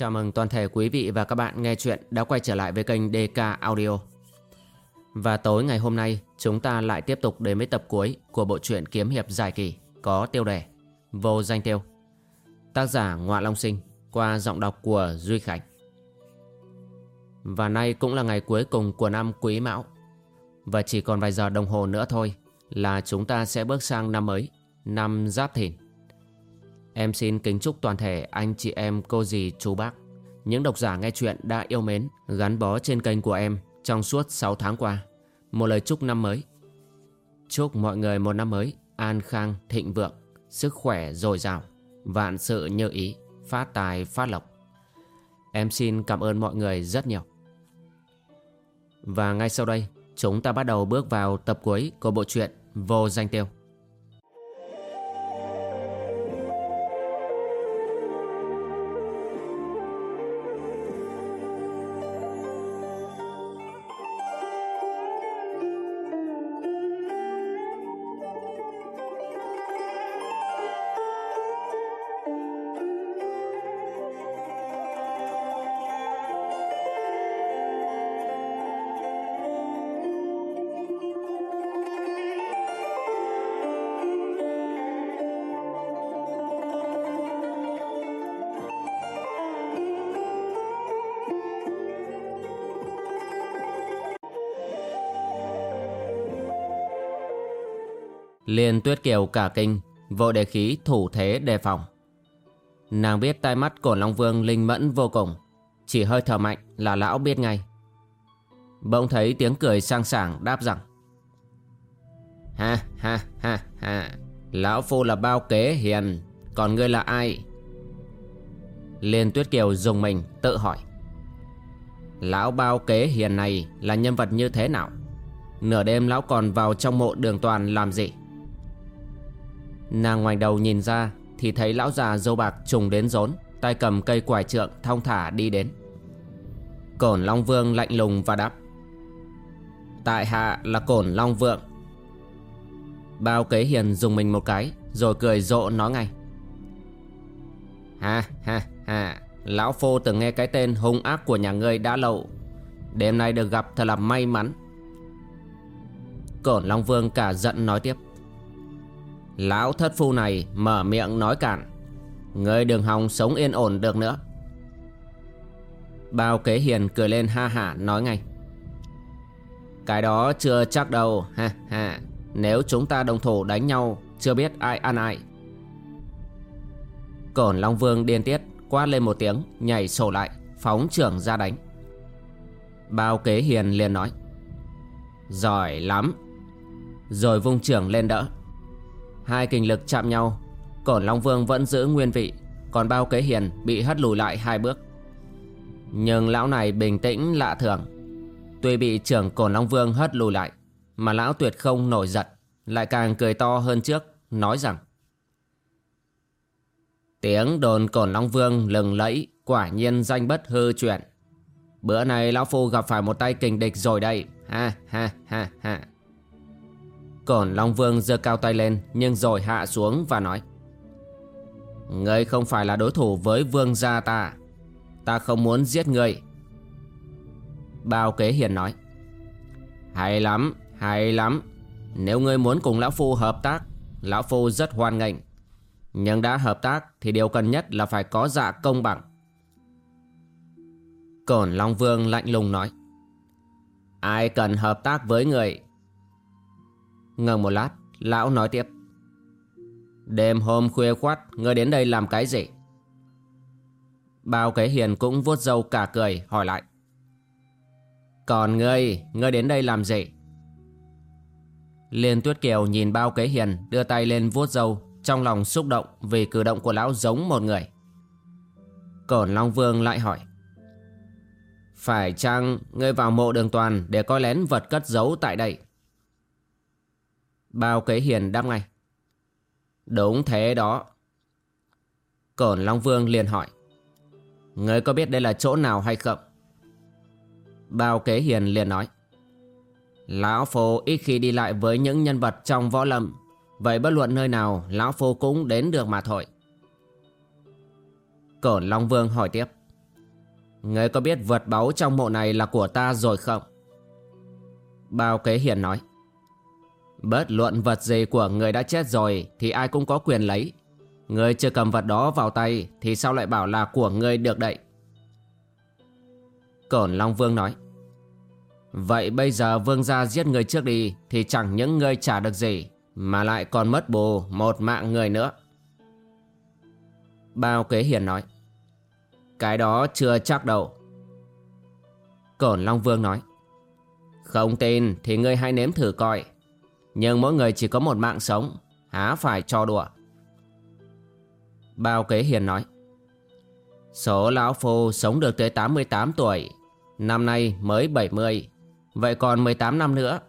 Chào mừng toàn thể quý vị và các bạn nghe chuyện đã quay trở lại với kênh DK Audio. Và tối ngày hôm nay chúng ta lại tiếp tục đến với tập cuối của bộ truyện kiếm hiệp dài kỳ có tiêu đề Vô danh tiêu. Tác giả Ngoạ Long Sinh qua giọng đọc của Duy Khánh. Và nay cũng là ngày cuối cùng của năm Quý Mão. Và chỉ còn vài giờ đồng hồ nữa thôi là chúng ta sẽ bước sang năm mới, năm Giáp Thìn. Em xin kính chúc toàn thể anh chị em cô dì, chú bác. Những độc giả nghe chuyện đã yêu mến, Gắn bó trên kênh của em trong suốt 6 tháng qua. Một lời chúc năm mới. Chúc mọi người một năm mới an khang, thịnh vượng, Sức khỏe dồi dào, Vạn sự như ý, Phát tài, phát lộc. Em xin cảm ơn mọi người rất nhiều. Và ngay sau đây, Chúng ta bắt đầu bước vào tập cuối của bộ truyện Vô Danh Tiêu. Liên tuyết kiều cả kinh Vội đề khí, thủ thế, đề phòng. Nàng biết tai mắt của Long Vương linh mẫn vô cùng, Chỉ hơi thở mạnh là lão biết ngay. Bỗng thấy tiếng cười sang sảng đáp rằng, Ha ha ha ha, Lão Phu là bao kế hiền, Còn ngươi là ai? Liên Tuyết Kiều dùng mình tự hỏi, Lão bao kế hiền này là nhân vật như thế nào? Nửa đêm lão còn vào trong mộ đường toàn làm gì? Nàng ngoảnh đầu nhìn ra Thì thấy lão già dâu bạc trùng đến rốn, Tay cầm cây quải trượng thong thả đi đến. Cổn Long Vương lạnh lùng và đáp, Tại hạ là Cổn Long Vượng Bao kế hiền dùng mình một cái Rồi cười rộ nói ngay. Ha ha ha, Lão Phu từng nghe cái tên hung ác của nhà ngươi đã lậu Đêm nay được gặp thật là may mắn. Cổn Long Vương cả giận nói tiếp Lão thất phu này mở miệng nói cản người đường hòng sống yên ổn được nữa. Bao kế hiền cười lên ha hả nói ngay. Cái đó chưa chắc đâu, ha ha. Nếu chúng ta đồng thủ đánh nhau, Chưa biết ai ăn ai. Cổn Long Vương điên tiết, Quát lên một tiếng, Nhảy sổ lại, Phóng trưởng ra đánh. Bao kế hiền liền nói. Giỏi lắm. Rồi vung trưởng lên đỡ. Hai kình lực chạm nhau. Cổn Long Vương vẫn giữ nguyên vị, Còn bao kế hiền bị hất lùi lại hai bước. Nhưng lão này bình tĩnh lạ thường. Tuy bị trưởng Cổn Long Vương hất lùi lại, Mà lão tuyệt không nổi giận, Lại càng cười to hơn trước, Nói rằng, Tiếng đồn Cổn Long Vương lừng lẫy, Quả nhiên danh bất hư chuyện Bữa này lão phu gặp phải một tay kình địch rồi đây. Ha ha ha ha. Cổn Long Vương giơ cao tay lên nhưng rồi hạ xuống và nói Ngươi không phải là đối thủ với vương gia ta. Ta không muốn giết ngươi. Bao kế hiền nói Hay lắm, hay lắm. Nếu ngươi muốn cùng Lão Phu hợp tác Lão Phu rất hoan nghênh. Nhưng đã hợp tác thì điều cần nhất là phải có dạ công bằng. Cổn Long Vương lạnh lùng nói Ai cần hợp tác với người Ngừng một lát, Lão nói tiếp. Đêm hôm khuya khoát Ngươi đến đây làm cái gì? Bao kế hiền cũng vuốt râu cả cười, hỏi lại. Còn ngươi Ngươi đến đây làm gì? Liên Tuyết Kiều nhìn bao kế hiền, Đưa tay lên vuốt râu, Trong lòng xúc động vì cử động của lão giống một người. Cổn Long Vương lại hỏi. Phải chăng ngươi vào mộ đường toàn Để coi lén vật cất giấu tại đây? Bao kế hiền đáp ngay. Đúng thế đó. Cổn Long Vương liền hỏi. Ngươi có biết đây là chỗ nào hay không? Bao kế hiền liền nói. Lão Phu ít khi đi lại với những nhân vật trong võ lâm. Vậy bất luận nơi nào, Lão Phu cũng đến được mà thôi. Cổn Long Vương hỏi tiếp. Ngươi có biết vật báu trong mộ này là của ta rồi không? Bao kế hiền nói Bất luận vật gì của người đã chết rồi Thì ai cũng có quyền lấy. Người chưa cầm vật đó vào tay Thì sao lại bảo là của người được đậy Cổn Long Vương nói, Vậy bây giờ vương gia giết người trước đi Thì chẳng những người trả được gì, Mà lại còn mất bù một mạng người nữa. Bao kế hiền nói, Cái đó chưa chắc đâu. Cổn Long Vương nói, Không tin thì ngươi hãy nếm thử coi. Nhưng mỗi người chỉ có một mạng sống, Há phải cho đùa. Bao kế hiền nói, Số lão phu sống được tới 88 tuổi, Năm nay mới 70 Vậy còn 18 năm nữa,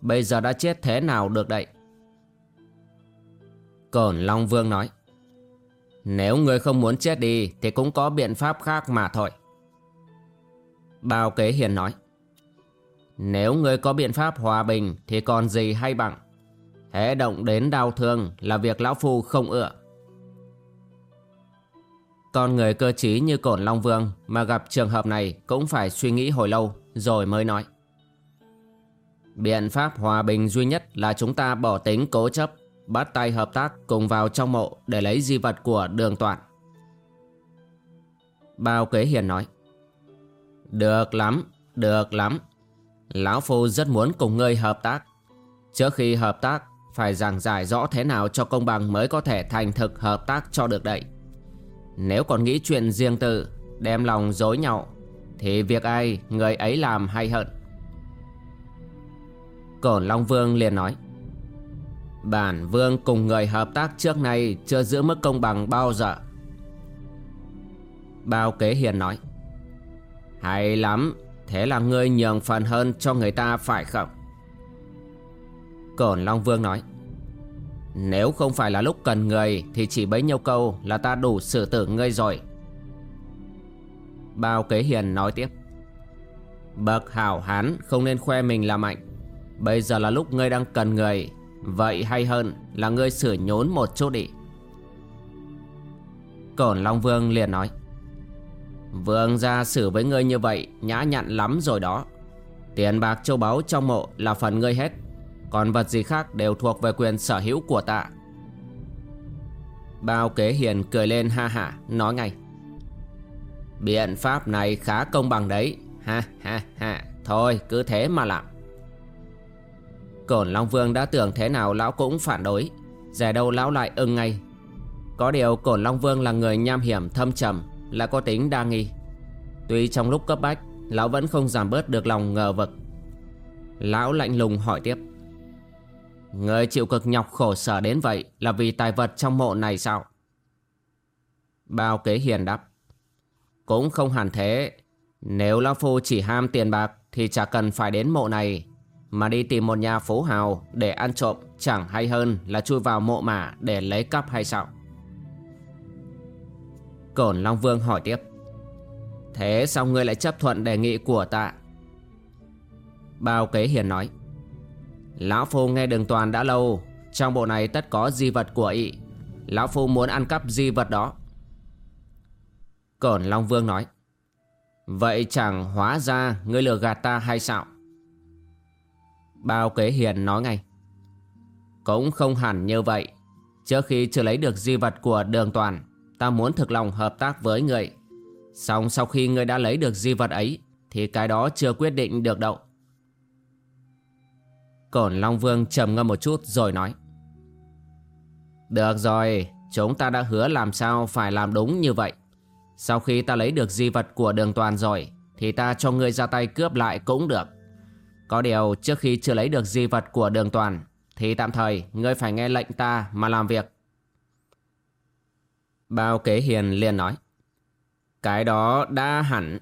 Bây giờ đã chết thế nào được đậy Cổn Long Vương nói, Nếu người không muốn chết đi Thì cũng có biện pháp khác mà thôi. Bao kế hiền nói nếu người có biện pháp hòa bình Thì còn gì hay bằng Thế động đến đau thương Là việc lão phu không ưa. con người cơ trí như cổn Long Vương mà gặp trường hợp này cũng phải suy nghĩ hồi lâu rồi mới nói. Biện pháp hòa bình duy nhất là chúng ta bỏ tính cố chấp, bắt tay hợp tác cùng vào trong mộ để lấy di vật của đường toàn. Bao Kế Hiền nói. Được lắm, được lắm. Lão Phu rất muốn cùng ngươi hợp tác. Trước khi hợp tác, phải giảng giải rõ thế nào cho công bằng mới có thể thành thực hợp tác cho được đấy. Nếu còn nghĩ chuyện riêng tư Đem lòng dối nhau Thì việc ai người ấy làm hay hận Cổn Long Vương liền nói Bản vương cùng người hợp tác trước nay Chưa giữ mức công bằng bao giờ Bao kế hiền nói Hay lắm Thế là ngươi nhường phần hơn cho người ta, phải không? Cổn Long Vương nói, nếu không phải là lúc cần người, Thì chỉ bấy nhiêu câu là ta đủ xử tử ngươi rồi. Bao kế hiền nói tiếp, Bậc hảo hán không nên khoe mình là mạnh. Bây giờ là lúc ngươi đang cần người. Vậy hay hơn là ngươi sửa nhốn một chút đi. Cổn Long Vương liền nói Vương gia xử với ngươi như vậy, Nhã nhặn lắm rồi đó. Tiền bạc châu báu trong mộ là phần ngươi hết. Còn vật gì khác đều thuộc về quyền sở hữu của ta. Bao kế hiền cười lên ha hả, Nói ngay. Biện pháp này khá công bằng đấy. Ha ha ha. Thôi, cứ thế mà làm. Cổn Long Vương đã tưởng thế nào lão cũng phản đối. Rẻ đâu lão lại ưng ngay. Có điều Cổn Long Vương là người nham hiểm thâm trầm. Là có tính đa nghi Tuy trong lúc cấp bách, Lão vẫn không giảm bớt được lòng ngờ vực Lão lạnh lùng hỏi tiếp Người chịu cực nhọc khổ sở đến vậy là vì tài vật trong mộ này sao? Bao kế hiền đáp. Cũng không hẳn thế. Nếu Lão Phu chỉ ham tiền bạc thì chả cần phải đến mộ này. Mà đi tìm một nhà phú hào để ăn trộm chẳng hay hơn là chui vào mộ mả để lấy cắp hay sao? Cổn Long Vương hỏi tiếp. Thế sao ngươi lại chấp thuận đề nghị của ta? Bao kế hiền nói. Lão Phu nghe đường toàn đã lâu, Trong bộ này tất có di vật của ị Lão Phu muốn ăn cắp di vật đó Cổn Long Vương nói Vậy chẳng hóa ra ngươi lừa gạt ta hay sao Bao kế hiền nói ngay Cũng không hẳn như vậy Trước khi chưa lấy được di vật của đường toàn Ta muốn thực lòng hợp tác với người. Xong sau khi ngươi đã lấy được di vật ấy Thì cái đó chưa quyết định được đâu. Cổn Long Vương trầm ngâm một chút rồi nói Được rồi, chúng ta đã hứa làm sao phải làm đúng như vậy. Sau khi ta lấy được di vật của đường toàn rồi Thì ta cho ngươi ra tay cướp lại cũng được. Có điều trước khi chưa lấy được di vật của đường toàn Thì tạm thời ngươi phải nghe lệnh ta mà làm việc. Bao kế hiền liền nói, Cái đó đã hẳn.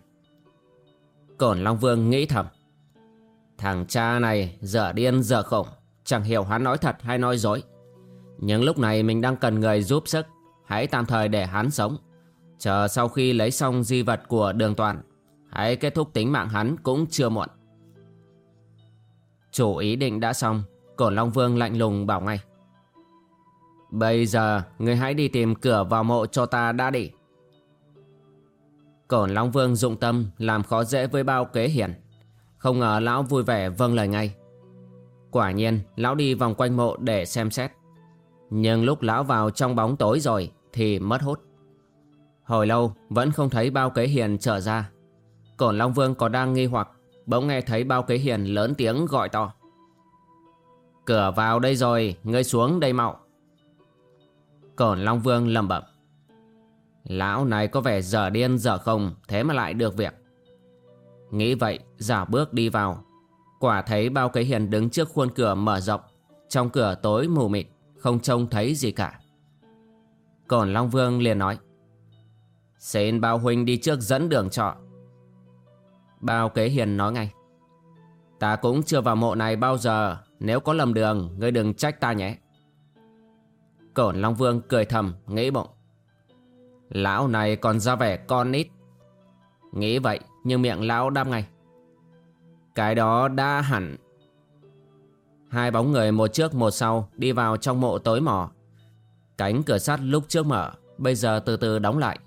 Cổn Long Vương nghĩ thầm, Thằng cha này dở điên dở khủng, Chẳng hiểu hắn nói thật hay nói dối. Nhưng lúc này mình đang cần người giúp sức, Hãy tạm thời để hắn sống. Chờ sau khi lấy xong di vật của đường toàn, Hãy kết thúc tính mạng hắn cũng chưa muộn. Chủ ý định đã xong, Cổn Long Vương lạnh lùng bảo ngay Bây giờ người hãy đi tìm cửa vào mộ cho ta đã đi Cổn Long Vương dụng tâm làm khó dễ với bao kế hiển. Không ngờ lão vui vẻ vâng lời ngay. Quả nhiên lão đi vòng quanh mộ để xem xét. Nhưng lúc lão vào trong bóng tối rồi thì mất hút. Hồi lâu vẫn không thấy bao kế hiền trở ra. Cổn Long Vương còn đang nghi hoặc bỗng nghe thấy bao kế hiền lớn tiếng gọi to. Cửa vào đây rồi, ngươi xuống đây mạo. Cổn Long Vương lầm bẩm. Lão này có vẻ dở điên dở không Thế mà lại được việc. Nghĩ vậy, giả bước đi vào. Quả thấy bao cái hiền đứng trước khuôn cửa mở rộng, Trong cửa tối mù mịt, Không trông thấy gì cả. Còn Long Vương liền nói, Xin bao huynh đi trước dẫn đường trọ. Bao kế hiền nói ngay, Ta cũng chưa vào mộ này bao giờ, Nếu có lầm đường, Ngươi đừng trách ta nhé. Cổn Long Vương cười thầm, nghĩ bụng. Lão này còn ra vẻ con nít. Nghĩ vậy, nhưng miệng lão đam ngay. Cái đó đã hẳn. Hai bóng người một trước một sau đi vào trong mộ tối mò. Cánh cửa sắt lúc trước mở, Bây giờ từ từ đóng lại.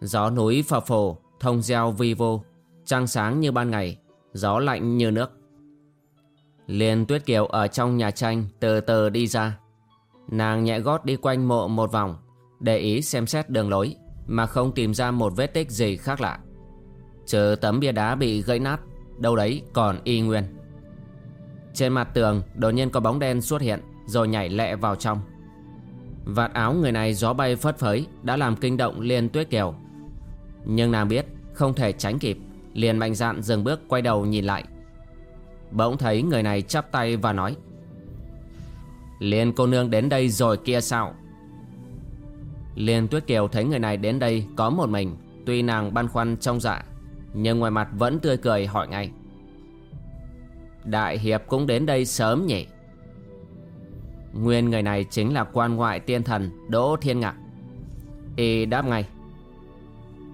Gió núi phập phồ, Thông gieo vi vô, Trăng sáng như ban ngày, Gió lạnh như nước. Liên Tuyết Kiều ở trong nhà tranh từ từ đi ra. Nàng nhẹ gót đi quanh mộ một vòng, để ý xem xét đường lối, Mà không tìm ra một vết tích gì khác lạ. Trừ tấm bia đá bị gãy nát, Đâu đấy còn y nguyên. Trên mặt tường, đột nhiên có bóng đen xuất hiện, Rồi nhảy lẹ vào trong. Vạt áo người này gió bay phất phới, Đã làm kinh động liên tuyết kiều. Nhưng nàng biết, không thể tránh kịp, Liền mạnh dạn dừng bước quay đầu nhìn lại. Bỗng thấy người này chắp tay và nói Liên cô nương đến đây rồi kia sao? Liên Tuyết Kiều thấy người này đến đây có một mình, Tuy nàng băn khoăn trong dạ Nhưng ngoài mặt vẫn tươi cười hỏi ngay. Đại Hiệp cũng đến đây sớm nhỉ? Nguyên người này chính là quan ngoại tiên thần Đỗ Thiên Ngạc. Y đáp ngay.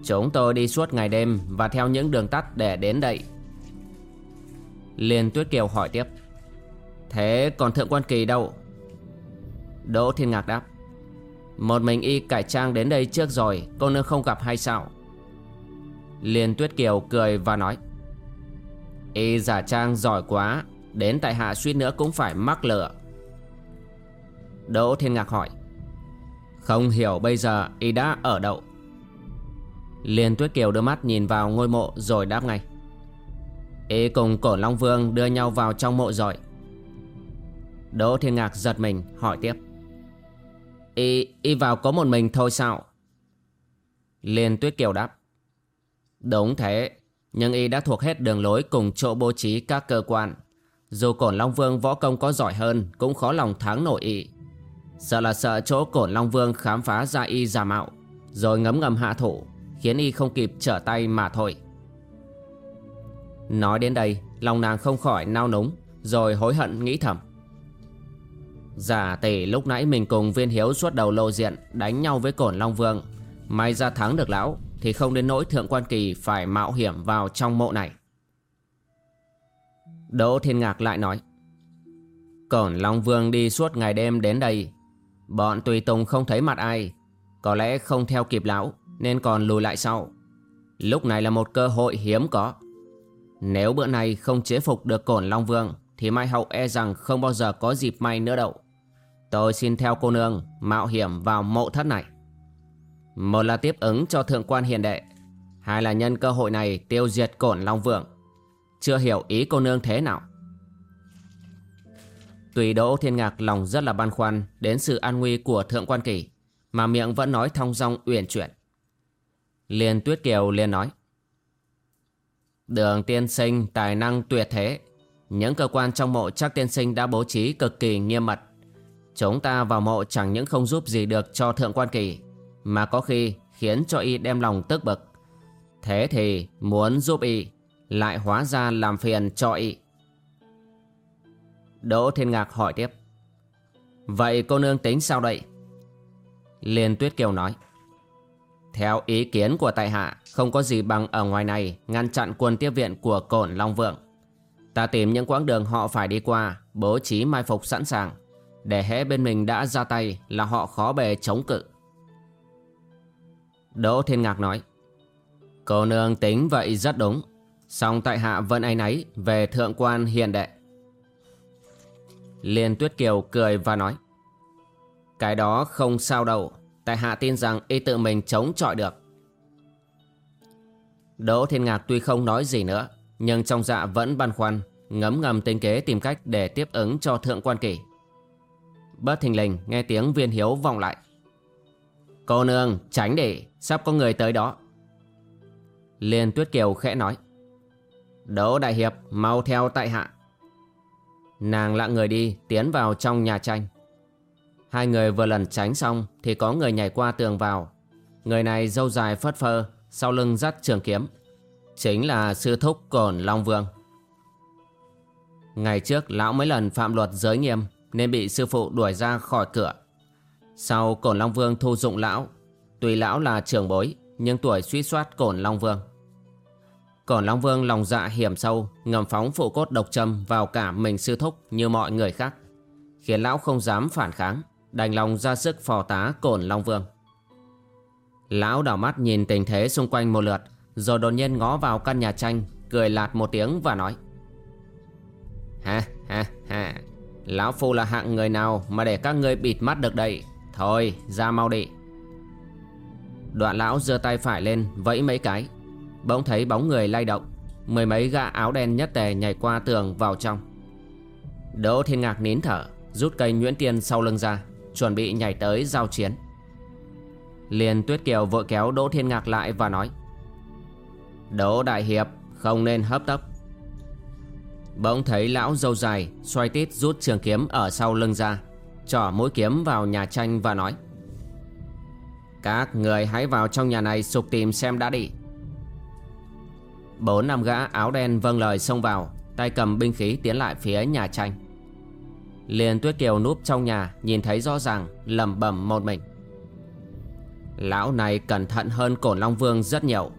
Chúng tôi đi suốt ngày đêm Và theo những đường tắt để đến đây. Liên Tuyết Kiều hỏi tiếp. Thế còn Thượng Quan Kỳ đâu? Đỗ Thiên Ngạc đáp, một mình y cải trang đến đây trước rồi, Cô nương không gặp hay sao? Liên Tuyết Kiều cười và nói, Y giả trang giỏi quá, Đến tại hạ suýt nữa cũng phải mắc lửa Đỗ Thiên Ngạc hỏi, Không hiểu bây giờ y đã ở đâu? Liên Tuyết Kiều đưa mắt nhìn vào ngôi mộ rồi đáp ngay, Y cùng cổ Long Vương đưa nhau vào trong mộ rồi. Đỗ Thiên Ngạc giật mình, hỏi tiếp Y, y vào có một mình thôi sao? Liên Tuyết Kiều đáp. Đúng thế, nhưng y đã thuộc hết đường lối cùng chỗ bố trí các cơ quan. Dù Cổn Long Vương võ công có giỏi hơn cũng khó lòng thắng nổi y. Sợ là sợ chỗ Cổn Long Vương khám phá ra y giả mạo, rồi ngấm ngầm hạ thủ, khiến y không kịp trở tay mà thôi. Nói đến đây, lòng nàng không khỏi nao núng, rồi hối hận nghĩ thầm. Giả tỷ lúc nãy mình cùng viên hiếu suốt đầu lộ diện Đánh nhau với cổn Long Vương. May ra thắng được lão, Thì không đến nỗi thượng quan kỳ phải mạo hiểm vào trong mộ này. Đỗ Thiên Ngạc lại nói, Cổn Long Vương đi suốt ngày đêm đến đây. Bọn Tùy Tùng không thấy mặt ai. Có lẽ không theo kịp lão, Nên còn lùi lại sau. Lúc này là một cơ hội hiếm có. Nếu bữa nay không chế phục được Cổn Long Vương, Thì mai hậu e rằng không bao giờ có dịp may nữa đâu. Tôi xin theo cô nương mạo hiểm vào mộ thất này. Một là tiếp ứng cho thượng quan hiền đệ, hai là nhân cơ hội này tiêu diệt cổn Long Vượng. Chưa hiểu ý cô nương thế nào. Tùy Đỗ Thiên Ngạc lòng rất là băn khoăn đến sự an nguy của thượng quan kỳ, mà miệng vẫn nói thong dong uyển chuyển. Liên Tuyết Kiều liền nói. Đường tiên sinh tài năng tuyệt thế, những cơ quan trong mộ chắc tiên sinh đã bố trí cực kỳ nghiêm mật Chúng ta vào mộ chẳng những không giúp gì được cho thượng quan kỳ, Mà có khi khiến cho y đem lòng tức bực. Thế thì muốn giúp y, Lại hóa ra làm phiền cho y. Đỗ Thiên Ngạc hỏi tiếp. Vậy cô nương tính sao đây? Liên Tuyết Kiều nói. Theo ý kiến của tại hạ, Không có gì bằng ở ngoài này Ngăn chặn quân tiếp viện của cổn Long Vượng. Ta tìm những quãng đường họ phải đi qua, Bố trí mai phục sẵn sàng để hễ bên mình đã ra tay là họ khó bề chống cự. Đỗ Thiên Ngạc nói, Cô nương tính vậy rất đúng. Song tại hạ vẫn ấy náy về thượng quan hiền đệ. Liên Tuyết Kiều cười và nói, Cái đó không sao đâu. Tại hạ tin rằng y tự mình chống chọi được. Đỗ Thiên Ngạc tuy không nói gì nữa, Nhưng trong dạ vẫn băn khoăn, Ngấm ngầm tính kế tìm cách để tiếp ứng cho thượng quan kỳ. Bất thình lình, nghe tiếng viên hiếu vọng lại. Cô nương, tránh để, Sắp có người tới đó. Liên Tuyết Kiều khẽ nói. Đỗ Đại Hiệp, mau theo tại hạ. Nàng lặng người đi, tiến vào trong nhà tranh. Hai người vừa lần tránh xong, Thì có người nhảy qua tường vào. Người này dâu dài phất phơ, Sau lưng dắt trường kiếm. Chính là sư thúc Cổn Long Vương. Ngày trước, lão mấy lần phạm luật giới nghiêm. Nên bị sư phụ đuổi ra khỏi cửa. Sau Cổn Long Vương thu dụng lão, Tuy lão là trưởng bối, Nhưng tuổi suy soát Cổn Long Vương. Cổn Long Vương lòng dạ hiểm sâu, Ngầm phóng phụ cốt độc châm vào cả mình sư thúc như mọi người khác, Khiến lão không dám phản kháng, Đành lòng ra sức phò tá cổn Long Vương. Lão đảo mắt nhìn tình thế xung quanh một lượt, Rồi đột nhiên ngó vào căn nhà tranh, Cười lạt một tiếng và nói, Ha ha ha Lão Phu là hạng người nào mà để các ngươi bịt mắt được đây? Thôi, ra mau đi. Đoạn lão giơ tay phải lên, vẫy mấy cái. Bỗng thấy bóng người lay động, Mười mấy gã áo đen nhất tề nhảy qua tường vào trong. Đỗ Thiên Ngạc nín thở, Rút cây nhuyễn tiên sau lưng ra, Chuẩn bị nhảy tới giao chiến. Liền Tuyết Kiều vội kéo Đỗ Thiên Ngạc lại và nói, Đỗ Đại Hiệp, không nên hấp tấp. Bỗng thấy lão dâu dài, Xoay tít rút trường kiếm ở sau lưng ra chỏ mũi kiếm vào nhà tranh và nói, Các người hãy vào trong nhà này sục tìm xem đã đi. Bốn năm gã áo đen vâng lời xông vào, Tay cầm binh khí tiến lại phía nhà tranh. Liền Tuyết Kiều núp trong nhà, Nhìn thấy rõ ràng lầm bầm một mình. Lão này cẩn thận hơn Cổn Long Vương rất nhiều.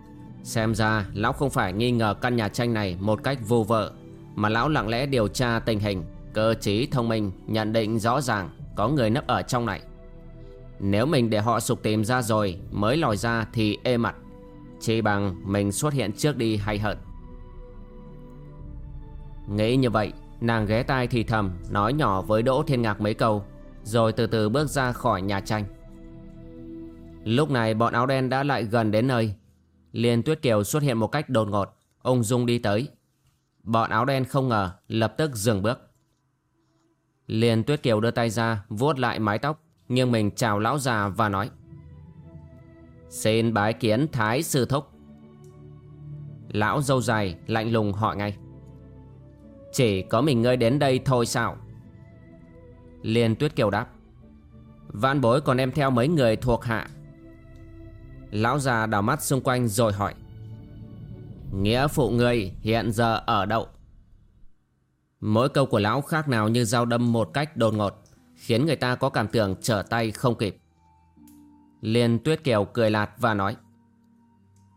Xem ra lão không phải nghi ngờ căn nhà tranh này một cách vô vợ. Mà lão lặng lẽ điều tra tình hình, Cơ trí thông minh, nhận định rõ ràng, có người nấp ở trong này. Nếu mình để họ sục tìm ra rồi, mới lòi ra thì ê mặt. Chỉ bằng mình xuất hiện trước đi hay hơn. Nghĩ như vậy, Nàng ghé tai thì thầm, Nói nhỏ với Đỗ Thiên Ngạc mấy câu, Rồi từ từ bước ra khỏi nhà tranh. Lúc này bọn áo đen đã lại gần đến nơi. Liên Tuyết Kiều xuất hiện một cách đột ngột, Ông Dung đi tới. Bọn áo đen không ngờ, Lập tức dừng bước. Liền Tuyết Kiều đưa tay ra, vuốt lại mái tóc Nhưng mình chào lão già và nói, Xin bái kiến Thái Sư Thúc. Lão dâu dài lạnh lùng hỏi ngay, Chỉ có mình ngươi đến đây thôi sao? Liên Tuyết Kiều đáp Vãn bối còn đem theo mấy người thuộc hạ. Lão già đảo mắt xung quanh rồi hỏi Nghĩa phụ ngươi hiện giờ ở đâu Mỗi câu của lão khác nào như dao đâm một cách đột ngột, Khiến người ta có cảm tưởng trở tay không kịp. Liên Tuyết Kiều cười lạt và nói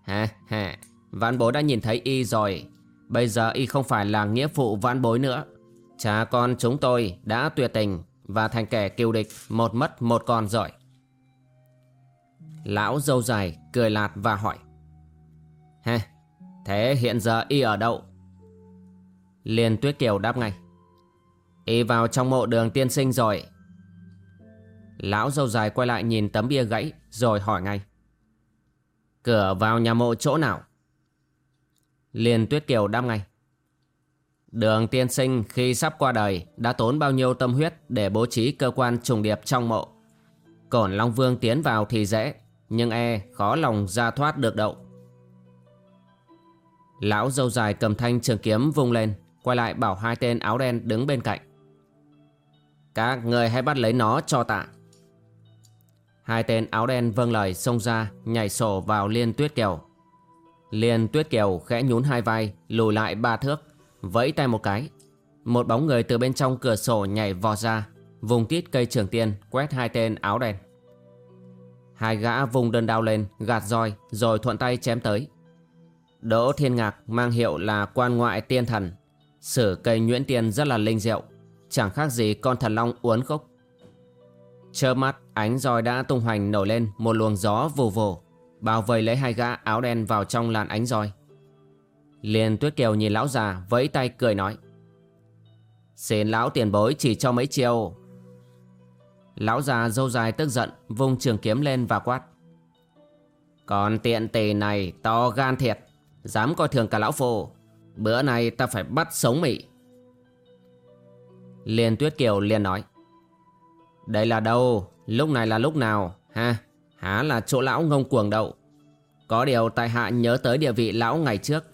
Ha ha Vãn bối đã nhìn thấy y rồi. Bây giờ y không phải là nghĩa phụ vãn bối nữa. Cha con chúng tôi đã tuyệt tình Và thành kẻ kiêu địch, Một mất một con rồi. Lão dâu dài cười lạt và hỏi Ha Thế hiện giờ y ở đâu? Liên Tuyết Kiều đáp ngay. Y vào trong mộ đường tiên sinh rồi. Lão dâu dài quay lại nhìn tấm bia gãy, Rồi hỏi ngay. Cửa vào nhà mộ chỗ nào? Liên Tuyết Kiều đáp ngay. Đường tiên sinh khi sắp qua đời Đã tốn bao nhiêu tâm huyết Để bố trí cơ quan trùng điệp trong mộ? Cổn Long Vương tiến vào thì dễ, Nhưng e khó lòng ra thoát được đậu Lão dâu dài cầm thanh trường kiếm vung lên, Quay lại bảo hai tên áo đen đứng bên cạnh. Các người hãy bắt lấy nó cho tạ. Hai tên áo đen vâng lời xông ra, Nhảy sổ vào Liên Tuyết Kiều. Liên Tuyết Kiều khẽ nhún hai vai, Lùi lại ba thước, Vẫy tay một cái. Một bóng người từ bên trong cửa sổ nhảy vò ra, Vùng tít cây trường tiên Quét hai tên áo đen. Hai gã vùng đơn đao lên, Gạt roi, rồi thuận tay chém tới. Đỗ Thiên Ngạc mang hiệu là quan ngoại tiên thần. Sử cây nhuyễn tiên rất là linh diệu, Chẳng khác gì con thần long uốn khúc. Chớp mắt, ánh roi đã tung hoành nổi lên một luồng gió vù vù, Bao vây lấy hai gã áo đen vào trong làn ánh roi. Liền tuyết kiều nhìn lão già Vẫy tay cười nói, Xin lão tiền bối chỉ cho mấy chiêu. Lão già dâu dài tức giận, Vung trường kiếm lên và quát Còn tiện tỳ này to gan thiệt. Dám coi thường cả lão phù Bữa nay ta phải bắt sống mị. Liên Tuyết Kiều liền nói. Đây là đâu? Lúc này là lúc nào? Ha, Há là chỗ lão ngông cuồng đậu. Có điều tại hạ nhớ tới địa vị lão ngày trước,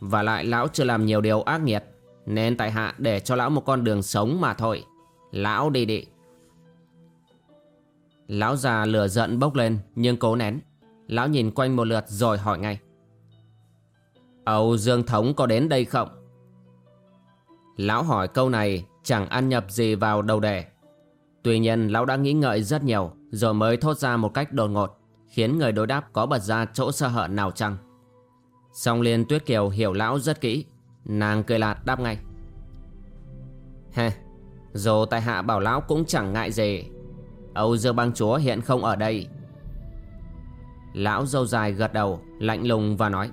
Và lại lão chưa làm nhiều điều ác nghiệt, Nên tại hạ để cho lão một con đường sống mà thôi. Lão đi đi. Lão già lửa giận bốc lên, Nhưng cố nén. Lão nhìn quanh một lượt rồi hỏi ngay. Âu Dương Thống có đến đây không? Lão hỏi câu này chẳng ăn nhập gì vào đầu đề. Tuy nhiên lão đã nghĩ ngợi rất nhiều rồi mới thốt ra một cách đột ngột khiến người đối đáp có bật ra chỗ sơ hở nào chăng. Song Liên Tuyết Kiều hiểu lão rất kỹ, nàng cười lạt đáp ngay. Hê, dù tại hạ bảo lão cũng chẳng ngại gì. Âu Dương bang chúa hiện không ở đây. Lão dâu dài gật đầu, lạnh lùng và nói.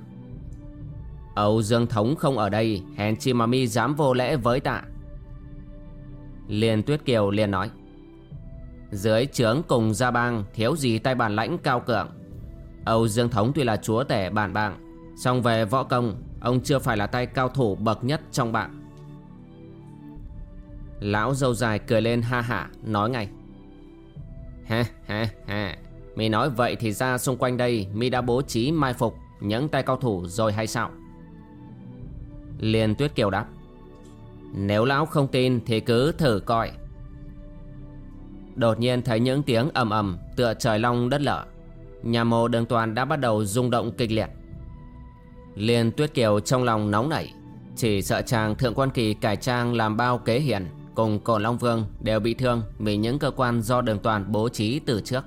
Âu Dương Thống không ở đây, Hèn chi mà mi dám vô lễ với tạ Liên Tuyết Kiều liền nói, Dưới trướng cùng gia bang, Thiếu gì tay bản lãnh cao cường? Âu Dương Thống tuy là chúa tể bản bang, song về võ công, Ông chưa phải là tay cao thủ bậc nhất trong bạn Lão dâu dài cười lên ha hả, Nói ngay Ha ha ha Mi nói vậy thì ra xung quanh đây Mi đã bố trí mai phục, Những tay cao thủ rồi hay sao? Liên Tuyết Kiều đáp. Nếu lão không tin thì cứ thử coi. Đột nhiên thấy những tiếng ầm ầm tựa trời long đất lở. Nhà mồ đường toàn đã bắt đầu rung động kịch liệt. Liên Tuyết Kiều trong lòng nóng nảy, Chỉ sợ chàng thượng quan kỳ cải trang làm bao kế hiển Cùng cổ Long Vương đều bị thương Vì những cơ quan do đường toàn bố trí từ trước.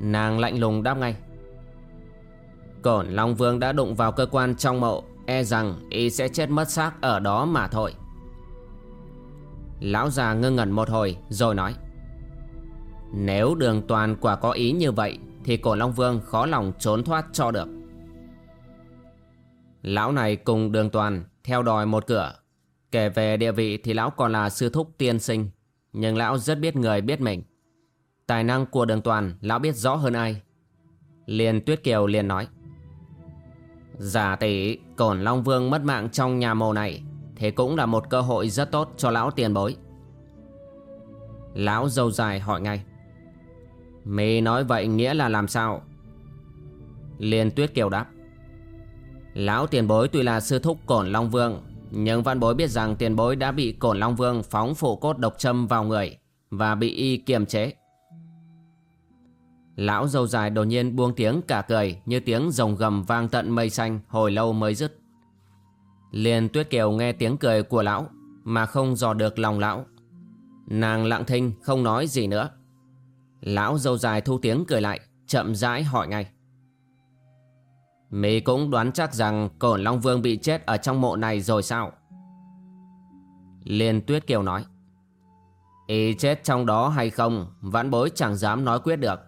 Nàng lạnh lùng đáp ngay. Cổn Long Vương đã đụng vào cơ quan trong mộ E rằng y sẽ chết mất xác ở đó mà thôi. Lão già ngơ ngẩn một hồi rồi nói, Nếu đường toàn quả có ý như vậy Thì cổ Long Vương khó lòng trốn thoát cho được. Lão này cùng đường toàn theo đòi một cửa. Kể về địa vị thì lão còn là sư thúc tiên sinh, Nhưng lão rất biết người biết mình. Tài năng của đường toàn lão biết rõ hơn ai. Liền Tuyết Kiều liền nói Giả tỷ, Cổn Long Vương mất mạng trong nhà mồ này, Thế cũng là một cơ hội rất tốt cho lão tiền bối. Lão dâu dài hỏi ngay. Mì nói vậy nghĩa là làm sao? Liên Tuyết Kiều đáp. Lão tiền bối tuy là sư thúc Cổn Long Vương, Nhưng văn bối biết rằng tiền bối đã bị Cổn Long Vương phóng phủ cốt độc châm vào người Và bị y kiềm chế. Lão dâu dài đột nhiên buông tiếng cả cười, Như tiếng rồng gầm vang tận mây xanh, Hồi lâu mới dứt. Liền tuyết kiều nghe tiếng cười của lão, Mà không dò được lòng lão. Nàng lặng thinh, không nói gì nữa. Lão dâu dài thu tiếng cười lại, Chậm rãi hỏi ngay. Mỹ cũng đoán chắc rằng Cổn Long Vương bị chết ở trong mộ này rồi sao? Liên Tuyết Kiều nói. Y chết trong đó hay không, Vãn bối chẳng dám nói quyết được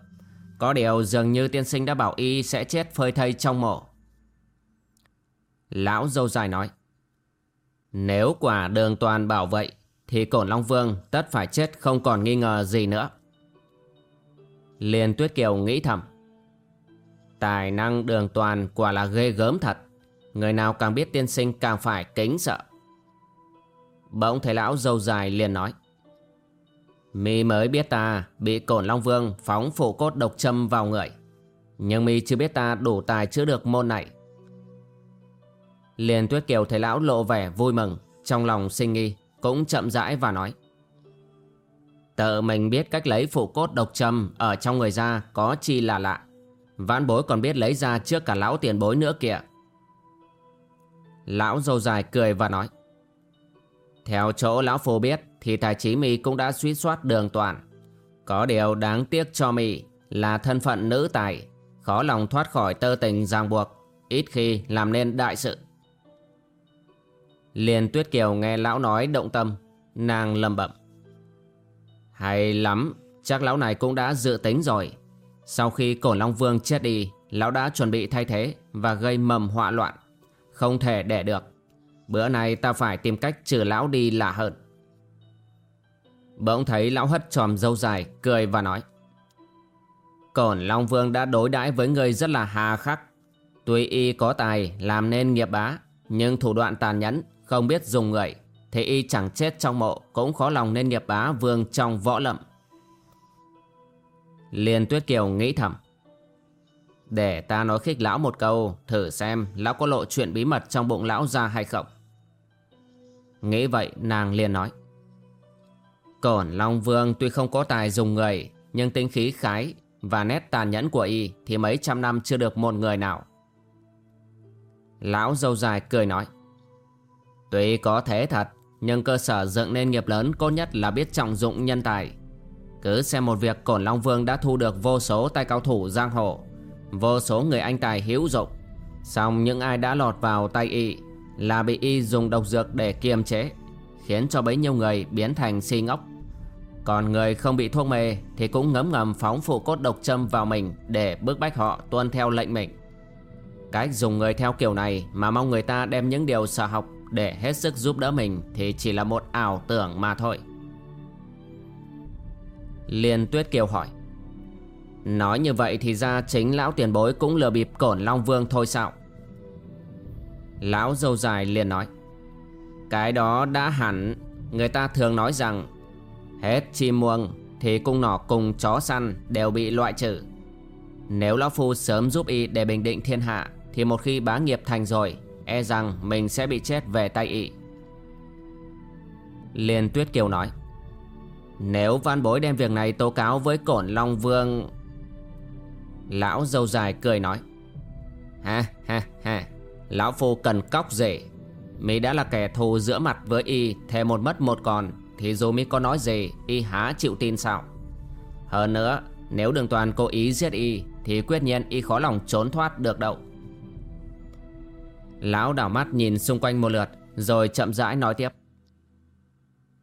có điều dường như tiên sinh đã bảo y sẽ chết phơi thây trong mộ. Lão dâu dài nói. Nếu quả đường toàn bảo vậy, thì cổn Long Vương tất phải chết không còn nghi ngờ gì nữa. Liên Tuyết Kiều nghĩ thầm. Tài năng đường toàn quả là ghê gớm thật. Người nào càng biết tiên sinh càng phải kính sợ. Bỗng thấy lão dâu dài liền nói. Mi mới biết ta bị cổn Long Vương phóng phủ cốt độc châm vào người. Nhưng mi chưa biết ta đủ tài chữa được môn này. Liền Tuyết Kiều thấy lão lộ vẻ vui mừng, trong lòng sinh nghi, cũng chậm rãi và nói. Tự mình biết cách lấy phủ cốt độc châm ở trong người ra có chi là lạ. Vãn bối còn biết lấy ra trước cả lão tiền bối nữa kìa. Lão dâu dài cười và nói. Theo chỗ lão phù biết thì tài trí mi cũng đã suýt soát đường toàn. Có điều đáng tiếc cho mi là thân phận nữ tài, khó lòng thoát khỏi tơ tình ràng buộc, ít khi làm nên đại sự. liền Tuyết Kiều nghe lão nói động tâm, nàng lầm bẩm. Hay lắm, chắc lão này cũng đã dự tính rồi. Sau khi Cổ Long Vương chết đi, Lão đã chuẩn bị thay thế Và gây mầm họa loạn Không thể để được Bữa nay ta phải tìm cách trừ lão đi là hơn Bỗng thấy lão hất tròm dâu dài, Cười và nói, Cổn Long Vương đã đối đãi với người rất là hà khắc. Tuy y có tài làm nên nghiệp bá, Nhưng thủ đoạn tàn nhẫn, Không biết dùng người, Thì y chẳng chết trong mộ, Cũng khó lòng nên nghiệp bá vương trong võ lậm Liên Tuyết Kiều nghĩ thầm, Để ta nói khích lão một câu, Thử xem lão có lộ chuyện bí mật trong bụng lão ra hay không. Nghĩ vậy, nàng liền nói Cổn Long Vương tuy không có tài dùng người, Nhưng tính khí khái Và nét tàn nhẫn của y Thì mấy trăm năm chưa được một người nào. Lão dâu dài cười nói, Tuy có thế thật, Nhưng cơ sở dựng nên nghiệp lớn Cốt nhất là biết trọng dụng nhân tài. Cứ xem một việc Cổn Long Vương đã thu được vô số tay cao thủ giang hồ, Vô số người anh tài hữu dụng. Xong những ai đã lọt vào tay y Là bị y dùng độc dược để kiềm chế, Khiến cho bấy nhiêu người biến thành si ngốc. Còn người không bị thuốc mê Thì cũng ngấm ngầm phóng phụ cốt độc châm vào mình Để bức bách họ tuân theo lệnh mình Cách dùng người theo kiểu này Mà mong người ta đem những điều sở học Để hết sức giúp đỡ mình Thì chỉ là một ảo tưởng mà thôi. Liên Tuyết Kiều hỏi, Nói như vậy thì ra chính lão tiền bối cũng lừa bịp cổn Long Vương thôi sao? Lão dâu dài liền nói, Cái đó đã hẳn. Người ta thường nói rằng Hết chim muông Thì cung nỏ cùng chó săn đều bị loại trừ. Nếu Lão Phu sớm giúp y để bình định thiên hạ, Thì một khi bá nghiệp thành rồi E rằng mình sẽ bị chết về tay y. Liên Tuyết Kiều nói, Nếu văn bối đem việc này tố cáo với cổn Long Vương Lão dâu dài cười nói, Ha ha ha, Lão Phu cần cóc rể. Mỹ đã là kẻ thù giữa mặt với y, Thề một mất một còn thì dù mi có nói gì, Y há chịu tin sao? Hơn nữa, Nếu đường toàn cố ý giết y, Thì quyết nhiên y khó lòng trốn thoát được đâu. Lão đảo mắt nhìn xung quanh một lượt, Rồi chậm rãi nói tiếp.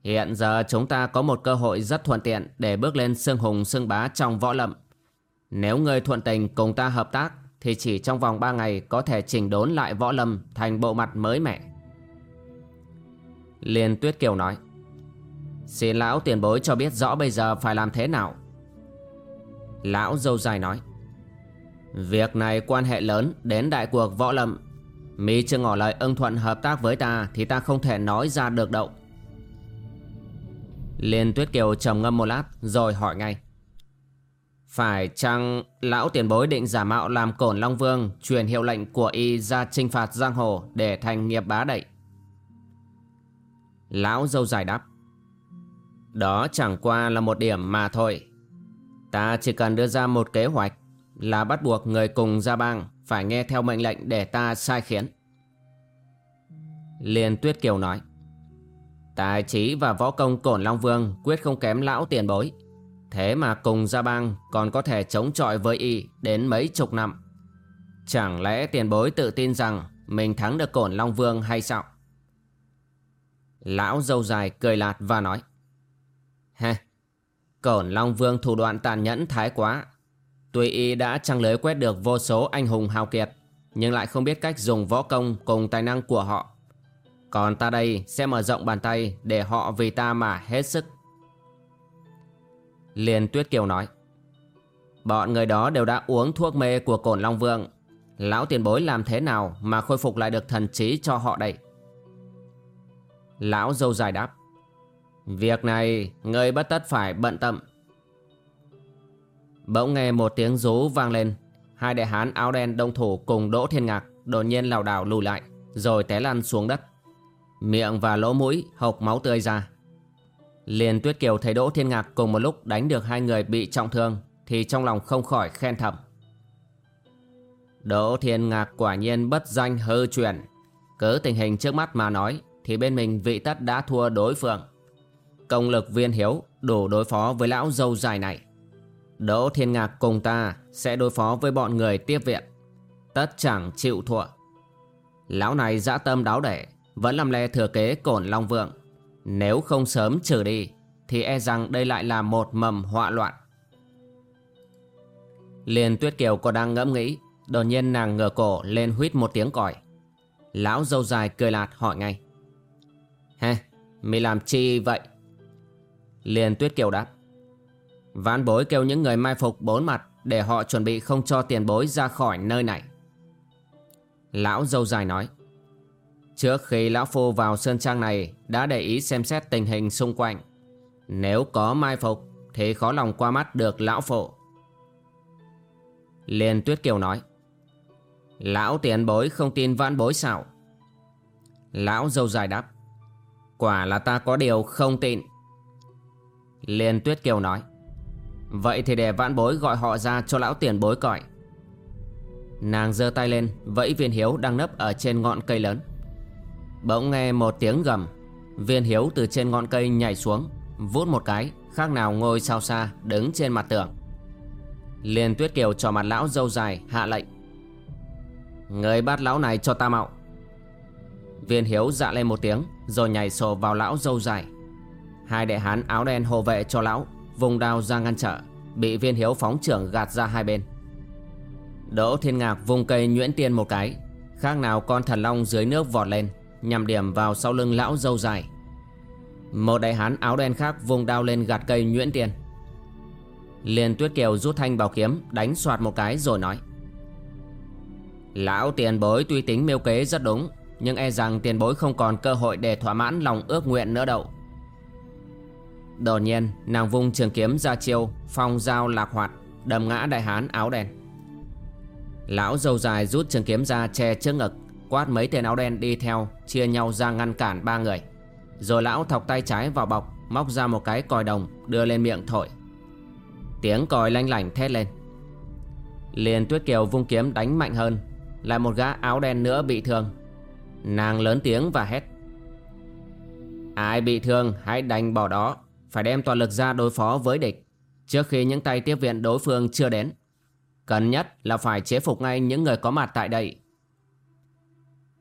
Hiện giờ chúng ta có một cơ hội rất thuận tiện Để bước lên xương hùng xương bá trong võ lâm. Nếu người thuận tình cùng ta hợp tác, Thì chỉ trong vòng 3 ngày có thể chỉnh đốn lại võ lâm thành bộ mặt mới mẻ. Liên Tuyết Kiều nói. Xin lão tiền bối cho biết rõ bây giờ phải làm thế nào Lão dâu dài nói, Việc này quan hệ lớn đến đại cuộc võ lâm Mi chưa ngỏ lời ưng thuận hợp tác với ta Thì ta không thể nói ra được đâu Liên Tuyết Kiều trầm ngâm một lát Rồi hỏi ngay, phải chăng lão tiền bối định giả mạo làm cổn Long Vương truyền hiệu lệnh của y ra trinh phạt giang hồ để thành nghiệp bá đậy? Lão dâu dài đáp. Đó chẳng qua là một điểm mà thôi. Ta chỉ cần đưa ra một kế hoạch là bắt buộc người cùng gia bang phải nghe theo mệnh lệnh để ta sai khiến. Liên Tuyết Kiều nói. Tài trí và võ công cổn Long Vương quyết không kém lão tiền bối. Thế mà cùng gia bang còn có thể chống chọi với y đến mấy chục năm. Chẳng lẽ tiền bối tự tin rằng mình thắng được cổn Long Vương hay sao? Lão dâu dài cười lạt và nói. Ha, cổn Long Vương thủ đoạn tàn nhẫn thái quá. Tuy y đã trăng lưới quét được vô số anh hùng hào kiệt, nhưng lại không biết cách dùng võ công cùng tài năng của họ. Còn ta đây sẽ mở rộng bàn tay để họ vì ta mà hết sức Liên Tuyết Kiều nói Bọn người đó đều đã uống thuốc mê của cổn Long Vương Lão tiền bối làm thế nào mà khôi phục lại được thần trí cho họ đây Lão dâu dài đáp Việc này, người bất tất phải bận tâm Bỗng nghe một tiếng rú vang lên Hai đại hán áo đen đông thủ cùng Đỗ Thiên Ngạc Đột nhiên lảo đảo lùi lại, Rồi té lăn xuống đất Miệng và lỗ mũi hộc máu tươi ra Liền Tuyết Kiều thấy Đỗ Thiên Ngạc cùng một lúc đánh được hai người bị trọng thương, thì trong lòng không khỏi khen thầm. Đỗ Thiên Ngạc quả nhiên bất danh hư truyền. Cứ tình hình trước mắt mà nói, thì bên mình vị tất đã thua đối phương. Công lực viên hiếu đủ đối phó với lão dâu dài này. Đỗ Thiên Ngạc cùng ta sẽ đối phó với bọn người tiếp viện. Tất chẳng chịu thua. Lão này dã tâm đáo để vẫn làm lè thừa kế cổn Long Vượng nếu không sớm trừ đi Thì e rằng đây lại là một mầm họa loạn Liên Tuyết Kiều còn đang ngẫm nghĩ Đột nhiên nàng ngửa cổ lên huýt một tiếng còi Lão dâu dài cười lạt hỏi ngay Hê, mi làm chi vậy? Liền tuyết kiều đáp. Ván bối kêu những người mai phục bốn mặt Để họ chuẩn bị không cho tiền bối ra khỏi nơi này. Lão dâu dài nói, Trước khi lão phu vào sơn trang này, Đã để ý xem xét tình hình xung quanh. Nếu có mai phục, Thì khó lòng qua mắt được lão phụ. Liền tuyết kiều nói, Lão tiền bối không tin vãn bối sao? Lão dâu dài đáp, Quả là ta có điều không tin. Liên tuyết kiều nói. Vậy thì để vãn bối gọi họ ra cho lão tiền bối cõi Nàng giơ tay lên, Vẫy viên hiếu đang nấp ở trên ngọn cây lớn. Bỗng nghe một tiếng gầm. Viên hiếu từ trên ngọn cây nhảy xuống, Vút một cái, Khác nào ngồi sao xa, đứng trên mặt tường. Liên tuyết kiều cho mặt lão dâu dài, hạ lệnh. Người bắt lão này cho ta mạo. Viên hiếu dạ lên một tiếng, Rồi nhảy sổ vào lão dâu dài. Hai đệ hán áo đen hộ vệ cho lão, Vùng đao ra ngăn trở, Bị viên hiếu phóng trưởng gạt ra hai bên. Đỗ thiên ngạc vùng cây nhuyễn tiên một cái, Khác nào con thần long dưới nước vọt lên, Nhằm điểm vào sau lưng lão dâu dài. Một đại hán áo đen khác vùng đao lên gạt cây nhuyễn tiên. Liền tuyết kiều rút thanh bảo kiếm, Đánh soạt một cái rồi nói, Lão tiền bối tuy tính miêu kế rất đúng, Nhưng e rằng tiền bối không còn cơ hội để thỏa mãn lòng ước nguyện nữa đâu. Đột nhiên nàng vung trường kiếm ra chiêu, Phong dao lạc hoạt Đâm ngã đại hán áo đen. Lão dâu dài rút trường kiếm ra che trước ngực, Quát mấy tên áo đen đi theo, Chia nhau ra ngăn cản ba người. Rồi lão thọc tay trái vào bọc, Móc ra một cái còi đồng, Đưa lên miệng thổi. Tiếng còi lanh lảnh thét lên. Liền tuyết kiều vung kiếm đánh mạnh hơn, Lại một gã áo đen nữa bị thương. Nàng lớn tiếng và hét. Ai bị thương, hãy đánh bỏ đó. Phải đem toàn lực ra đối phó với địch Trước khi những tay tiếp viện đối phương chưa đến. Cần nhất là phải chế phục ngay những người có mặt tại đây.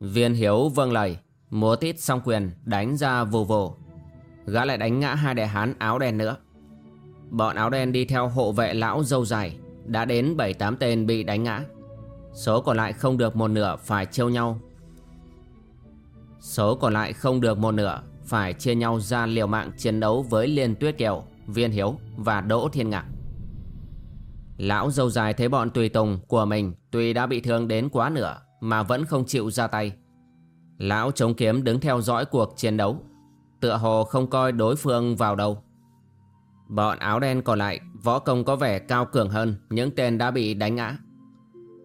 Viên hiếu vâng lời, Múa tít song quyền đánh ra vù vù. Gã lại đánh ngã hai đại hán áo đen nữa. Bọn áo đen đi theo hộ vệ lão dâu dài, Đã đến 7-8 tên bị đánh ngã. Số còn lại không được một nửa phải trêu nhau. Số còn lại không được một nửa phải chia nhau ra liều mạng chiến đấu với Liên Tuyết Kiều, Viên Hiếu và Đỗ Thiên Ngạc. Lão dâu dài thấy bọn tùy tùng của mình Tuy đã bị thương đến quá nửa Mà vẫn không chịu ra tay. Lão chống kiếm đứng theo dõi cuộc chiến đấu Tựa hồ không coi đối phương vào đâu. Bọn áo đen còn lại Võ công có vẻ cao cường hơn Những tên đã bị đánh ngã.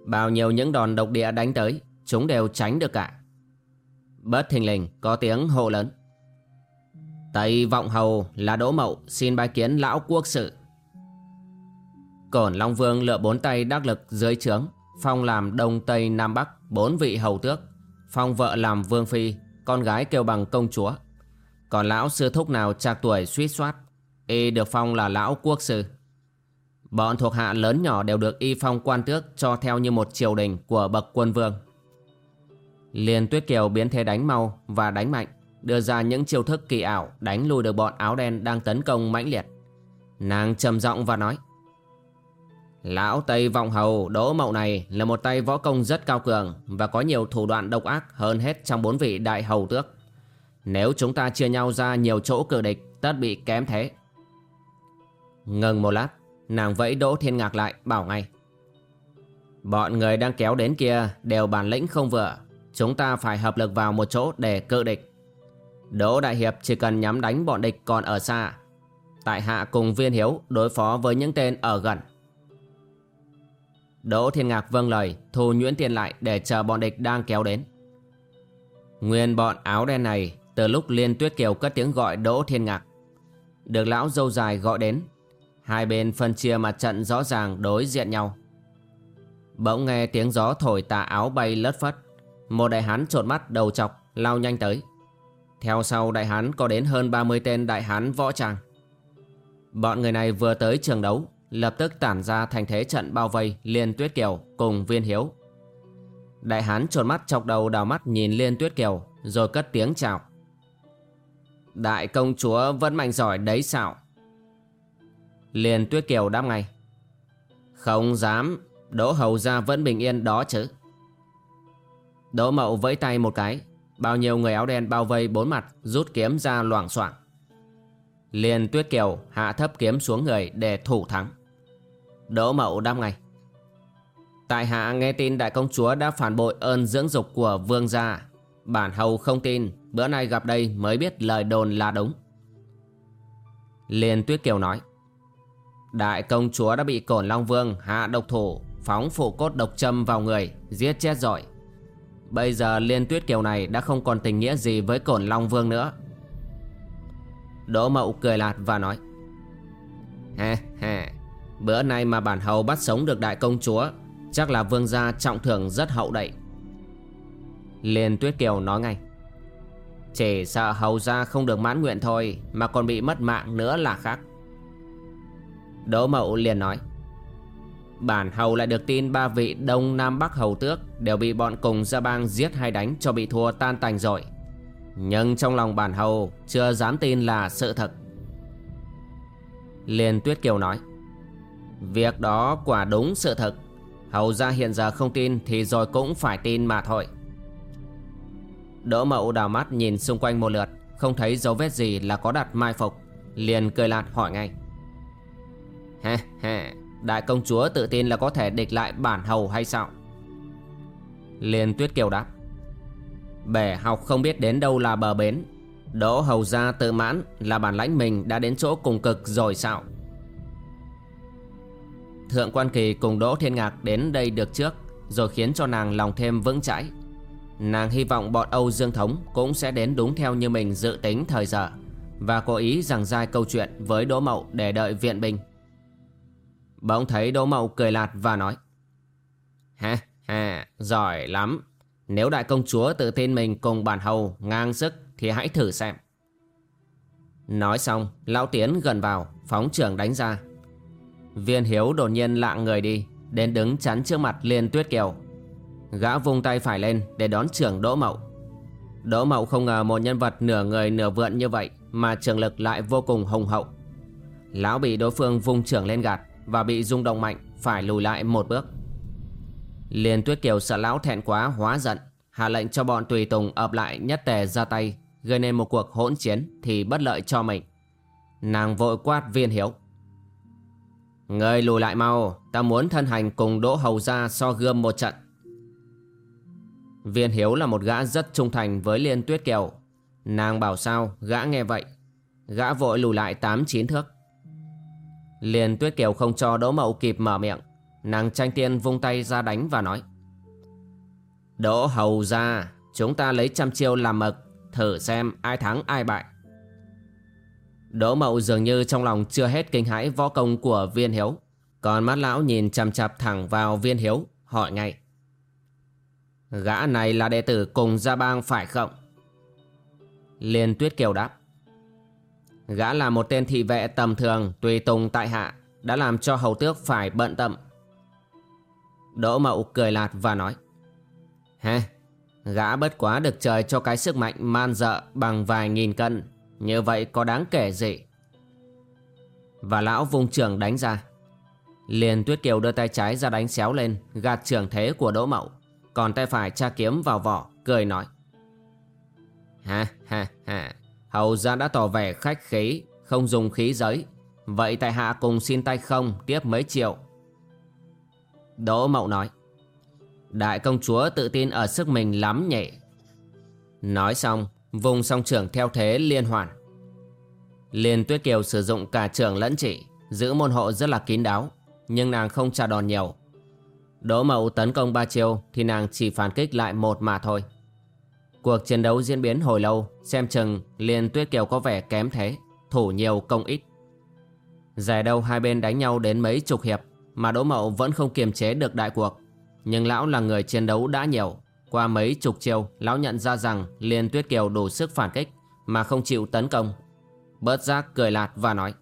Bao nhiêu những đòn độc địa đánh tới Chúng đều tránh được cả. Bất thình lình có tiếng hô lớn. Tây Vọng Hầu là Đỗ Mậu xin bái kiến lão quốc sự. Cổn Long Vương lựa bốn tay đắc lực dưới trướng Phong làm Đông Tây Nam Bắc bốn vị hầu tước Phong vợ làm Vương Phi Con gái kêu bằng công chúa. Còn lão sư thúc nào trạc tuổi suýt soát Y được phong là lão quốc sư Bọn thuộc hạ lớn nhỏ đều được y phong quan tước cho theo như một triều đình của bậc quân vương. Liên Tuyết Kiều biến thế đánh mau và đánh mạnh, đưa ra những chiêu thức kỳ ảo, đánh lùi được bọn áo đen đang tấn công mãnh liệt. Nàng trầm giọng và nói, Lão Tây Vọng Hầu, Đỗ Mậu này là một tay võ công rất cao cường và có nhiều thủ đoạn độc ác hơn hết trong bốn vị đại hầu tước. Nếu chúng ta chia nhau ra nhiều chỗ cử địch, tất bị kém thế. Ngừng một lát, Nàng vẫy Đỗ Thiên Ngạc lại, bảo ngay, Bọn người đang kéo đến kia Đều bản lĩnh không vừa Chúng ta phải hợp lực vào một chỗ để cự địch Đỗ Đại Hiệp chỉ cần nhắm đánh bọn địch còn ở xa. Tại hạ cùng viên hiếu đối phó với những tên ở gần. Đỗ Thiên Ngạc vâng lời, Thu nhuyễn tiền lại để chờ bọn địch đang kéo đến. Nguyên bọn áo đen này, Từ lúc Liên Tuyết Kiều cất tiếng gọi Đỗ Thiên Ngạc, Được lão dâu dài gọi đến. Hai bên phân chia mặt trận rõ ràng đối diện nhau. Bỗng nghe tiếng gió thổi tà áo bay lất phất. Một đại hán trột mắt đầu chọc, lao nhanh tới. Theo sau đại hán có đến hơn 30 tên đại hán võ trang. Bọn người này vừa tới trường đấu, Lập tức tản ra thành thế trận bao vây Liên Tuyết Kiều cùng Viên Hiếu. Đại hán trột mắt chọc đầu đào mắt nhìn Liên Tuyết Kiều, Rồi cất tiếng chào. Đại công chúa vẫn mạnh giỏi đấy sao? Liên Tuyết Kiều đáp ngay. Không dám, Đỗ hầu ra vẫn bình yên đó chứ. Đỗ mậu vẫy tay một cái. Bao nhiêu người áo đen bao vây bốn mặt, Rút kiếm ra loảng xoảng. Liền tuyết kiều hạ thấp kiếm xuống người để thủ thắng. Đỗ mậu đáp ngay. Tại hạ nghe tin đại công chúa đã phản bội ơn dưỡng dục của vương gia. Bản hầu không tin, Bữa nay gặp đây mới biết lời đồn là đúng. Liên Tuyết Kiều nói. Đại công chúa đã bị cổn Long Vương hạ độc thủ, Phóng phụ cốt độc châm vào người, Giết chết rồi Bây giờ Liên Tuyết Kiều này đã không còn tình nghĩa gì với cổn Long Vương nữa. Đỗ Mậu cười lạt và nói Ha ha Bữa nay mà bản hầu bắt sống được đại công chúa, Chắc là vương gia trọng thưởng rất hậu đậy. Liên Tuyết Kiều nói ngay, Chỉ sợ hầu gia không được mãn nguyện thôi, Mà còn bị mất mạng nữa là khác. Đỗ Mậu liền nói Bản hầu lại được tin ba vị Đông Nam Bắc hầu tước Đều bị bọn cùng gia bang giết hay đánh cho bị thua tan tành rồi. Nhưng trong lòng bản hầu Chưa dám tin là sự thật. Liên Tuyết Kiều nói, Việc đó quả đúng sự thật. Hầu ra hiện giờ không tin Thì rồi cũng phải tin mà thôi. Đỗ Mậu đào mắt nhìn xung quanh một lượt, Không thấy dấu vết gì là có đặt mai phục, Liền cười lạt hỏi ngay Ha ha Đại công chúa tự tin là có thể địch lại bản hầu hay sao? Liên tuyết kiều đáp. Bể học không biết đến đâu là bờ bến. Đỗ hầu ra tự mãn là bản lãnh mình đã đến chỗ cùng cực rồi sao? Thượng quan kỳ cùng Đỗ Thiên Ngạc đến đây được trước, Rồi khiến cho nàng lòng thêm vững chãi. Nàng hy vọng bọn Âu Dương Thống cũng sẽ đến đúng theo như mình dự tính thời giờ Và cố ý rằng giai câu chuyện với Đỗ Mậu để đợi viện binh. Bỗng thấy Đỗ Mậu cười lạt và nói Ha ha, giỏi lắm. Nếu đại công chúa tự tin mình cùng bản hầu ngang sức thì hãy thử xem. Nói xong, lão tiến gần vào, phóng trưởng đánh ra. Viên hiếu đột nhiên lạng người đi Đến đứng chắn trước mặt liên tuyết kiều. Gã vung tay phải lên để đón trưởng Đỗ Mậu. Đỗ Mậu không ngờ một nhân vật nửa người nửa vượn như vậy Mà trường lực lại vô cùng hùng hậu. Lão bị đối phương vung trưởng lên gạt. Và bị rung động mạnh, Phải lùi lại một bước. Liên Tuyết Kiều sợ lão thẹn quá, hóa giận, Hạ lệnh cho bọn tùy tùng ập lại nhất tề ra tay, Gây nên một cuộc hỗn chiến Thì bất lợi cho mình. Nàng vội quát viên hiếu. Người lùi lại mau, Ta muốn thân hành cùng Đỗ Hầu ra so gươm một trận. Viên Hiếu là một gã rất trung thành với Liên Tuyết Kiều. Nàng bảo sao, gã nghe vậy. Gã vội lùi lại tám chín thước liền Tuyết Kiều không cho Đỗ Mậu kịp mở miệng Nàng tranh tiên vung tay ra đánh và nói, Đỗ Hầu ra Chúng ta lấy trăm chiêu làm mực, Thử xem ai thắng ai bại Đỗ Mậu dường như trong lòng chưa hết kinh hãi võ công của viên hiếu, Còn mắt lão nhìn chằm chặp thẳng vào viên hiếu, Hỏi ngay, Gã này là đệ tử cùng gia bang phải không? Liên Tuyết Kiều đáp Gã là một tên thị vệ tầm thường tùy tùng tại hạ Đã làm cho hầu tước phải bận tâm. Đỗ Mậu cười lạt và nói Ha, gã bất quá được trời cho cái sức mạnh man dợ bằng vài nghìn cân Như vậy có đáng kể gì? Và lão vùng trường đánh ra. Liền Tuyết Kiều đưa tay trái ra đánh xéo lên Gạt trường thế của Đỗ Mậu còn tay phải tra kiếm vào vỏ Cười nói Ha ha ha Hầu ra đã tỏ vẻ khách khí, Không dùng khí giới. Vậy tại hạ cùng xin tay không Tiếp mấy triệu. Đỗ Mậu nói, Đại công chúa tự tin ở sức mình lắm nhỉ. Nói xong, Vùng song trưởng theo thế liên hoàn. Liên Tuyết Kiều sử dụng cả trưởng lẫn chỉ, Giữ môn hộ rất là kín đáo, Nhưng nàng không trả đòn nhiều. Đỗ Mậu tấn công ba chiêu thì nàng chỉ phản kích lại một mà thôi. Cuộc chiến đấu diễn biến hồi lâu, xem chừng liền Tuyết Kiều có vẻ kém thế, thủ nhiều công ít. Giải đâu hai bên đánh nhau đến mấy chục hiệp mà Đỗ Mậu vẫn không kiềm chế được đại cuộc. Nhưng lão là người chiến đấu đã nhiều, qua mấy chục chiêu lão nhận ra rằng liền Tuyết Kiều đủ sức phản kích mà không chịu tấn công. Bớt giác cười lạt và nói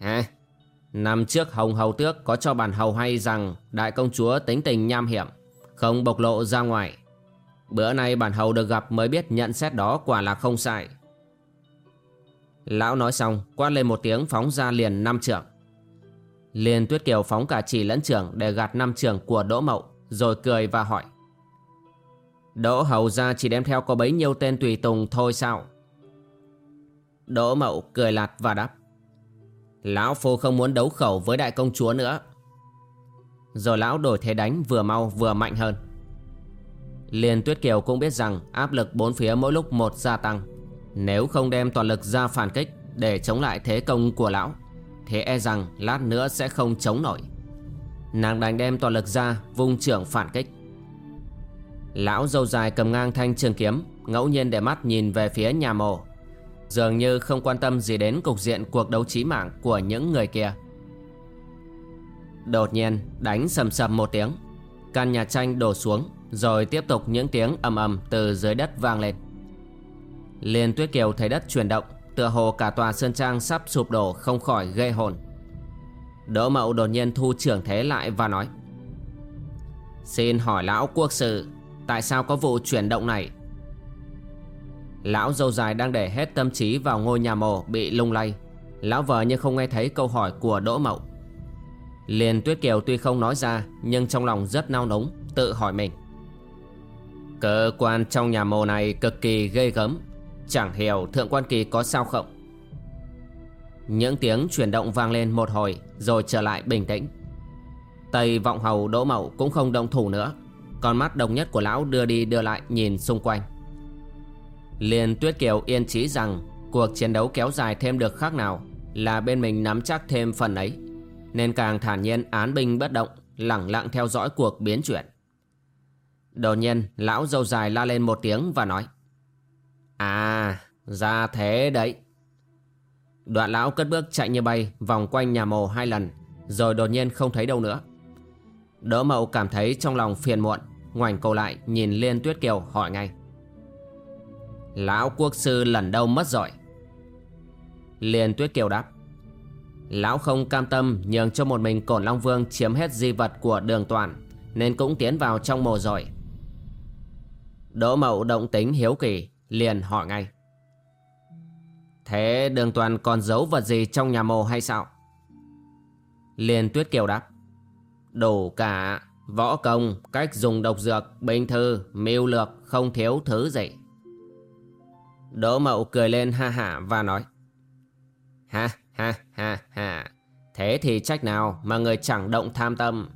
Hả? Năm trước Hồng Hầu Tước có cho bản hầu hay rằng đại công chúa tính tình nham hiểm, không bộc lộ ra ngoài. Bữa nay bản hầu được gặp mới biết nhận xét đó quả là không sai. Lão nói xong, quát lên một tiếng phóng ra liền năm trưởng liền Tuyết Kiều phóng cả chỉ lẫn trưởng để gạt năm trưởng của Đỗ Mậu rồi cười và hỏi. Đỗ hầu ra chỉ đem theo có bấy nhiêu tên tùy tùng thôi sao? Đỗ Mậu cười lạt và đáp. Lão Phu không muốn đấu khẩu với đại công chúa nữa. Rồi lão đổi thế đánh vừa mau vừa mạnh hơn. Liên Tuyết Kiều cũng biết rằng áp lực bốn phía mỗi lúc một gia tăng. Nếu không đem toàn lực ra phản kích để chống lại thế công của lão, thế e rằng lát nữa sẽ không chống nổi. Nàng đành đem toàn lực ra vung trưởng phản kích. Lão dâu dài cầm ngang thanh trường kiếm, ngẫu nhiên để mắt nhìn về phía nhà mồ. Dường như không quan tâm gì đến cục diện cuộc đấu trí mạng của những người kia. Đột nhiên đánh sầm sầm một tiếng Căn nhà tranh đổ xuống rồi tiếp tục những tiếng ầm ầm từ dưới đất vang lên. Liên Tuyết Kiều thấy đất chuyển động, Tựa hồ cả tòa sơn trang sắp sụp đổ không khỏi gây hồn. Đỗ Mậu đột nhiên thu trưởng thế lại và nói, Xin hỏi lão quốc sự Tại sao có vụ chuyển động này? Lão dâu dài đang để hết tâm trí vào ngôi nhà mồ bị lung lay. Lão vợ như không nghe thấy câu hỏi của Đỗ Mậu. Liền Tuyết Kiều tuy không nói ra, Nhưng trong lòng rất nao núng, Tự hỏi mình. Cơ quan trong nhà mồ này cực kỳ ghê gớm. Chẳng hiểu thượng quan kỳ có sao không? Những tiếng chuyển động vang lên một hồi, Rồi trở lại bình tĩnh. Tây vọng hầu, đỗ mậu cũng không động thủ nữa. Con mắt đồng nhất của lão đưa đi đưa lại nhìn xung quanh. Liền Tuyết Kiều yên trí rằng Cuộc chiến đấu kéo dài thêm được khác nào Là bên mình nắm chắc thêm phần ấy, nên càng thản nhiên án binh bất động, lẳng lặng theo dõi cuộc biến chuyển đột nhiên, lão dâu dài la lên một tiếng và nói à ra thế đấy. Đoạn lão cất bước chạy như bay vòng quanh nhà mồ hai lần, rồi đột nhiên không thấy đâu nữa. Đỡ mậu cảm thấy trong lòng phiền muộn, ngoảnh cầu lại, nhìn liên tuyết kiều hỏi ngay, lão quốc sư lần đâu mất rồi? Liên tuyết kiều đáp, Lão không cam tâm nhường cho một mình Cổn Long Vương chiếm hết di vật của đường toàn, Nên cũng tiến vào trong mồ rồi. Đỗ Mậu động tính hiếu kỳ liền hỏi ngay. Thế đường toàn còn giấu vật gì trong nhà mồ hay sao? Liền Tuyết Kiều đáp. Đủ cả Võ công, cách dùng độc dược, bình thư, mưu lược Không thiếu thứ gì. Đỗ Mậu cười lên ha hả và nói. Ha Ha ha ha. Thế thì trách nào mà người chẳng động tham tâm.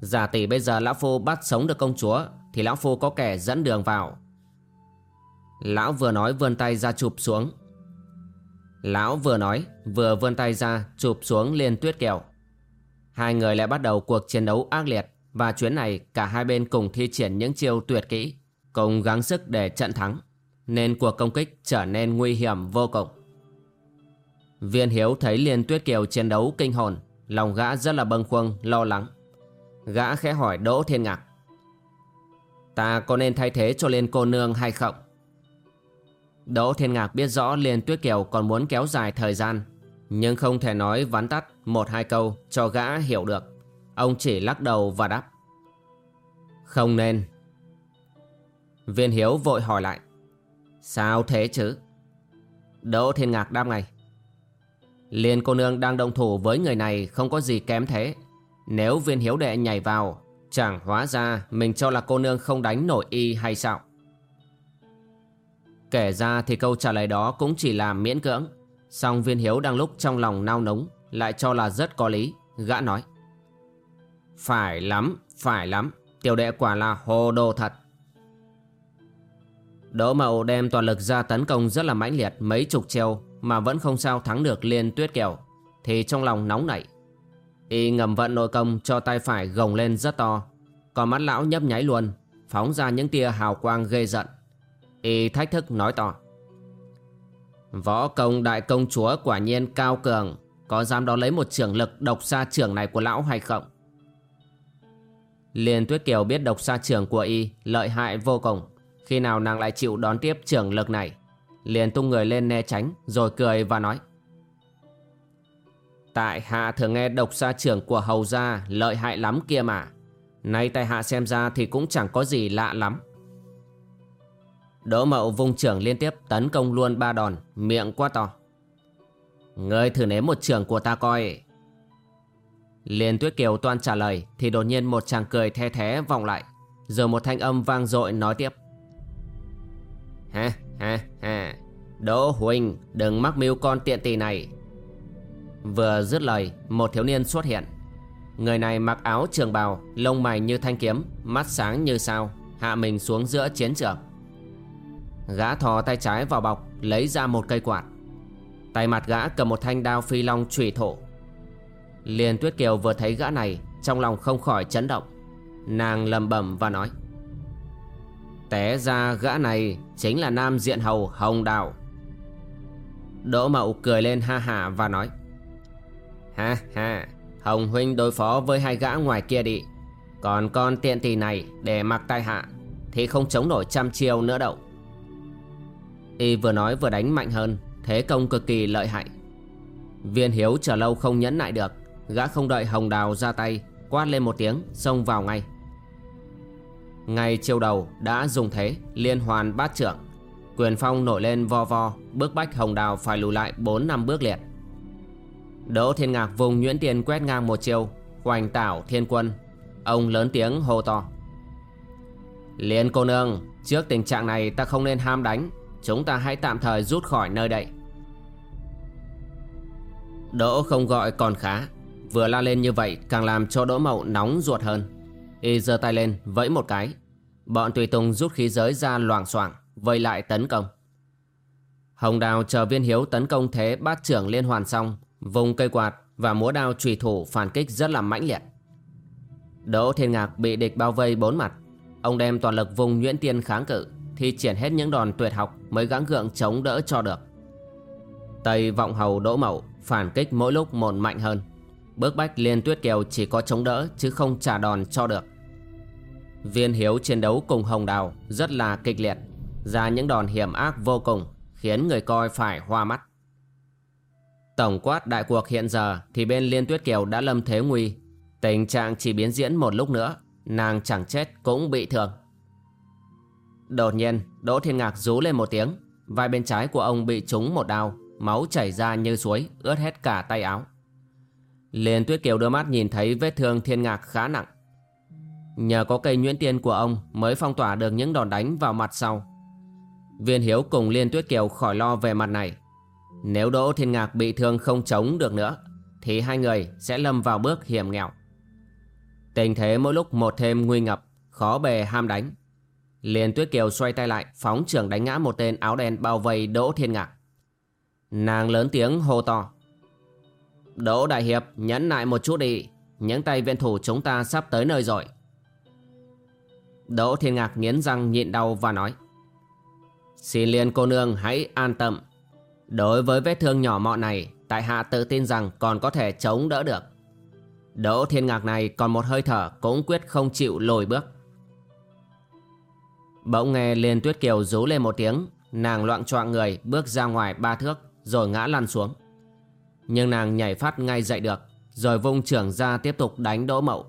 Giả tỷ bây giờ Lão Phu bắt sống được công chúa thì Lão Phu có kẻ dẫn đường vào Lão vừa nói vươn tay ra chụp xuống Lão vừa nói Vừa vươn tay ra chụp xuống liên tuyết kẹo Hai người lại bắt đầu cuộc chiến đấu ác liệt Và chuyến này cả hai bên cùng thi triển những chiêu tuyệt kỹ Cùng gắng sức để trận thắng Nên cuộc công kích trở nên nguy hiểm vô cùng Viên Hiếu thấy Liên Tuyết Kiều chiến đấu kinh hồn, lòng gã rất là bâng khuâng, lo lắng. Gã khẽ hỏi Đỗ Thiên Ngạc. Ta có nên thay thế cho Liên cô nương hay không? Đỗ Thiên Ngạc biết rõ Liên Tuyết Kiều còn muốn kéo dài thời gian, nhưng không thể nói vắn tắt một hai câu cho gã hiểu được. Ông chỉ lắc đầu và đáp. Không nên. Viên Hiếu vội hỏi lại. Sao thế chứ? Đỗ Thiên Ngạc đáp ngay. Liên cô nương đang đồng thủ với người này không có gì kém thế. Nếu viên hiếu đệ nhảy vào, chẳng hóa ra mình cho là cô nương không đánh nổi y hay sao? Kể ra thì câu trả lời đó cũng chỉ là miễn cưỡng. Song viên hiếu đang lúc trong lòng nao núng, lại cho là rất có lý, gã nói. Phải lắm, phải lắm, tiểu đệ quả là hồ đồ thật. Đỗ Mậu đem toàn lực ra tấn công rất là mãnh liệt mấy chục chiêu mà vẫn không sao thắng được liên tuyết kèo thì trong lòng nóng nảy. Y ngầm vận nội công cho tay phải gồng lên rất to, còn mắt lão nhấp nháy luôn, phóng ra những tia hào quang ghê giận. Y thách thức nói to. Võ công đại công chúa quả nhiên cao cường, có dám đó lấy một trưởng lực độc xa trưởng này của lão hay không? Liên Tuyết Kiều biết độc xa trưởng của y lợi hại vô cùng, khi nào nàng lại chịu đón tiếp trưởng lực này liền tung người lên né tránh rồi cười và nói Tại hạ thường nghe độc xa trưởng của hầu gia lợi hại lắm kia mà Nay tại hạ xem ra thì cũng chẳng có gì lạ lắm Đỗ mậu vung trưởng liên tiếp tấn công luôn ba đòn Miệng quá to Ngươi thử nếm một trưởng của ta coi Liên Tuyết Kiều toan trả lời thì đột nhiên một chàng cười the thế vọng lại. Rồi một thanh âm vang dội nói tiếp. Ha ha ha, Đỗ Huynh đừng mắc mưu con tiện tỳ này. Vừa dứt lời, một thiếu niên xuất hiện. Người này mặc áo trường bào, lông mày như thanh kiếm, mắt sáng như sao, hạ mình xuống giữa chiến trường. Gã thò tay trái vào bọc, lấy ra một cây quạt. Tay mặt gã cầm một thanh đao phi long trùy thổ Liên Tuyết Kiều vừa thấy gã này Trong lòng không khỏi chấn động Nàng lầm bẩm và nói Té ra gã này Chính là nam diện hầu Hồng Đạo Đỗ Mậu cười lên ha ha và nói Ha ha. Hồng Huynh đối phó với hai gã ngoài kia đi. Còn con tiện tỷ này, Để mặc tai hạ, Thì không chống nổi trăm chiêu nữa đâu. Y vừa nói vừa đánh mạnh hơn, Thế công cực kỳ lợi hại. Viên hiếu chờ lâu không nhẫn nại được, Gã không đợi hồng đào ra tay, Quát lên một tiếng, xông vào ngay. Ngay chiều đầu đã dùng thế, Liên hoàn bát trưởng. Quyền phong nổi lên vo vo, Bước bách hồng đào phải lùi lại 4 năm bước liệt. Đỗ thiên ngạc vùng nhuyễn tiền quét ngang một chiều, Hoành tảo thiên quân. Ông lớn tiếng hô to. Liên cô nương, Trước tình trạng này ta không nên ham đánh. Chúng ta hãy tạm thời rút khỏi nơi đây. Đỗ không gọi còn khá. Vừa la lên như vậy, càng làm cho Đỗ Mậu nóng ruột hơn. Y giơ tay lên, vẫy một cái. Bọn tùy tùng rút khí giới ra loảng xoảng, Vây lại tấn công. Hồng Đào chờ viên hiếu tấn công thế bát trưởng liên hoàn xong Vùng cây quạt và múa đao trùy thủ phản kích rất là mãnh liệt. Đỗ Thiên Ngạc bị địch bao vây bốn mặt. Ông đem toàn lực vùng nhuyễn tiên kháng cự Thì triển hết những đòn tuyệt học mới gắng gượng chống đỡ cho được. Tây vọng hầu Đỗ Mậu phản kích mỗi lúc một mạnh hơn. Bước bách Liên Tuyết Kiều chỉ có chống đỡ chứ không trả đòn cho được. Viên Hiếu chiến đấu cùng Hồng Đào rất là kịch liệt, Ra những đòn hiểm ác vô cùng, Khiến người coi phải hoa mắt. Tổng quát đại cuộc hiện giờ Thì bên Liên Tuyết Kiều đã lâm thế nguy. Tình trạng chỉ biến diễn một lúc nữa, Nàng chẳng chết cũng bị thương. Đột nhiên, Đỗ Thiên Ngạc rú lên một tiếng. Vai bên trái của ông bị trúng một đao, Máu chảy ra như suối, Ướt hết cả tay áo. Liên Tuyết Kiều đưa mắt nhìn thấy vết thương thiên ngạc khá nặng. Nhờ có cây nhuyễn tiên của ông Mới phong tỏa được những đòn đánh vào mặt sau. Viên Hiếu cùng Liên Tuyết Kiều khỏi lo về mặt này. Nếu Đỗ Thiên Ngạc bị thương không chống được nữa, Thì hai người sẽ lâm vào bước hiểm nghèo. Tình thế mỗi lúc một thêm nguy ngập, Khó bề ham đánh. Liên Tuyết Kiều xoay tay lại, Phóng trưởng đánh ngã một tên áo đen bao vây Đỗ Thiên Ngạc. Nàng lớn tiếng hô to. Đỗ Đại Hiệp, nhẫn nại một chút đi, Những tay viện thủ chúng ta sắp tới nơi rồi. Đỗ Thiên Ngạc nghiến răng nhịn đau và nói. Xin liên cô nương hãy an tâm Đối với vết thương nhỏ mọn này, Tại hạ tự tin rằng còn có thể chống đỡ được. Đỗ Thiên Ngạc này còn một hơi thở Cũng quyết không chịu lùi bước. Bỗng nghe Liên Tuyết Kiều rú lên một tiếng, Nàng loạn choạng người bước ra ngoài ba thước Rồi ngã lăn xuống. Nhưng nàng nhảy phát ngay dậy được, Rồi vung trưởng ra tiếp tục đánh Đỗ Mậu.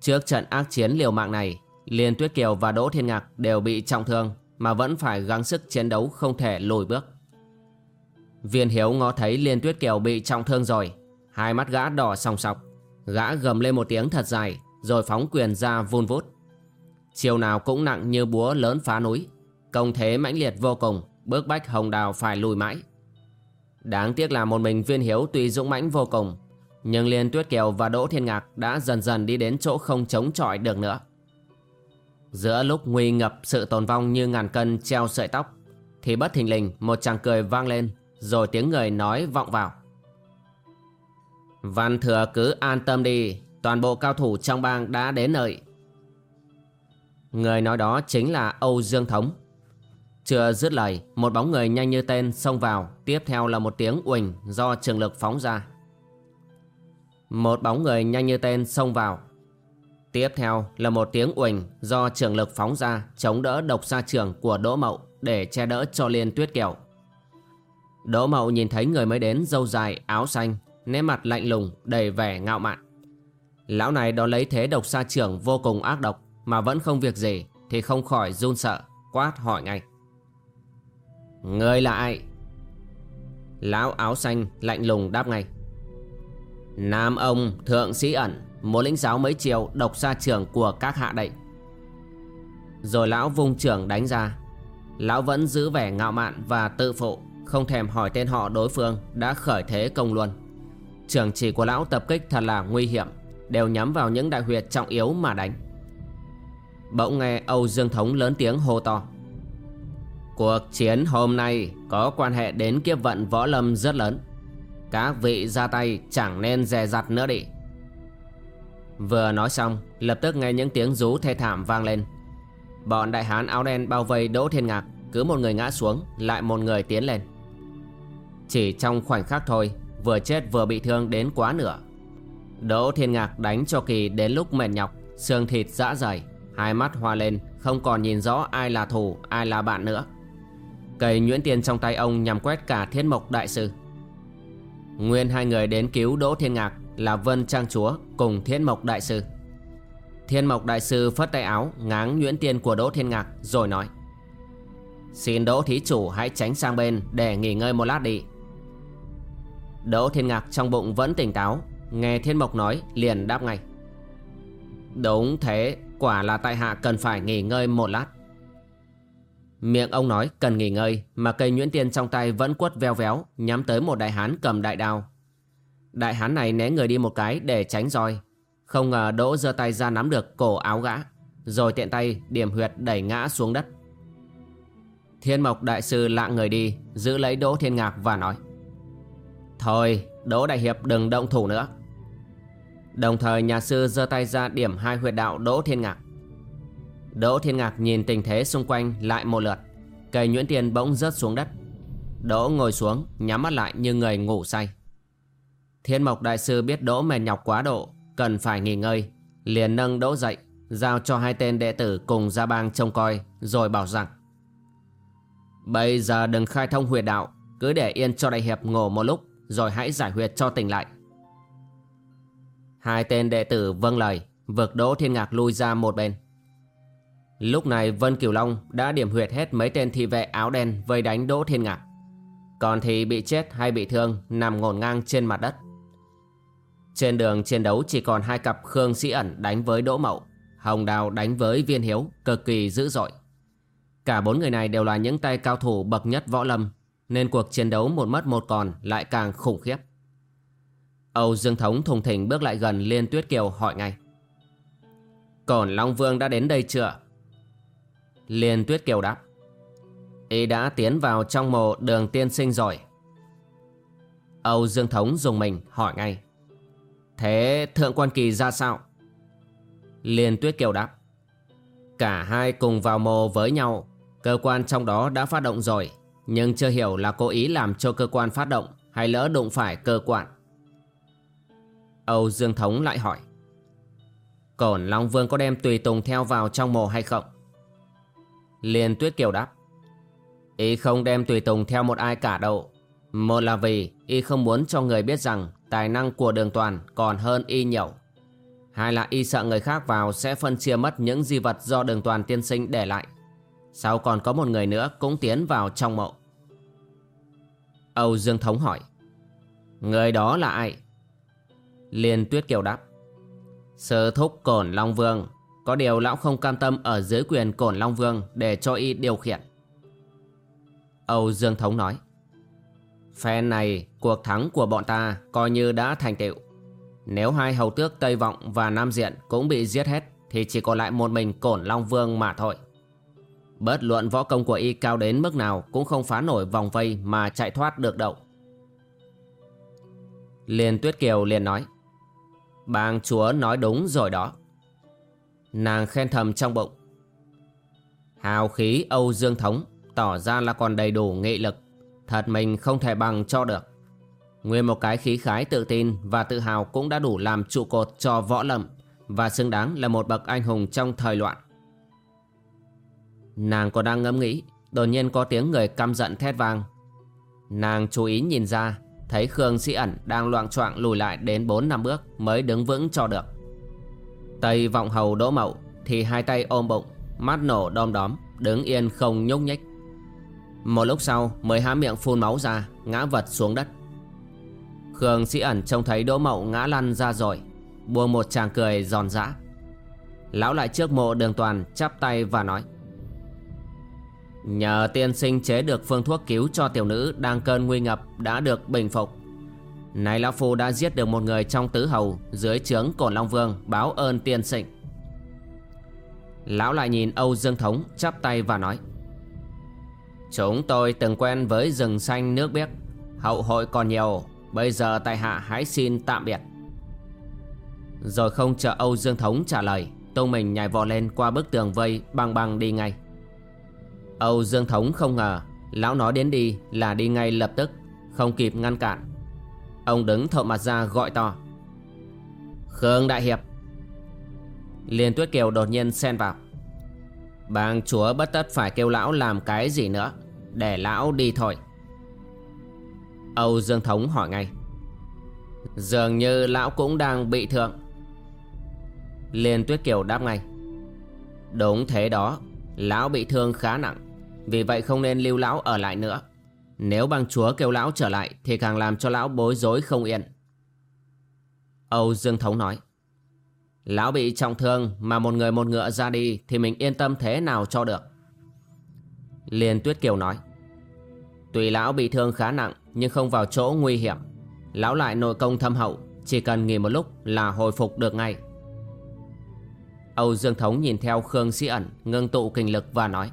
Trước trận ác chiến liều mạng này, Liên Tuyết Kiều và Đỗ Thiên Ngạc đều bị trọng thương Mà vẫn phải gắng sức chiến đấu không thể lùi bước. Viên Hiếu ngó thấy Liên Tuyết Kiều bị trọng thương rồi. Hai mắt gã đỏ sòng sọc. Gã gầm lên một tiếng thật dài, Rồi phóng quyền ra vun vút. Chiều nào cũng nặng như búa lớn phá núi. Công thế mãnh liệt vô cùng Bước bách hồng đào phải lùi mãi. Đáng tiếc là một mình viên hiếu tuy dũng mãnh vô cùng, Nhưng Liên Tuyết Kiều và Đỗ Thiên Ngạc đã dần dần đi đến chỗ không chống chọi được nữa. Giữa lúc nguy ngập sự tồn vong như ngàn cân treo sợi tóc, Thì bất thình lình một chàng cười vang lên. Rồi tiếng người nói vọng vào. Văn thừa cứ an tâm đi, Toàn bộ cao thủ trong bang đã đến nơi. Người nói đó chính là Âu Dương Thống. Chưa dứt lời, Một bóng người nhanh như tên xông vào, Tiếp theo là một tiếng uỳnh do trường lực phóng ra. Một bóng người nhanh như tên xông vào, Tiếp theo là một tiếng uỳnh do trường lực phóng ra, Chống đỡ độc xa trường của Đỗ Mậu Để che đỡ cho Liên Tuyết Kiều. Đỗ Mậu nhìn thấy người mới đến dâu dài, áo xanh, Nét mặt lạnh lùng, đầy vẻ ngạo mạn. Lão này đó lấy thế độc xa trưởng vô cùng ác độc, Mà vẫn không việc gì Thì không khỏi run sợ, Quát hỏi ngay. Người là ai? Lão áo xanh lạnh lùng đáp ngay. Nam ông thượng sĩ ẩn Muốn lĩnh giáo mấy chiều độc xa trưởng của các hạ đệnh Rồi lão vung trưởng đánh ra. Lão vẫn giữ vẻ ngạo mạn và tự phụ. Không thèm hỏi tên họ đối phương Đã khởi thế công luôn trường chỉ của lão tập kích thật là nguy hiểm, Đều nhắm vào những đại huyệt trọng yếu mà đánh. Bỗng nghe Âu Dương Thống lớn tiếng hô to, Cuộc chiến hôm nay có quan hệ đến kiếp vận võ lâm rất lớn, Các vị ra tay chẳng nên dè dặt nữa đi. Vừa nói xong, Lập tức nghe những tiếng rú thê thảm vang lên. Bọn đại hán áo đen bao vây Đỗ Thiên Ngạc, Cứ một người ngã xuống, Lại một người tiến lên. Chỉ trong khoảnh khắc thôi, Vừa chết vừa bị thương đến quá nửa Đỗ Thiên Ngạc đánh cho kỳ đến lúc mệt nhọc, Xương thịt dã rời, Hai mắt hoa lên, Không còn nhìn rõ ai là thù, ai là bạn nữa Cây nhuyễn tiền trong tay ông nhằm quét cả thiên mộc đại sư Nguyên hai người đến cứu Đỗ Thiên Ngạc là Vân Trang Chúa cùng Thiên Mộc Đại Sư. Thiên Mộc Đại Sư phất tay áo, ngáng nhuyễn tiền của Đỗ Thiên Ngạc rồi nói, Xin Đỗ Thí Chủ hãy tránh sang bên để nghỉ ngơi một lát đi. Đỗ Thiên Ngạc trong bụng vẫn tỉnh táo, nghe Thiên Mộc nói liền đáp ngay. Đúng thế, quả là tại hạ cần phải nghỉ ngơi một lát. Miệng ông nói cần nghỉ ngơi mà cây nhuyễn tiền trong tay vẫn quất veo véo nhắm tới một đại hán cầm đại đao. Đại hán này né người đi một cái để tránh roi. Không ngờ Đỗ giơ tay ra nắm được cổ áo gã Rồi tiện tay điểm huyệt đẩy ngã xuống đất. Thiên Mộc Đại Sư lạng người đi Giữ lấy Đỗ Thiên Ngạc và nói. Thôi Đỗ Đại Hiệp đừng động thủ nữa. Đồng thời nhà sư giơ tay ra điểm hai huyệt đạo Đỗ Thiên Ngạc. Đỗ Thiên Ngạc nhìn tình thế xung quanh lại một lượt Cây nhuyễn tiền bỗng rớt xuống đất. Đỗ ngồi xuống nhắm mắt lại như người ngủ say. Thiên Mộc Đại Sư biết Đỗ mệt nhọc quá độ, cần phải nghỉ ngơi, liền nâng Đỗ dậy, giao cho hai tên đệ tử cùng ra bang trông coi, rồi bảo rằng Bây giờ đừng khai thông huyệt đạo, cứ để yên cho đại hiệp ngủ một lúc, rồi hãy giải huyệt cho tỉnh lại. Hai tên đệ tử vâng lời, vực Đỗ Thiên Ngạc lui ra một bên. Lúc này Vân Kiều Long đã điểm huyệt hết mấy tên thị vệ áo đen vây đánh Đỗ Thiên Ngạc. Còn thì bị chết hay bị thương nằm ngổn ngang trên mặt đất. Trên đường chiến đấu chỉ còn hai cặp Khương Sĩ ẩn đánh với Đỗ Mậu, Hồng Đào đánh với Viên Hiếu, cực kỳ dữ dội. Cả bốn người này đều là những tay cao thủ bậc nhất võ lâm, nên cuộc chiến đấu một mất một còn lại càng khủng khiếp. Âu Dương Thống thùng thình bước lại gần Liên Tuyết Kiều hỏi ngay. Cổn Long Vương đã đến đây chưa? Liên Tuyết Kiều đáp. Y đã tiến vào trong mộ đường tiên sinh rồi. Âu Dương Thống dùng mình hỏi ngay. Thế Thượng Quan Kỳ ra sao? Liên Tuyết Kiều đáp. Cả hai cùng vào mộ với nhau. Cơ quan trong đó đã phát động rồi. Nhưng chưa hiểu là cố ý làm cho cơ quan phát động hay lỡ đụng phải cơ quan. Âu Dương Thống lại hỏi. Cổn Long Vương có đem tùy tùng theo vào trong mồ hay không? Liên Tuyết Kiều đáp. Y không đem tùy tùng theo một ai cả đâu. Một là vì Y không muốn cho người biết rằng tài năng của đường toàn còn hơn y nhiều. Hai là y sợ người khác vào sẽ phân chia mất những di vật do đường toàn tiên sinh để lại. Sau còn có một người nữa cũng tiến vào trong mộ. Âu Dương Thống hỏi. Người đó là ai? Liên Tuyết Kiều đáp. Sơ thúc Cổn Long Vương. Có điều lão không cam tâm ở dưới quyền Cổn Long Vương để cho y điều khiển. Âu Dương Thống nói. Phen này, cuộc thắng của bọn ta coi như đã thành tựu. Nếu hai hầu tước Tây Vọng và Nam Diện cũng bị giết hết thì chỉ còn lại một mình Cổn Long Vương mà thôi. Bất luận võ công của y cao đến mức nào cũng không phá nổi vòng vây mà chạy thoát được đâu. Liên Tuyết Kiều liền nói. Bang chúa nói đúng rồi đó. Nàng khen thầm trong bụng. Hào khí Âu Dương Thống, tỏ ra là còn đầy đủ nghị lực, Thật mình không thể bằng cho được Nguyên một cái khí khái tự tin và tự hào cũng đã đủ làm trụ cột cho võ lâm Và xứng đáng là một bậc anh hùng trong thời loạn Nàng còn đang ngẫm nghĩ, Đột nhiên có tiếng người căm giận thét vang. Nàng chú ý nhìn ra, Thấy Khương Sĩ ẩn đang loạn choạng lùi lại đến 4 năm bước mới đứng vững cho được. Tây vọng hầu đỗ mậu Thì hai tay ôm bụng, Mắt nổ đom đóm, Đứng yên không nhúc nhích. Một lúc sau, mới há miệng phun máu ra, Ngã vật xuống đất. Khương Sĩ ẩn trông thấy Đỗ Mậu ngã lăn ra rồi, Buông một chàng cười giòn giã. Lão lại trước mộ đường toàn chắp tay và nói Nhờ tiên sinh chế được phương thuốc cứu cho tiểu nữ đang cơn nguy ngập đã được bình phục. Này Lão Phu đã giết được một người trong tứ hầu dưới trướng Cổn Long Vương, báo ơn tiên sinh. Lão lại nhìn Âu Dương Thống chắp tay và nói, Chúng tôi từng quen với rừng xanh nước biếc, Hậu hội còn nhiều, Bây giờ tại hạ hãy xin tạm biệt. Rồi không chờ Âu Dương Thống trả lời Tông mình nhảy vọt lên qua bức tường vây băng băng đi ngay. Âu Dương Thống không ngờ, Lão nói đến đi là đi ngay lập tức, Không kịp ngăn cản. Ông đứng thộn mặt ra gọi to. Khương Đại Hiệp. Liên Tuyết Kiều đột nhiên xen vào. Bang chúa bất tất phải kêu lão làm cái gì nữa, Để lão đi thôi. Âu Dương Thống hỏi ngay. Dường như lão cũng đang bị thương. Liên Tuyết Kiều đáp ngay. Đúng thế đó, Lão bị thương khá nặng. Vì vậy không nên lưu lão ở lại nữa. Nếu bang chúa kêu lão trở lại, Thì càng làm cho lão bối rối không yên. Âu Dương Thống nói. Lão bị trọng thương Mà một người một ngựa ra đi Thì mình yên tâm thế nào cho được. Liên Tuyết Kiều nói. Tùy lão bị thương khá nặng, Nhưng không vào chỗ nguy hiểm. Lão lại nội công thâm hậu, Chỉ cần nghỉ một lúc là hồi phục được ngay. Âu Dương Thống nhìn theo Khương Sĩ ẩn, Ngưng tụ kinh lực và nói.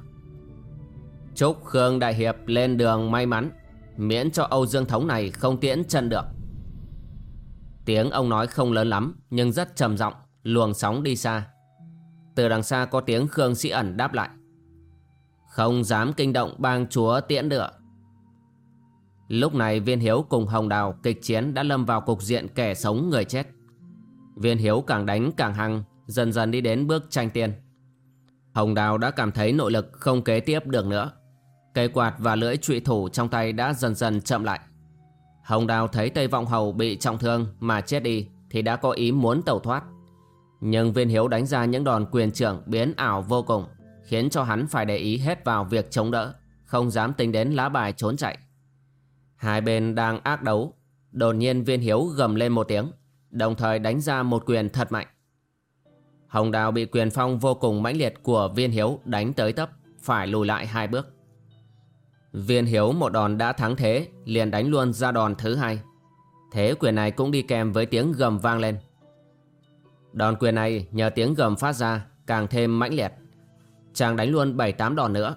Chúc Khương Đại Hiệp lên đường may mắn Miễn cho Âu Dương Thống này không tiễn chân được Tiếng ông nói không lớn lắm Nhưng rất trầm giọng Luồng sóng đi xa Từ đằng xa có tiếng Khương Sĩ ẩn đáp lại Không dám kinh động bang chúa tiễn được Lúc này Viên Hiếu cùng Hồng Đào kịch chiến đã lâm vào cục diện kẻ sống người chết. Viên Hiếu càng đánh càng hăng, dần dần đi đến bước tranh tiên. Hồng Đào đã cảm thấy nội lực không kế tiếp được nữa. Cây quạt và lưỡi trụy thủ trong tay đã dần dần chậm lại. Hồng Đào thấy Tây Vọng Hầu bị trọng thương mà chết đi thì đã có ý muốn tẩu thoát. Nhưng Viên Hiếu đánh ra những đòn quyền trưởng biến ảo vô cùng, khiến cho hắn phải để ý hết vào việc chống đỡ, không dám tính đến lá bài trốn chạy. Hai bên đang ác đấu Đột nhiên viên hiếu gầm lên một tiếng Đồng thời đánh ra một quyền thật mạnh Hồng đào bị quyền phong vô cùng mãnh liệt của viên hiếu đánh tới tấp Phải lùi lại hai bước Viên hiếu một đòn đã thắng thế, Liền đánh luôn ra đòn thứ hai. Thế quyền này cũng đi kèm với tiếng gầm vang lên. Đòn quyền này nhờ tiếng gầm phát ra Càng thêm mãnh liệt. Chàng đánh luôn 7-8 đòn nữa.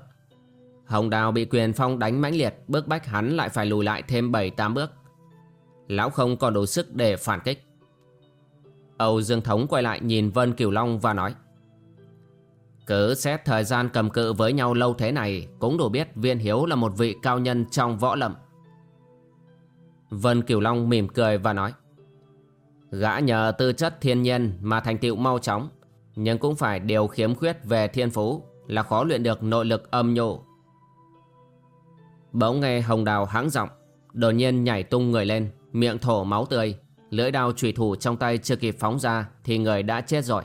Hồng Đào bị quyền phong đánh mãnh liệt, Bước bách hắn lại phải lùi lại thêm 7-8 bước. Lão không còn đủ sức để phản kích. Âu Dương Thống quay lại nhìn Vân Kiều Long và nói cứ xét thời gian cầm cự với nhau lâu thế này Cũng đủ biết Viên Hiếu là một vị cao nhân trong võ lâm. Vân Kiều Long mỉm cười và nói, Gã nhờ tư chất thiên nhiên mà thành tựu mau chóng, Nhưng cũng phải điều khiếm khuyết về thiên phú Là khó luyện được nội lực âm nhộ. Bỗng nghe hồng đào hãng giọng, Đột nhiên nhảy tung người lên, Miệng thổ máu tươi, Lưỡi đao trùy thủ trong tay chưa kịp phóng ra Thì người đã chết rồi.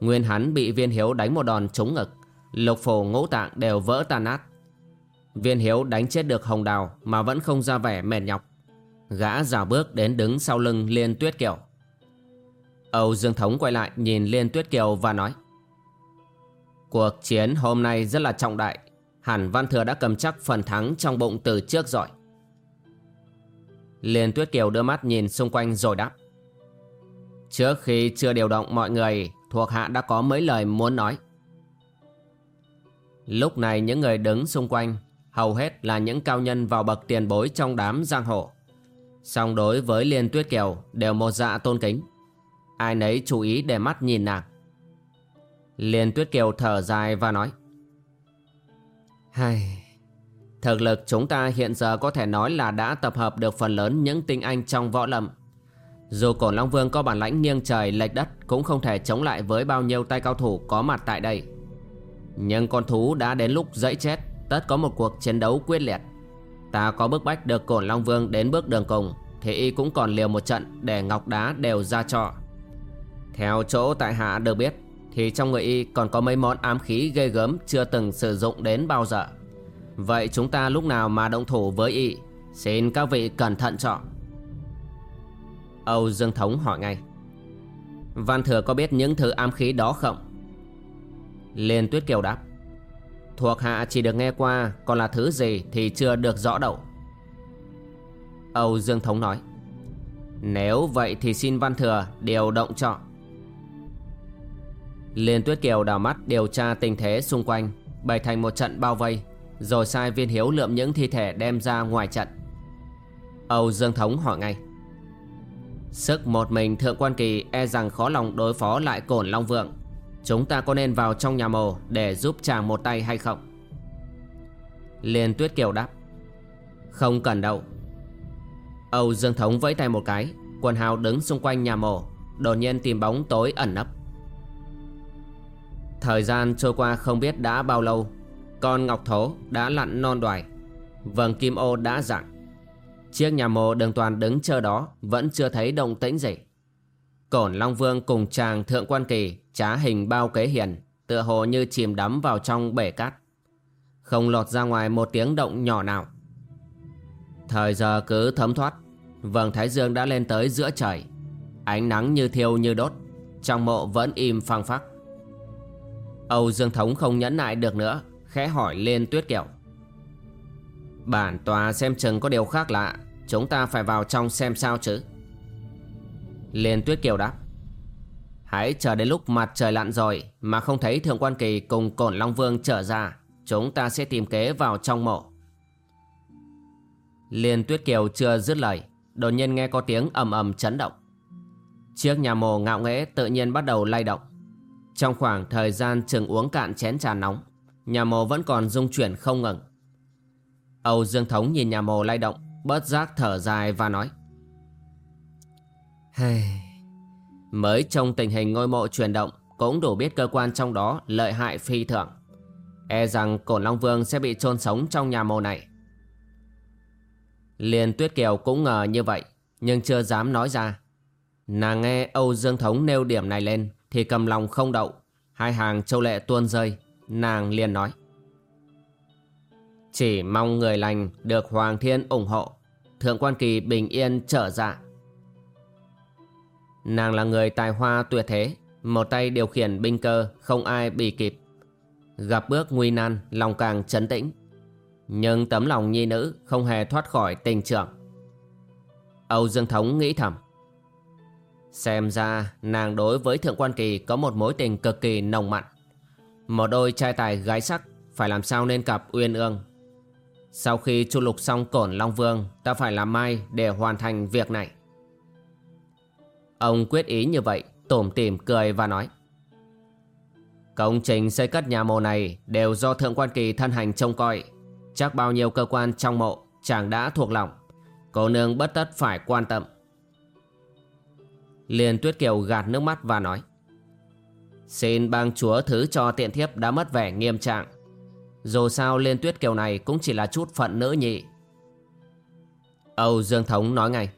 Nguyên hắn bị viên hiếu đánh một đòn trúng ngực. Lục phổ, ngũ tạng đều vỡ tan nát. Viên hiếu đánh chết được hồng đào Mà vẫn không ra vẻ mệt nhọc. Gã rào bước đến đứng sau lưng Liên Tuyết Kiều. Âu Dương Thống quay lại nhìn Liên Tuyết Kiều và nói, Cuộc chiến hôm nay rất là trọng đại. Hẳn Văn Thừa đã cầm chắc phần thắng trong bụng từ trước rồi. Liên Tuyết Kiều đưa mắt nhìn xung quanh rồi đáp, Trước khi chưa điều động mọi người Thuộc hạ đã có mấy lời muốn nói. Lúc này những người đứng xung quanh, Hầu hết là những cao nhân vào bậc tiền bối trong đám giang hồ. Song đối với Liên Tuyết Kiều Đều một dạ tôn kính. Ai nấy chú ý để mắt nhìn nàng. Liên Tuyết Kiều thở dài và nói, Hay... Thực lực chúng ta hiện giờ có thể nói là đã tập hợp được phần lớn những tinh anh trong võ lâm. Dù cổ Long Vương có bản lãnh nghiêng trời lệch đất cũng không thể chống lại với bao nhiêu tay cao thủ có mặt tại đây. Nhưng con thú đã đến lúc dẫy chết, tất có một cuộc chiến đấu quyết liệt. Ta có bức bách được cổ Long Vương đến bước đường cùng, thì y cũng còn liều một trận để ngọc đá đều ra trọ. Theo chỗ tại hạ được biết, thì trong người y còn có mấy món ám khí ghê gớm chưa từng sử dụng đến bao giờ. Vậy chúng ta lúc nào mà động thủ với y Xin các vị cẩn thận chọn Âu Dương Thống hỏi ngay. Văn Thừa có biết những thứ ám khí đó không? Liên Tuyết Kiều đáp. Thuộc hạ chỉ được nghe qua, Còn là thứ gì thì chưa được rõ đâu. Âu Dương Thống nói. Nếu vậy thì xin Văn Thừa điều động cho. Liên Tuyết Kiều đào mắt điều tra tình thế xung quanh, Bày thành một trận bao vây, Rồi sai viên hiếu lượm những thi thể đem ra ngoài trận. Âu Dương Thống hỏi ngay. Sức một mình Thượng Quan Kỳ e rằng khó lòng đối phó lại cổn Long Vượng. Chúng ta có nên vào trong nhà mồ để giúp chàng một tay hay không? Liên Tuyết Kiều đáp. Không cần đâu. Âu Dương Thống vẫy tay một cái, Quần hào đứng xung quanh nhà mồ, Đột nhiên tìm bóng tối ẩn nấp. Thời gian trôi qua không biết đã bao lâu, Con Ngọc Thố đã lặn non đoài. Vầng Kim Ô đã dạng Chiếc nhà mồ đường toàn đứng chờ đó Vẫn chưa thấy động tĩnh gì. Cổn Long Vương cùng chàng Thượng Quan Kỳ Trá hình bao kế hiền, Tựa hồ như chìm đắm vào trong bể cát. Không lọt ra ngoài một tiếng động nhỏ nào. Thời giờ cứ thấm thoát, Vầng Thái Dương đã lên tới giữa trời. Ánh nắng như thiêu như đốt, Trong mộ vẫn im phăng phắc. Âu Dương Thống không nhẫn nại được nữa, Khẽ hỏi lên tuyết kiệu Bản tòa xem chừng có điều khác lạ. Chúng ta phải vào trong xem sao chứ? Liên tuyết kiều đáp. Hãy chờ đến lúc mặt trời lặn rồi Mà không thấy Thượng Quan Kỳ cùng Cổn Long Vương trở ra, Chúng ta sẽ tìm kế vào trong mộ. Liên tuyết kiều chưa dứt lời, Đột nhiên nghe có tiếng ầm ầm chấn động. Chiếc nhà mồ ngạo nghễ tự nhiên bắt đầu lay động. Trong khoảng thời gian chừng uống cạn chén trà nóng, Nhà mồ vẫn còn rung chuyển không ngừng. Âu Dương Thống nhìn nhà mồ lay động. Bớt giác thở dài và nói. Hey, Mới trong tình hình ngôi mộ chuyển động Cũng đủ biết cơ quan trong đó lợi hại phi thường. E rằng Cổn Long Vương sẽ bị chôn sống trong nhà mồ này. Liên Tuyết Kiều cũng ngờ như vậy Nhưng chưa dám nói ra. Nàng nghe Âu Dương Thống nêu điểm này lên Thì cầm lòng không đậu. Hai hàng châu lệ tuôn rơi Nàng liền nói. Chỉ mong người lành được Hoàng Thiên ủng hộ. Thượng quan kỳ bình yên trở dạ. Nàng là người tài hoa tuyệt thế, Một tay điều khiển binh cơ, Không ai bị kịp. Gặp bước nguy nan, Lòng càng chấn tĩnh. Nhưng tấm lòng nhi nữ Không hề thoát khỏi tình trưởng Âu Dương Thống nghĩ thầm. Xem ra nàng đối với Thượng Quan Kỳ Có một mối tình cực kỳ nồng mặn. Một đôi trai tài gái sắc, Phải làm sao nên cặp uyên ương? Sau khi chu lục xong cổn Long Vương, Ta phải làm mai để hoàn thành việc này. Ông quyết ý như vậy tổm tỉm cười và nói. Công trình xây cất nhà mộ này Đều do Thượng Quan Kỳ thân hành trông coi. Chắc bao nhiêu cơ quan trong mộ Chàng đã thuộc lòng. Cô nương bất tất phải quan tâm. Liên Tuyết Kiều gạt nước mắt và nói. Xin bang chúa thứ cho tiện thiếp đã mất vẻ nghiêm trạng. Dù sao Liên Tuyết Kiều này cũng chỉ là chút phận nữ nhị. Âu Dương Thống nói ngay,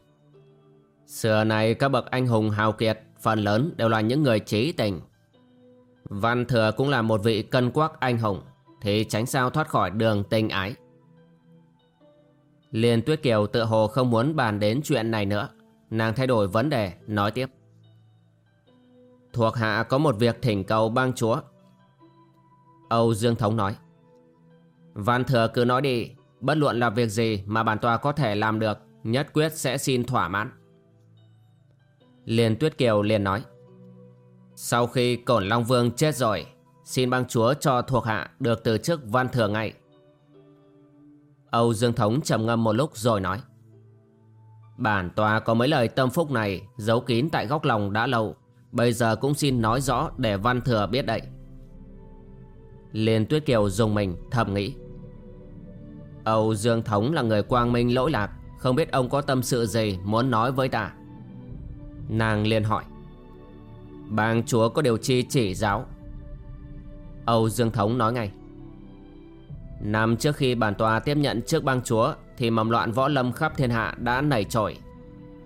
Xưa này các bậc anh hùng hào kiệt, Phần lớn đều là những người trí tình. Văn Thừa cũng là một vị cân quắc anh hùng, Thì tránh sao thoát khỏi đường tình ái. Liên Tuyết Kiều tự hồ không muốn bàn đến chuyện này nữa. Nàng thay đổi vấn đề, Nói tiếp, Thuộc hạ có một việc thỉnh cầu bang chúa. Âu Dương Thống nói Văn thừa cứ nói đi, Bất luận là việc gì mà bản tòa có thể làm được, Nhất quyết sẽ xin thỏa mãn. Liên Tuyết Kiều liền nói, Sau khi Cổn Long Vương chết rồi, Xin bang chúa cho thuộc hạ được từ chức văn thừa ngay. Âu Dương Thống trầm ngâm một lúc rồi nói, Bản tòa có mấy lời tâm phúc này giấu kín tại góc lòng đã lâu, Bây giờ cũng xin nói rõ để văn thừa biết đậy Liên Tuyết Kiều dùng mình thầm nghĩ Âu Dương Thống là người quang minh lỗi lạc, Không biết ông có tâm sự gì muốn nói với ta Nàng liền hỏi Bang chúa có điều chi chỉ giáo Âu Dương Thống nói ngay Năm trước khi bản tòa tiếp nhận trước bang chúa, thì mầm loạn võ lâm khắp thiên hạ đã nảy trội.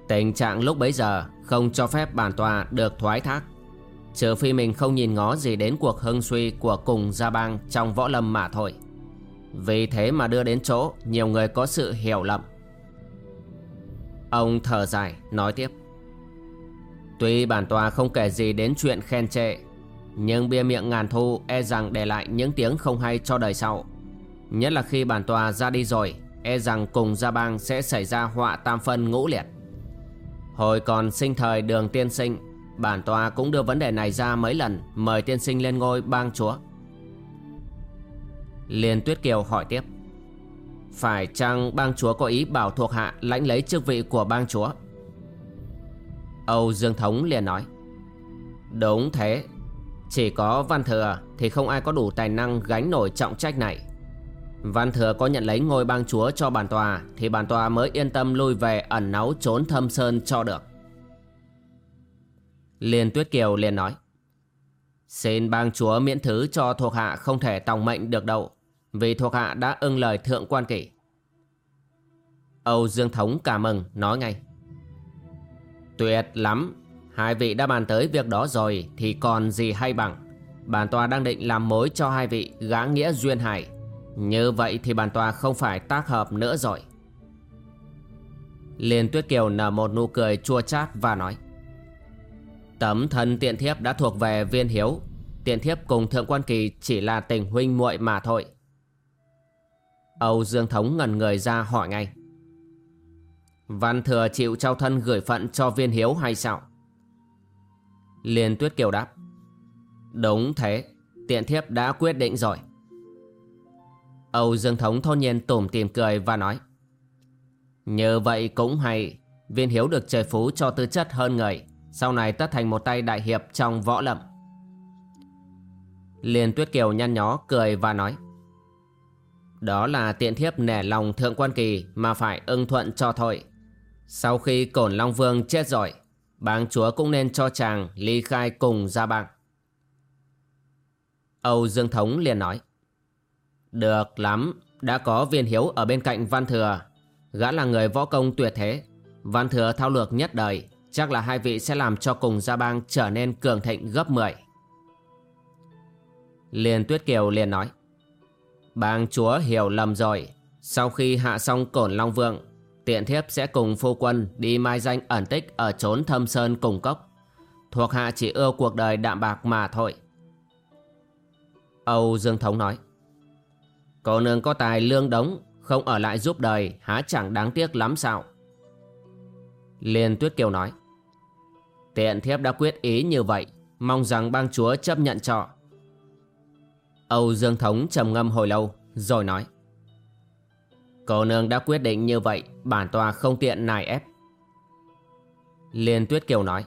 Tình trạng lúc bấy giờ không cho phép bản tòa được thoái thác. Trừ phi mình không nhìn ngó gì đến cuộc hưng suy của cùng gia bang trong võ lâm mà thôi. Vì thế mà đưa đến chỗ nhiều người có sự hiểu lầm. Ông thở dài, nói tiếp. Tuy bản tòa không kể gì đến chuyện khen chê, Nhưng bia miệng ngàn thu e rằng để lại những tiếng không hay cho đời sau Nhất là khi bản tòa ra đi rồi E rằng cùng gia bang sẽ xảy ra họa tam phân ngũ liệt Hồi còn sinh thời đường tiên sinh, Bản tòa cũng đưa vấn đề này ra mấy lần Mời tiên sinh lên ngôi bang chúa Liên Tuyết Kiều hỏi tiếp. Phải chăng bang chúa có ý bảo thuộc hạ lãnh lấy chức vị của bang chúa? Âu Dương Thống liền nói. Đúng thế. Chỉ có Văn Thừa thì không ai có đủ tài năng gánh nổi trọng trách này. Văn Thừa có nhận lấy ngôi bang chúa cho bản tòa Thì bản tòa mới yên tâm lui về ẩn náu trốn thâm sơn cho được. Liên Tuyết Kiều liền nói. Xin bang chúa miễn thứ cho thuộc hạ không thể tòng mệnh được đâu, Vì thuộc hạ đã ưng lời thượng quan kỷ. Âu Dương Thống cảm mừng nói ngay, Tuyệt lắm, Hai vị đã bàn tới việc đó rồi Thì còn gì hay bằng. Bản tòa đang định làm mối cho hai vị Gã nghĩa duyên hải. Như vậy thì bản tòa không phải tác hợp nữa rồi. Liên Tuyết Kiều nở một nụ cười chua chát và nói Tấm thân tiện thiếp đã thuộc về viên hiếu. Tiện thiếp cùng thượng quan kỳ chỉ là tình huynh muội mà thôi. Âu Dương Thống ngẩn người ra hỏi ngay. Văn thừa chịu trao thân gửi phận cho viên hiếu hay sao? Liên Tuyết Kiều đáp. Đúng thế, tiện thiếp đã quyết định rồi. Âu Dương Thống thôn nhiên tủm tìm cười và nói. Như vậy cũng hay Viên hiếu được trời phú cho tư chất hơn người. Sau này tất thành một tay đại hiệp trong võ lậm Liên Tuyết Kiều nhăn nhó cười và nói Đó là tiện thiếp nể lòng thượng quan kỳ Mà phải ưng thuận cho thôi sau khi Cổn Long Vương chết rồi, bang chúa cũng nên cho chàng ly khai cùng ra bang. Âu Dương Thống liền nói. Được lắm, đã có viên hiếu ở bên cạnh Văn Thừa. Gã là người võ công tuyệt thế. Văn Thừa thao lược nhất đời, chắc là hai vị sẽ làm cho cùng gia bang trở nên cường thịnh gấp 10. Liên Tuyết Kiều liền nói. Bang chúa hiểu lầm rồi. Sau khi hạ xong Cổn Long Vương, Tiện thiếp sẽ cùng phu quân đi mai danh ẩn tích ở chốn thâm sơn cùng cốc. Thuộc hạ chỉ ưa cuộc đời đạm bạc mà thôi. Âu Dương Thống nói. Cô nương có tài lương đống, không ở lại giúp đời, há chẳng đáng tiếc lắm sao? Liên Tuyết Kiều nói. Tiện thiếp đã quyết ý như vậy, mong rằng bang chúa chấp nhận cho. Âu Dương Thống trầm ngâm hồi lâu, rồi nói. Cô nương đã quyết định như vậy Bản tòa không tiện nài ép Liên Tuyết Kiều nói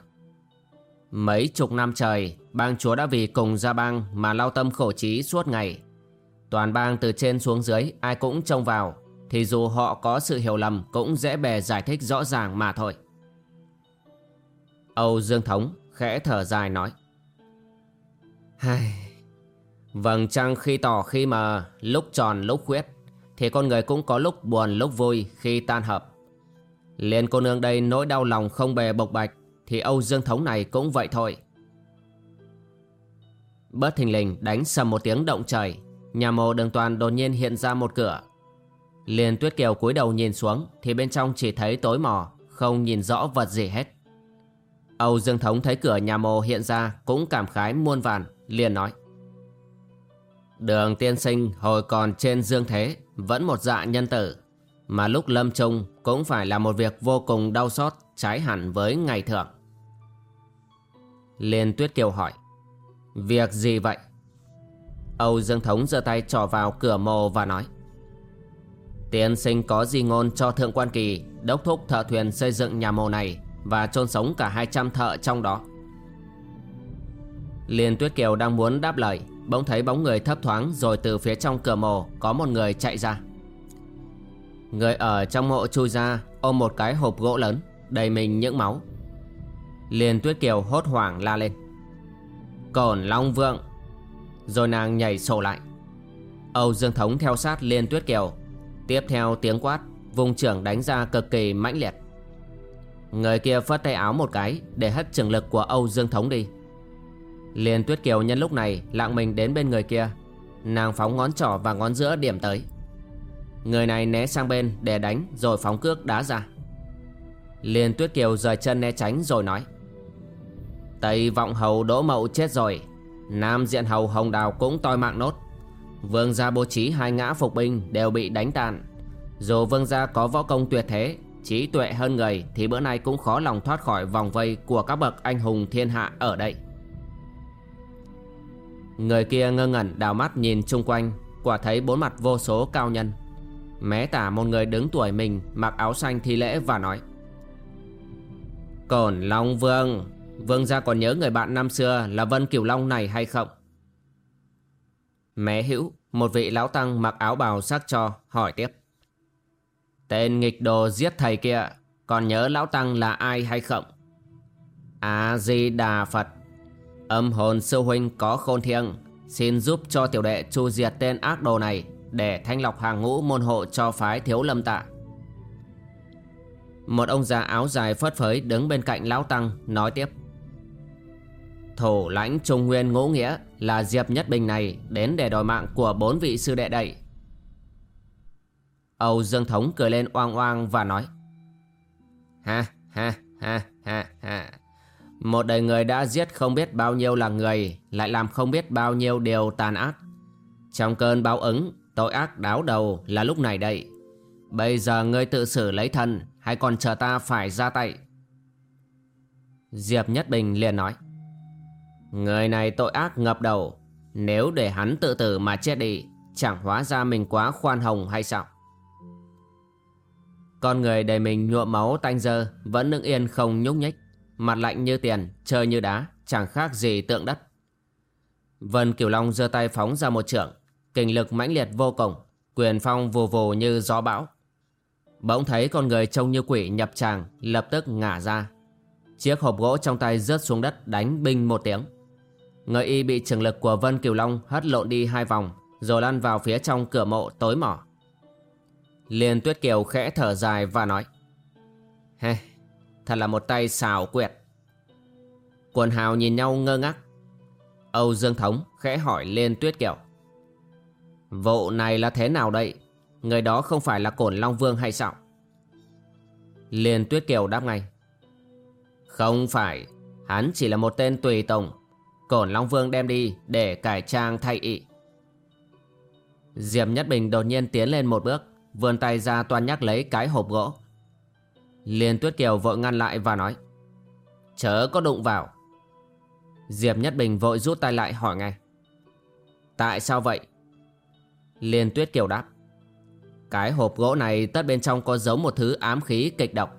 Mấy chục năm trời Bang chúa đã vì cùng gia bang Mà lao tâm khổ trí suốt ngày Toàn bang từ trên xuống dưới Ai cũng trông vào Thì dù họ có sự hiểu lầm Cũng dễ bề giải thích rõ ràng mà thôi Âu Dương Thống khẽ thở dài nói Hai... Vầng trăng khi tỏ khi mờ Lúc tròn lúc khuyết thì con người cũng có lúc buồn lúc vui khi tan hợp. Liên cô nương đây nỗi đau lòng không bề bộc bạch thì Âu Dương Thống này cũng vậy thôi. Bất thình lình đánh sầm một tiếng động trời, nhà mồ đường toàn đột nhiên hiện ra một cửa. Liên Tuyết Kiều cúi đầu nhìn xuống thì bên trong chỉ thấy tối mò, không nhìn rõ vật gì hết. Âu Dương Thống thấy cửa nhà mồ hiện ra cũng cảm khái muôn vàn, liền nói. Đường tiên sinh hồi còn trên dương thế vẫn một dạ nhân tử Mà lúc lâm Trung cũng phải là một việc vô cùng đau xót Trái hẳn với ngày thường Liên Tuyết Kiều hỏi Việc gì vậy? Âu Dương Thống giơ tay trỏ vào cửa mồ và nói Tiên sinh có gì ngôn cho Thượng Quan Kỳ Đốc thúc thợ thuyền xây dựng nhà mồ này và chôn sống cả 200 thợ trong đó. Liên Tuyết Kiều đang muốn đáp lời, Bỗng thấy bóng người thấp thoáng rồi từ phía trong cửa mộ có một người chạy ra. Người ở trong mộ chui ra, ôm một cái hộp gỗ lớn, Đầy mình những máu. Liên Tuyết Kiều hốt hoảng la lên. Cổn Long Vượng! Rồi nàng nhảy sổ lại. Âu Dương Thống theo sát Liên Tuyết Kiều, Tiếp theo tiếng quát, Vùng trưởng đánh ra cực kỳ mãnh liệt. Người kia phất tay áo một cái, Để hất trường lực của Âu Dương Thống đi. Liên Tuyết Kiều nhân lúc này lạng mình đến bên người kia. Nàng phóng ngón trỏ và ngón giữa điểm tới. Người này né sang bên để đánh, rồi phóng cước đá ra. Liên Tuyết Kiều rời chân né tránh rồi nói, Tây vọng hầu, đỗ mậu chết rồi. Nam diện hầu, hồng đào cũng toi mạng nốt. Vương gia bố trí hai ngã phục binh đều bị đánh tàn. Dù vương gia có võ công tuyệt thế Trí tuệ hơn người Thì bữa nay cũng khó lòng thoát khỏi vòng vây Của các bậc anh hùng thiên hạ ở đây. Người kia ngơ ngẩn đào mắt nhìn chung quanh, Quả thấy bốn mặt vô số cao nhân. Mé tả một người đứng tuổi mình, Mặc áo xanh thi lễ và nói, Cổn Long Vương Vương gia còn nhớ người bạn năm xưa Là Vân Kiều Long này hay không? Mé hữu, Một vị lão tăng mặc áo bào sắc cho, Hỏi tiếp Tên nghịch đồ giết thầy kia, Còn nhớ lão tăng là ai hay không? A-di-đà Phật. Âm hồn sư huynh có khôn thiêng, Xin giúp cho tiểu đệ chu diệt tên ác đồ này Để thanh lọc hàng ngũ môn hộ cho phái thiếu lâm tạ. Một ông già áo dài phất phới đứng bên cạnh lão tăng, nói tiếp. Thủ lãnh Trung Nguyên ngũ nghĩa là Diệp Nhất Bình này đến để đòi mạng của bốn vị sư đệ đậy. Âu Dương Thống cười lên oang oang và nói, Ha ha ha ha ha. Một đời người đã giết không biết bao nhiêu là người, Lại làm không biết bao nhiêu điều tàn ác. Trong cơn báo ứng, Tội ác đáo đầu là lúc này đây. Bây giờ ngươi tự xử lấy thân, Hay còn chờ ta phải ra tay? Diệp Nhất Bình liền nói, Người này tội ác ngập đầu. Nếu để hắn tự tử mà chết đi, Chẳng hóa ra mình quá khoan hồng hay sao? Con người đầy mình nhuộm máu tanh dơ Vẫn đứng yên không nhúc nhích. Mặt lạnh như tiền, chơi như đá Chẳng khác gì tượng đất. Vân Kiều Long giơ tay phóng ra một trượng Kình lực mãnh liệt vô cùng Quyền phong vù vù như gió bão. Bỗng thấy con người trông như quỷ nhập tràng Lập tức ngả ra. Chiếc hộp gỗ trong tay rớt xuống đất đánh binh một tiếng. Người y bị trường lực của Vân Kiều Long hất lộn đi hai vòng Rồi lăn vào phía trong cửa mộ tối mỏ. Liên Tuyết Kiều khẽ thở dài và nói Hê, thật là một tay xảo quyệt. Quần hào nhìn nhau ngơ ngác. Âu Dương Thống khẽ hỏi Liên Tuyết Kiều Vụ này là thế nào đây? Người đó không phải là Cổn Long Vương hay sao? Liên Tuyết Kiều đáp ngay Không phải Hắn chỉ là một tên tùy tùng. Cổn Long Vương đem đi để cải trang thay ị Diệp Nhất Bình đột nhiên tiến lên một bước. Vươn tay ra toan nhắc lấy cái hộp gỗ. Liên Tuyết Kiều vội ngăn lại và nói, Chớ có đụng vào. Diệp Nhất Bình vội rút tay lại hỏi ngay, Tại sao vậy? Liên Tuyết Kiều đáp, Cái hộp gỗ này tất bên trong có giấu một thứ ám khí kịch độc.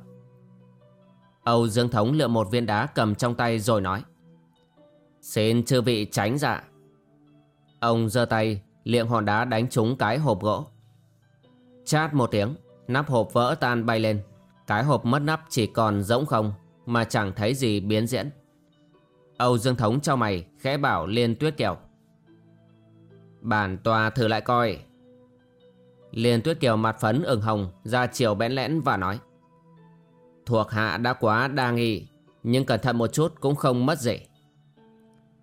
Âu Dương Thống lựa một viên đá cầm trong tay rồi nói, Xin chư vị tránh dạ Ông giơ tay, Liệng hòn đá đánh trúng cái hộp gỗ. Chát một tiếng, Nắp hộp vỡ tan bay lên. Cái hộp mất nắp chỉ còn rỗng không, Mà chẳng thấy gì biến diễn. Âu Dương Thống cho mày, Khẽ bảo Liên Tuyết Kiều. Bản tòa thử lại coi. Liên Tuyết Kiều mặt phấn ửng hồng, Ra chiều bẽn lẽn và nói. Thuộc hạ đã quá đa nghi, Nhưng cẩn thận một chút cũng không mất gì.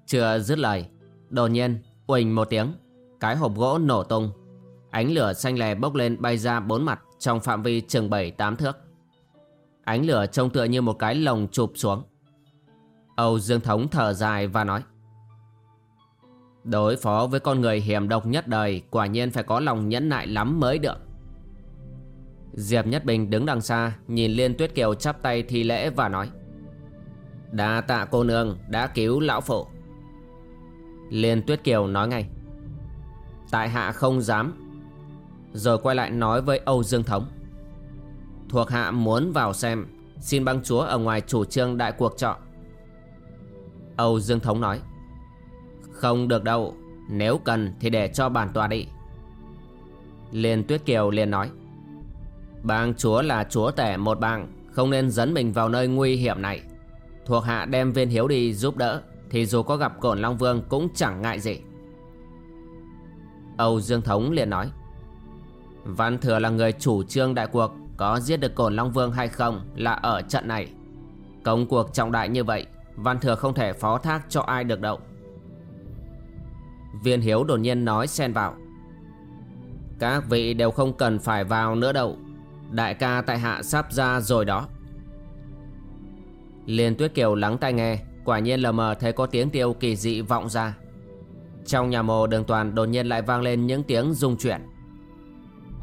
Chưa dứt lời, Đột nhiên, uỳnh một tiếng, Cái hộp gỗ nổ tung. Ánh lửa xanh lè bốc lên bay ra bốn mặt Trong phạm vi chừng bảy, tám thước. Ánh lửa trông tựa như một cái lồng chụp xuống. Âu Dương Thống thở dài và nói, Đối phó với con người hiểm độc nhất đời, Quả nhiên phải có lòng nhẫn nại lắm mới được. Diệp Nhất Bình đứng đằng xa, Nhìn Liên Tuyết Kiều chắp tay thi lễ và nói, Đa tạ cô nương đã cứu lão phụ. Liên Tuyết Kiều nói ngay, Tại hạ không dám rồi quay lại nói với Âu Dương Thống. Thuộc hạ muốn vào xem Xin băng chúa ở ngoài chủ trương đại cuộc trọ. Âu Dương Thống nói, Không được đâu, Nếu cần thì để cho bản tòa đi. Liên Tuyết Kiều liền nói, Bang chúa là chúa tể một bang, Không nên dẫn mình vào nơi nguy hiểm này. Thuộc hạ đem viên hiếu đi giúp đỡ, thì dù có gặp cổn Long Vương cũng chẳng ngại gì. Âu Dương Thống liền nói Văn Thừa là người chủ trương đại cuộc, Có giết được cổn Long Vương hay không Là ở trận này. Công cuộc trọng đại như vậy, Văn Thừa không thể phó thác cho ai được đâu. Viên Hiếu đột nhiên nói xen vào. Các vị đều không cần phải vào nữa đâu. Đại ca tại hạ sắp ra rồi đó. Liên Tuyết Kiều lắng tai nghe, Quả nhiên lờ mờ thấy có tiếng tiêu kỳ dị vọng ra. Trong nhà mồ đường toàn đột nhiên lại vang lên những tiếng rung chuyển.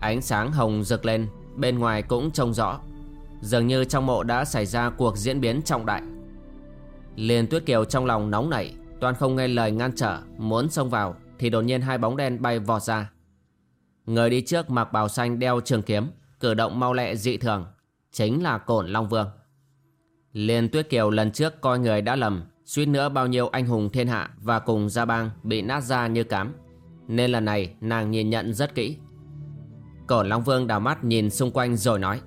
Ánh sáng hồng rực lên, Bên ngoài cũng trông rõ. Dường như trong mộ đã xảy ra cuộc diễn biến trọng đại. Liên Tuyết Kiều trong lòng nóng nảy, Toàn không nghe lời ngăn trở, Muốn xông vào, Thì đột nhiên hai bóng đen bay vọt ra. Người đi trước mặc bào xanh đeo trường kiếm, Cử động mau lẹ dị thường, Chính là Cổn Long Vương. Liên Tuyết Kiều lần trước coi người đã lầm, Suýt nữa bao nhiêu anh hùng thiên hạ Và cùng gia bang bị nát ra như cám. Nên lần này, nàng nhìn nhận rất kỹ. Cổn Long Vương đào mắt nhìn xung quanh rồi nói,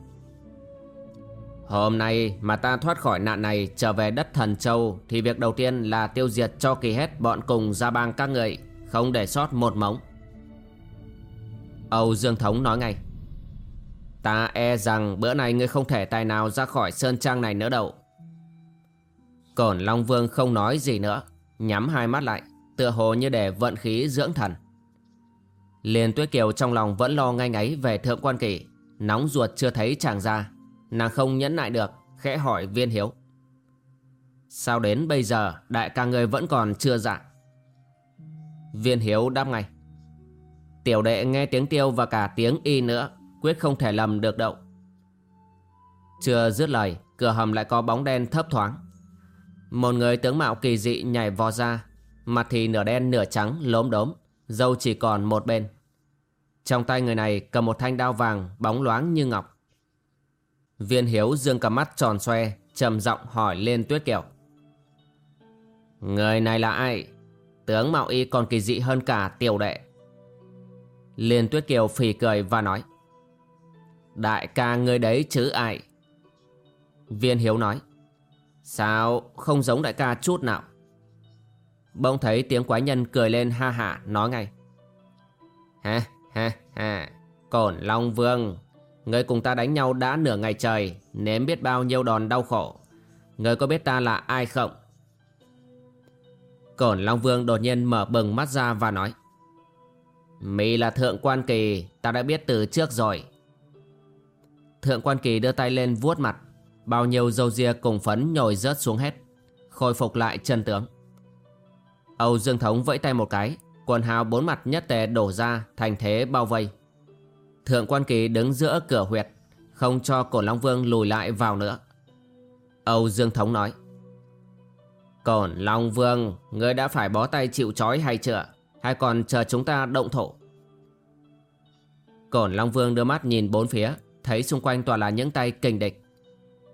Hôm nay mà ta thoát khỏi nạn này trở về đất thần châu Thì việc đầu tiên là tiêu diệt cho kỳ hết bọn cùng gia bang các người, Không để sót một mống. Âu Dương Thống nói ngay, Ta e rằng bữa này ngươi không thể tài nào ra khỏi sơn trang này nữa đâu. Cổn Long Vương không nói gì nữa, Nhắm hai mắt lại, Tựa hồ như để vận khí dưỡng thần. Liên Tuyết Kiều trong lòng vẫn lo ngay ngáy về thượng quan kỳ Nóng ruột chưa thấy chàng ra, Nàng không nhẫn nại được, Khẽ hỏi viên hiếu. Sao đến bây giờ đại ca ngươi vẫn còn chưa dạ? Viên hiếu đáp ngay. Tiểu đệ nghe tiếng tiêu và cả tiếng y nữa, Quyết không thể lầm được đâu. Chưa dứt lời, Cửa hầm lại có bóng đen thấp thoáng. Một người tướng mạo kỳ dị nhảy vò ra, Mặt thì nửa đen nửa trắng, lốm đốm Dâu chỉ còn một bên. Trong tay người này cầm một thanh đao vàng, Bóng loáng như ngọc. Viên hiếu dương cả mắt tròn xoe, trầm giọng hỏi lên tuyết kiều. Người này là ai? Tướng mạo y còn kỳ dị hơn cả tiểu đệ. Liên tuyết kiều phì cười và nói. Đại ca ngươi đấy chứ ai? Viên hiếu nói. Sao không giống đại ca chút nào? Bỗng thấy tiếng quái nhân cười lên ha hả, nói ngay. Hả? Ha ha. Cổn Long Vương Ngươi cùng ta đánh nhau đã nửa ngày trời, Nếm biết bao nhiêu đòn đau khổ. Ngươi có biết ta là ai không? Cổn Long Vương đột nhiên mở bừng mắt ra và nói Mì là thượng quan kỳ, Ta đã biết từ trước rồi. Thượng quan kỳ đưa tay lên vuốt mặt, Bao nhiêu dâu ria cùng phấn nhồi rớt xuống hết, Khôi phục lại chân tướng. Âu Dương Thống vẫy tay một cái Quần hào bốn mặt nhất tề đổ ra, Thành thế bao vây. Thượng quan kỳ đứng giữa cửa huyệt, Không cho cổ Long Vương lùi lại vào nữa. Âu Dương Thống nói Cổn Long Vương, Ngươi đã phải bó tay chịu trói hay chưa? Hay còn chờ chúng ta động thổ? Cổn Long Vương đưa mắt nhìn bốn phía, Thấy xung quanh toàn là những tay kình địch.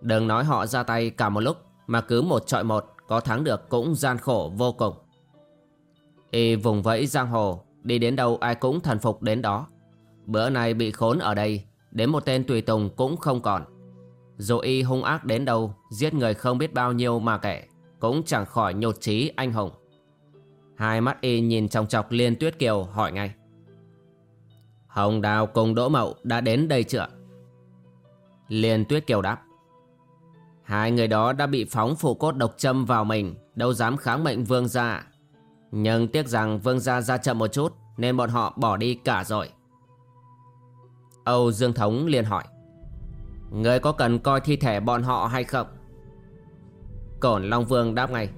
Đừng nói họ ra tay cả một lúc, Mà cứ một trọi một, Có thắng được cũng gian khổ vô cùng. Y vùng vẫy giang hồ, Đi đến đâu ai cũng thần phục đến đó. Bữa nay bị khốn ở đây, Đến một tên tùy tùng cũng không còn. Dù y hung ác đến đâu, Giết người không biết bao nhiêu mà kể, Cũng chẳng khỏi nhột trí anh hùng. Hai mắt y nhìn trong chọc Liên Tuyết Kiều hỏi ngay. Hồng Đào cùng Đỗ Mậu đã đến đây chưa? Liên Tuyết Kiều đáp. Hai người đó đã bị phóng phụ cốt độc châm vào mình, Đâu dám kháng mệnh vương gia. Nhưng tiếc rằng vương gia ra chậm một chút, Nên bọn họ bỏ đi cả rồi. Âu Dương Thống liền hỏi, Người có cần coi thi thể bọn họ hay không? Cổn Long Vương đáp ngay,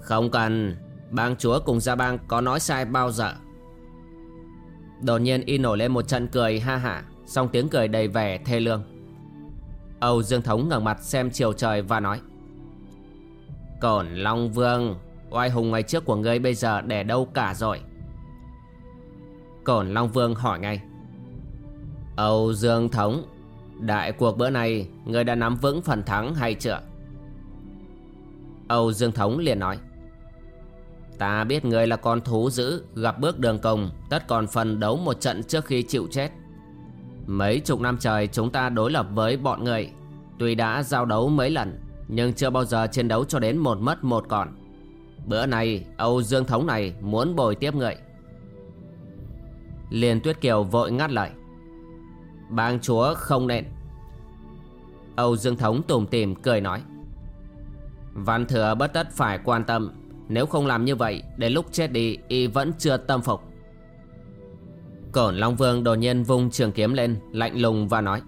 Không cần, Bang chúa cùng gia bang có nói sai bao giờ. Đột nhiên y nổi lên một trận cười ha hả Xong tiếng cười đầy vẻ thê lương. Âu Dương Thống ngẩng mặt xem chiều trời và nói, Cổn Long Vương Oai hùng ngày trước của ngươi bây giờ để đâu cả rồi? Cổn Long Vương hỏi ngay. Âu Dương Thống, Đại cuộc bữa nay, Ngươi đã nắm vững phần thắng hay chưa? Âu Dương Thống liền nói. Ta biết ngươi là con thú dữ, Gặp bước đường cùng, Tất còn phần đấu một trận trước khi chịu chết. Mấy chục năm trời chúng ta đối lập với bọn người, Tuy đã giao đấu mấy lần, Nhưng chưa bao giờ chiến đấu cho đến một mất một còn. Bữa này Âu Dương Thống này muốn bồi tiếp người liền Tuyết Kiều vội ngắt lời. Bang chúa không nên. Âu Dương Thống tùm tìm cười nói. Văn thừa bất tất phải quan tâm. Nếu không làm như vậy Đến lúc chết đi, Y vẫn chưa tâm phục. Cổn Long Vương đột nhiên vung trường kiếm lên, Lạnh lùng và nói.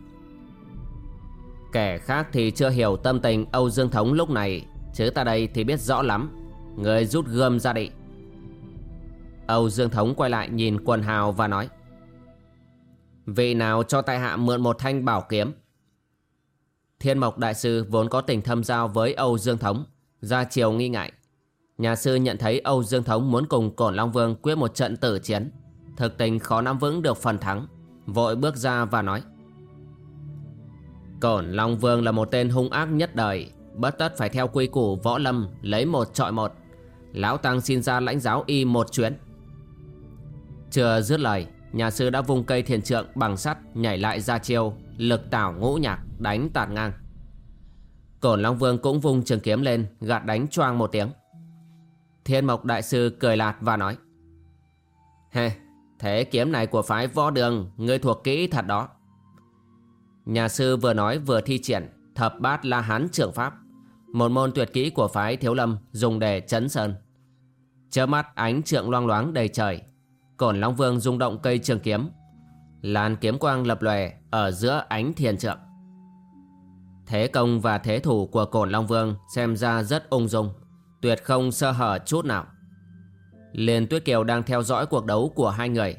Kẻ khác thì chưa hiểu tâm tình Âu Dương Thống lúc này, Chứ ta đây thì biết rõ lắm. Người rút gươm ra đi. Âu Dương Thống quay lại nhìn quần hào và nói, Vị nào cho tại hạ mượn một thanh bảo kiếm? Thiên Mộc Đại Sư vốn có tình thâm giao với Âu Dương Thống, Ra chiều nghi ngại. Nhà sư nhận thấy Âu Dương Thống muốn cùng Cổn Long Vương quyết một trận tử chiến. Thực tình khó nắm vững được phần thắng, Vội bước ra và nói, Cổn Long Vương là một tên hung ác nhất đời, Bất tất phải theo quy củ võ lâm, Lấy một trọi một. Lão Tăng xin ra lãnh giáo y một chuyến. Chưa dứt lời Nhà sư đã vung cây thiền trượng bằng sắt Nhảy lại ra chiêu Lực tảo ngũ nhạc đánh tạt ngang. Cổn Long Vương cũng vung trường kiếm lên Gạt đánh choang một tiếng. Thiên Mộc Đại Sư cười lạt và nói Hê, thế kiếm này của phái võ đường Ngươi thuộc kỹ thật đó. Nhà sư vừa nói vừa thi triển Thập bát la hán trưởng pháp. Một môn tuyệt kỹ của phái thiếu lâm Dùng để chấn sơn. Chớp mắt, ánh trượng loang loáng đầy trời. Cổn Long Vương rung động cây trường kiếm. Làn kiếm quang lập lòe Ở giữa ánh thiền trượng. Thế công và thế thủ của Cổn Long Vương Xem ra rất ung dung, Tuyệt không sơ hở chút nào. Liên Tuyết Kiều đang theo dõi cuộc đấu của hai người.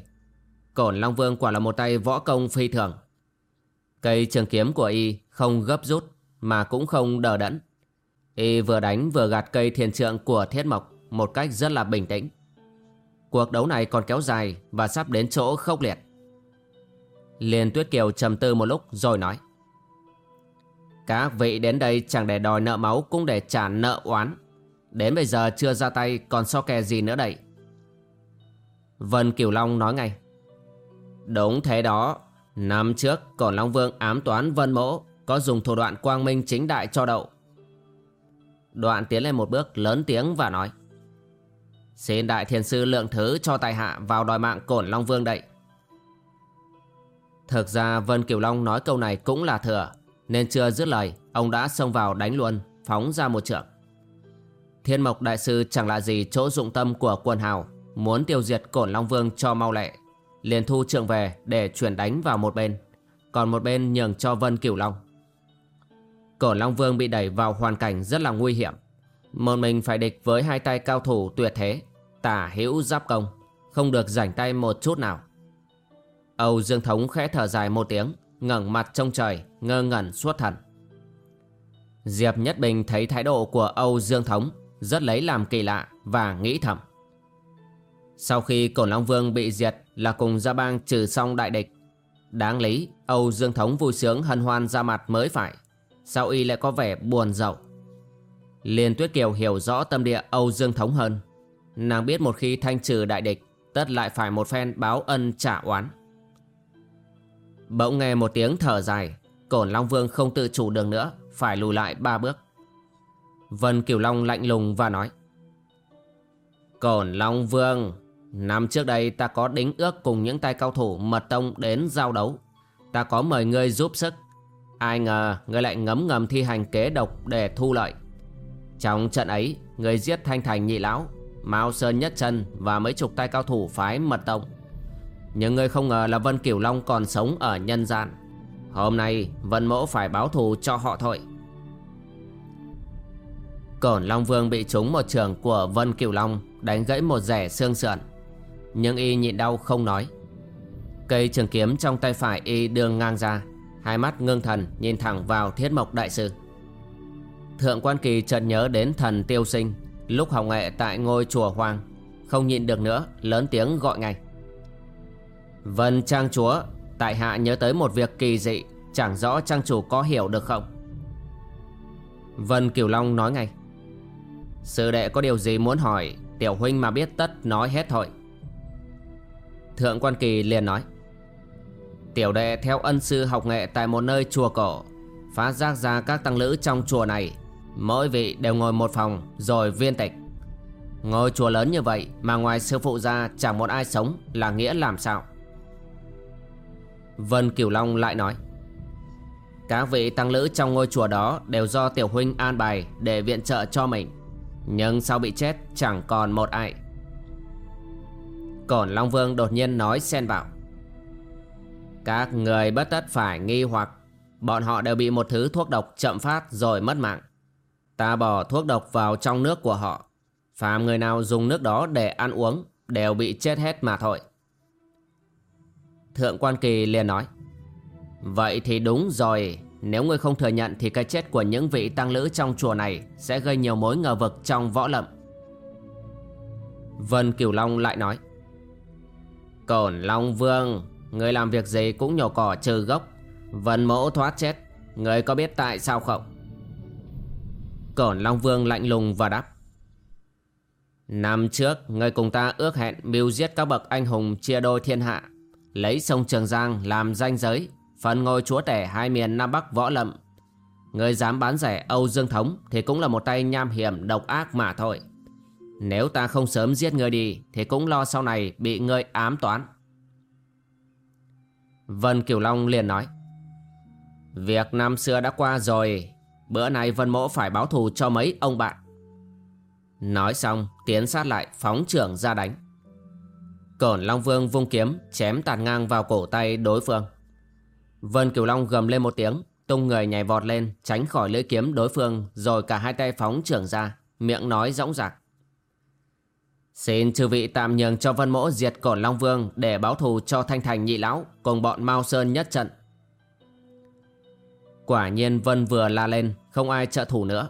Cổn Long Vương quả là một tay võ công phi thường. Cây trường kiếm của y không gấp rút Mà cũng không đờ đẫn. Y vừa đánh vừa gạt cây thiền trượng của Thiết Mộc Một cách rất là bình tĩnh. Cuộc đấu này còn kéo dài Và sắp đến chỗ khốc liệt. Liên Tuyết Kiều trầm tư một lúc rồi nói, Các vị đến đây chẳng để đòi nợ máu Cũng để trả nợ oán. Đến bây giờ chưa ra tay còn so kè gì nữa đây? Vân Kiều Long nói ngay, Đúng thế đó. Năm trước còn Long Vương ám toán Vân Mỗ Có dùng thủ đoạn quang minh chính đại cho đậu. Đoạn tiến lên một bước, lớn tiếng và nói, Xin đại thiền sư lượng thứ cho tài hạ vào đòi mạng cổn Long Vương đậy Thực ra Vân Kiều Long nói câu này cũng là thừa, Nên chưa dứt lời, Ông đã xông vào đánh luôn, Phóng ra một trượng. Thiên Mộc Đại Sư chẳng là gì chỗ dụng tâm của quần hào, Muốn tiêu diệt Cổn Long Vương cho mau lẹ, liền thu trượng về để chuyển đánh vào một bên, Còn một bên nhường cho Vân kiều Long. Cổ Long Vương bị đẩy vào hoàn cảnh rất là nguy hiểm Một mình phải địch với hai tay cao thủ tuyệt thế, Tả hữu giáp công, Không được rảnh tay một chút nào Âu Dương Thống khẽ thở dài một tiếng, ngẩng mặt trông trời, Ngơ ngẩn suốt thần Diệp Nhất Bình thấy thái độ của Âu Dương Thống rất lấy làm kỳ lạ và nghĩ thầm. Sau khi Cổ Long Vương bị diệt là cùng gia bang trừ xong đại địch. Đáng lý Âu Dương Thống vui sướng hân hoan ra mặt mới phải. Sao y lại có vẻ buồn rầu? Liên Tuyết Kiều hiểu rõ tâm địa Âu Dương Thống hơn. Nàng biết một khi thanh trừ đại địch, tất lại phải một phen báo ân trả oán. Bỗng nghe một tiếng thở dài, Cổn Long Vương không tự chủ được nữa, Phải lùi lại ba bước Vân Kiều Long lạnh lùng và nói, Cổn Long Vương, Năm trước đây ta có đính ước cùng những tay cao thủ mật tông đến giao đấu Ta có mời ngươi giúp sức Ai ngờ người lại ngấm ngầm thi hành kế độc để thu lợi. Trong trận ấy, người giết Thanh Thành nhị lão, Mao Sơn Nhất chân Và mấy chục tay cao thủ phái mật tông. Nhưng người không ngờ là Vân Cửu Long còn sống ở nhân gian. Hôm nay, Vân Mỗ phải báo thù cho họ thôi. Cổn Long Vương bị trúng một trường của Vân Cửu Long, Đánh gãy một rẻ xương sườn. Nhưng y nhịn đau không nói. Cây trường kiếm trong tay phải y đường ngang ra. Hai mắt ngưng thần, nhìn thẳng vào thiết mộc đại sư. Thượng quan kỳ chợt nhớ đến thần tiêu sinh, Lúc học nghệ tại ngôi chùa hoang Không nhịn được nữa, lớn tiếng gọi ngay. Vân Trang Chúa, Tại hạ nhớ tới một việc kỳ dị, Chẳng rõ Trang Chủ có hiểu được không? Vân Kiều Long nói ngay. Sư đệ có điều gì muốn hỏi, Tiểu huynh mà biết tất nói hết thôi. Thượng quan kỳ liền nói. Tiểu đệ theo ân sư học nghệ tại một nơi chùa cổ Phát giác ra các tăng lữ trong chùa này. Mỗi vị đều ngồi một phòng, rồi viên tịch. Ngôi chùa lớn như vậy mà ngoài sư phụ ra chẳng một ai sống là nghĩa làm sao? Vân Kiều Long lại nói, Các vị tăng lữ trong ngôi chùa đó đều do tiểu huynh an bài để viện trợ cho mình, nhưng sau bị chết chẳng còn một ai. Cổn Long Vương đột nhiên nói xen vào các người bất tất phải nghi hoặc. Bọn họ đều bị một thứ thuốc độc chậm phát rồi mất mạng. Ta bỏ thuốc độc vào trong nước của họ. Phàm người nào dùng nước đó để ăn uống Đều bị chết hết mà thôi. Thượng quan kỳ liền nói, Vậy thì đúng rồi. Nếu ngươi không thừa nhận Thì cái chết của những vị tăng lữ trong chùa này Sẽ gây nhiều mối ngờ vực trong võ lậm Vân Kiều Long lại nói, Cổn Long Vương Người làm việc gì cũng nhổ cỏ trừ gốc. Vân mẫu thoát chết. Người có biết tại sao không? Cổn Long Vương lạnh lùng và đáp. Năm trước, Người cùng ta ước hẹn mưu giết các bậc anh hùng chia đôi thiên hạ. Lấy sông Trường Giang làm danh giới Phần ngôi chúa tể hai miền Nam Bắc võ lậm Người dám bán rẻ Âu Dương Thống Thì cũng là một tay nham hiểm độc ác mà thôi. Nếu ta không sớm giết người đi Thì cũng lo sau này bị người ám toán. Vân Kiều Long liền nói. Việc năm xưa đã qua rồi, Bữa nay Vân Mỗ phải báo thù cho mấy ông bạn. Nói xong, tiến sát lại phóng trưởng ra đánh. Cổn Long Vương vung kiếm, chém tàn ngang vào cổ tay đối phương. Vân Kiều Long gầm lên một tiếng, Tung người nhảy vọt lên, tránh khỏi lưỡi kiếm đối phương, Rồi cả hai tay phóng trưởng ra, Miệng nói rõng rạc. Xin chư vị tạm nhường cho Vân Mỗ diệt Cổn Long Vương Để báo thù cho Thanh Thành nhị lão Cùng bọn Mao Sơn nhất trận. Quả nhiên Vân vừa la lên, Không ai trợ thủ nữa.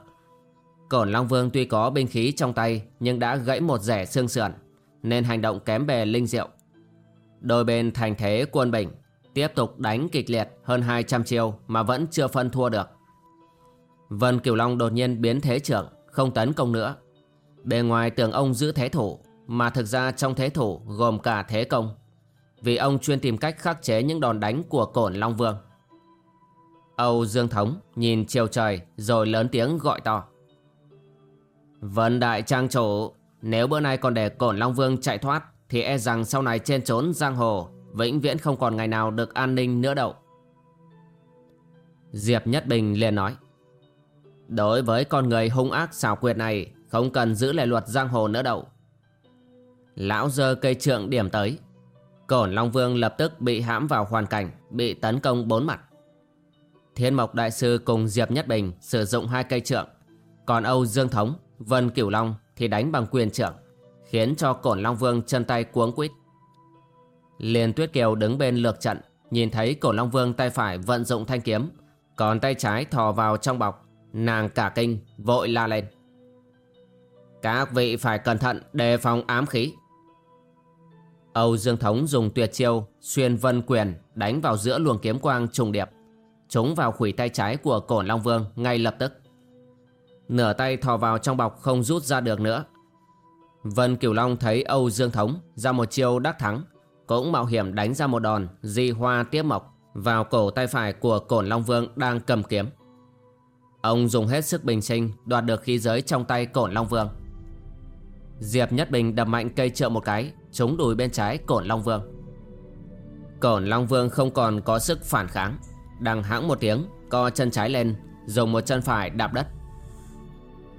Cổn Long Vương tuy có binh khí trong tay, Nhưng đã gãy một rẻ xương sườn, Nên hành động kém bề linh diệu. Đôi bên thành thế quân bình, Tiếp tục đánh kịch liệt hơn 200 chiêu Mà vẫn chưa phân thua được. Vân Kiều Long đột nhiên biến thế trưởng, Không tấn công nữa. Bề ngoài tưởng ông giữ thế thủ Mà thực ra trong thế thủ gồm cả thế công Vì ông chuyên tìm cách khắc chế những đòn đánh của cổn Long Vương Âu Dương Thống nhìn chiều trời rồi lớn tiếng gọi to. Vân Đại Trang Chủ, nếu bữa nay còn để Cổn Long Vương chạy thoát thì e rằng sau này trên trốn giang hồ vĩnh viễn không còn ngày nào được an ninh nữa đâu. Diệp Nhất Bình liền nói. Đối với con người hung ác xảo quyệt này không cần giữ lệ luật giang hồ nữa đâu. Lão dơ cây trượng điểm tới. Cổn Long Vương lập tức bị hãm vào hoàn cảnh, bị tấn công bốn mặt. Thiên Mộc Đại Sư cùng Diệp Nhất Bình sử dụng hai cây trượng, còn Âu Dương Thống, Vân Cửu Long thì đánh bằng quyền trượng, khiến cho Cổn Long Vương chân tay cuống quýt. Liên Tuyết Kiều đứng bên lược trận, nhìn thấy Cổn Long Vương tay phải vận dụng thanh kiếm, còn tay trái thò vào trong bọc, nàng cả kinh, vội la lên. Các vị phải cẩn thận đề phòng ám khí. Âu Dương Thống dùng tuyệt chiêu xuyên vân quyền đánh vào giữa luồng kiếm quang trùng điệp Trúng vào khủy tay trái của cổn Long Vương ngay lập tức. Nửa tay thò vào trong bọc không rút ra được nữa. Vân Cửu Long thấy Âu Dương Thống ra một chiêu đắc thắng, Cũng mạo hiểm đánh ra một đòn di hoa tiếp mộc Vào cổ tay phải của cổn Long Vương đang cầm kiếm. Ông dùng hết sức bình sinh đoạt được khí giới trong tay cổn Long Vương. Diệp Nhất Bình đập mạnh cây trợ một cái Trúng đùi bên trái cổn Long Vương. Cổn Long Vương không còn có sức phản kháng Đằng hãng một tiếng, Co chân trái lên, Dùng một chân phải đạp đất.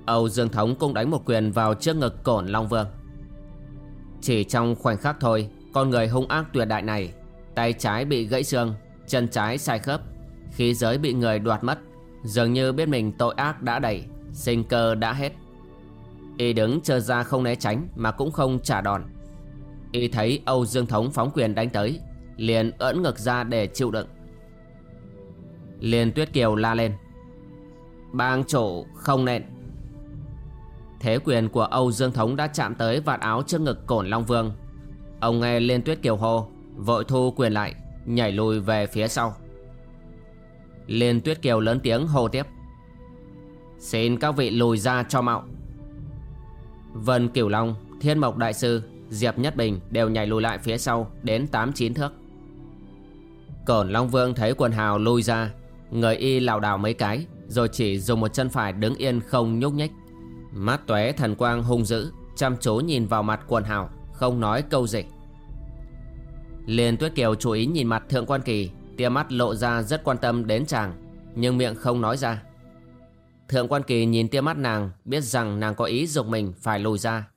Âu Dương Thống cũng đánh một quyền vào trước ngực cổn Long Vương. Chỉ trong khoảnh khắc thôi, Con người hung ác tuyệt đại này, Tay trái bị gãy xương, Chân trái sai khớp, Khí giới bị người đoạt mất. Dường như biết mình tội ác đã đầy, Sinh cơ đã hết. Y đứng chờ ra không né tránh Mà cũng không trả đòn. Y thấy Âu Dương Thống phóng quyền đánh tới, Liền ưỡn ngực ra để chịu đựng. Liên Tuyết Kiều la lên. Bang chủ không nện!" Thế quyền của Âu Dương Thống đã chạm tới vạt áo trước ngực cổn Long Vương. Ông nghe Liên Tuyết Kiều hô, Vội thu quyền lại, Nhảy lùi về phía sau. Liên Tuyết Kiều lớn tiếng hô tiếp. Xin các vị lùi ra cho mạo. Vân Kiều Long, Thiên Mộc Đại Sư, Diệp Nhất Bình đều nhảy lùi lại phía sau đến 8-9 thước. Cổn Long Vương thấy quần hào lùi ra Người y lảo đảo mấy cái Rồi chỉ dùng một chân phải đứng yên không nhúc nhích. Mắt tóe thần quang hung dữ Chăm chú nhìn vào mặt quần hào Không nói câu gì. Liên Tuyết Kiều chú ý nhìn mặt Thượng Quan Kỳ Tia mắt lộ ra rất quan tâm đến chàng Nhưng miệng không nói ra. Thượng Quan Kỳ nhìn tia mắt nàng, Biết rằng nàng có ý dục mình phải lùi ra.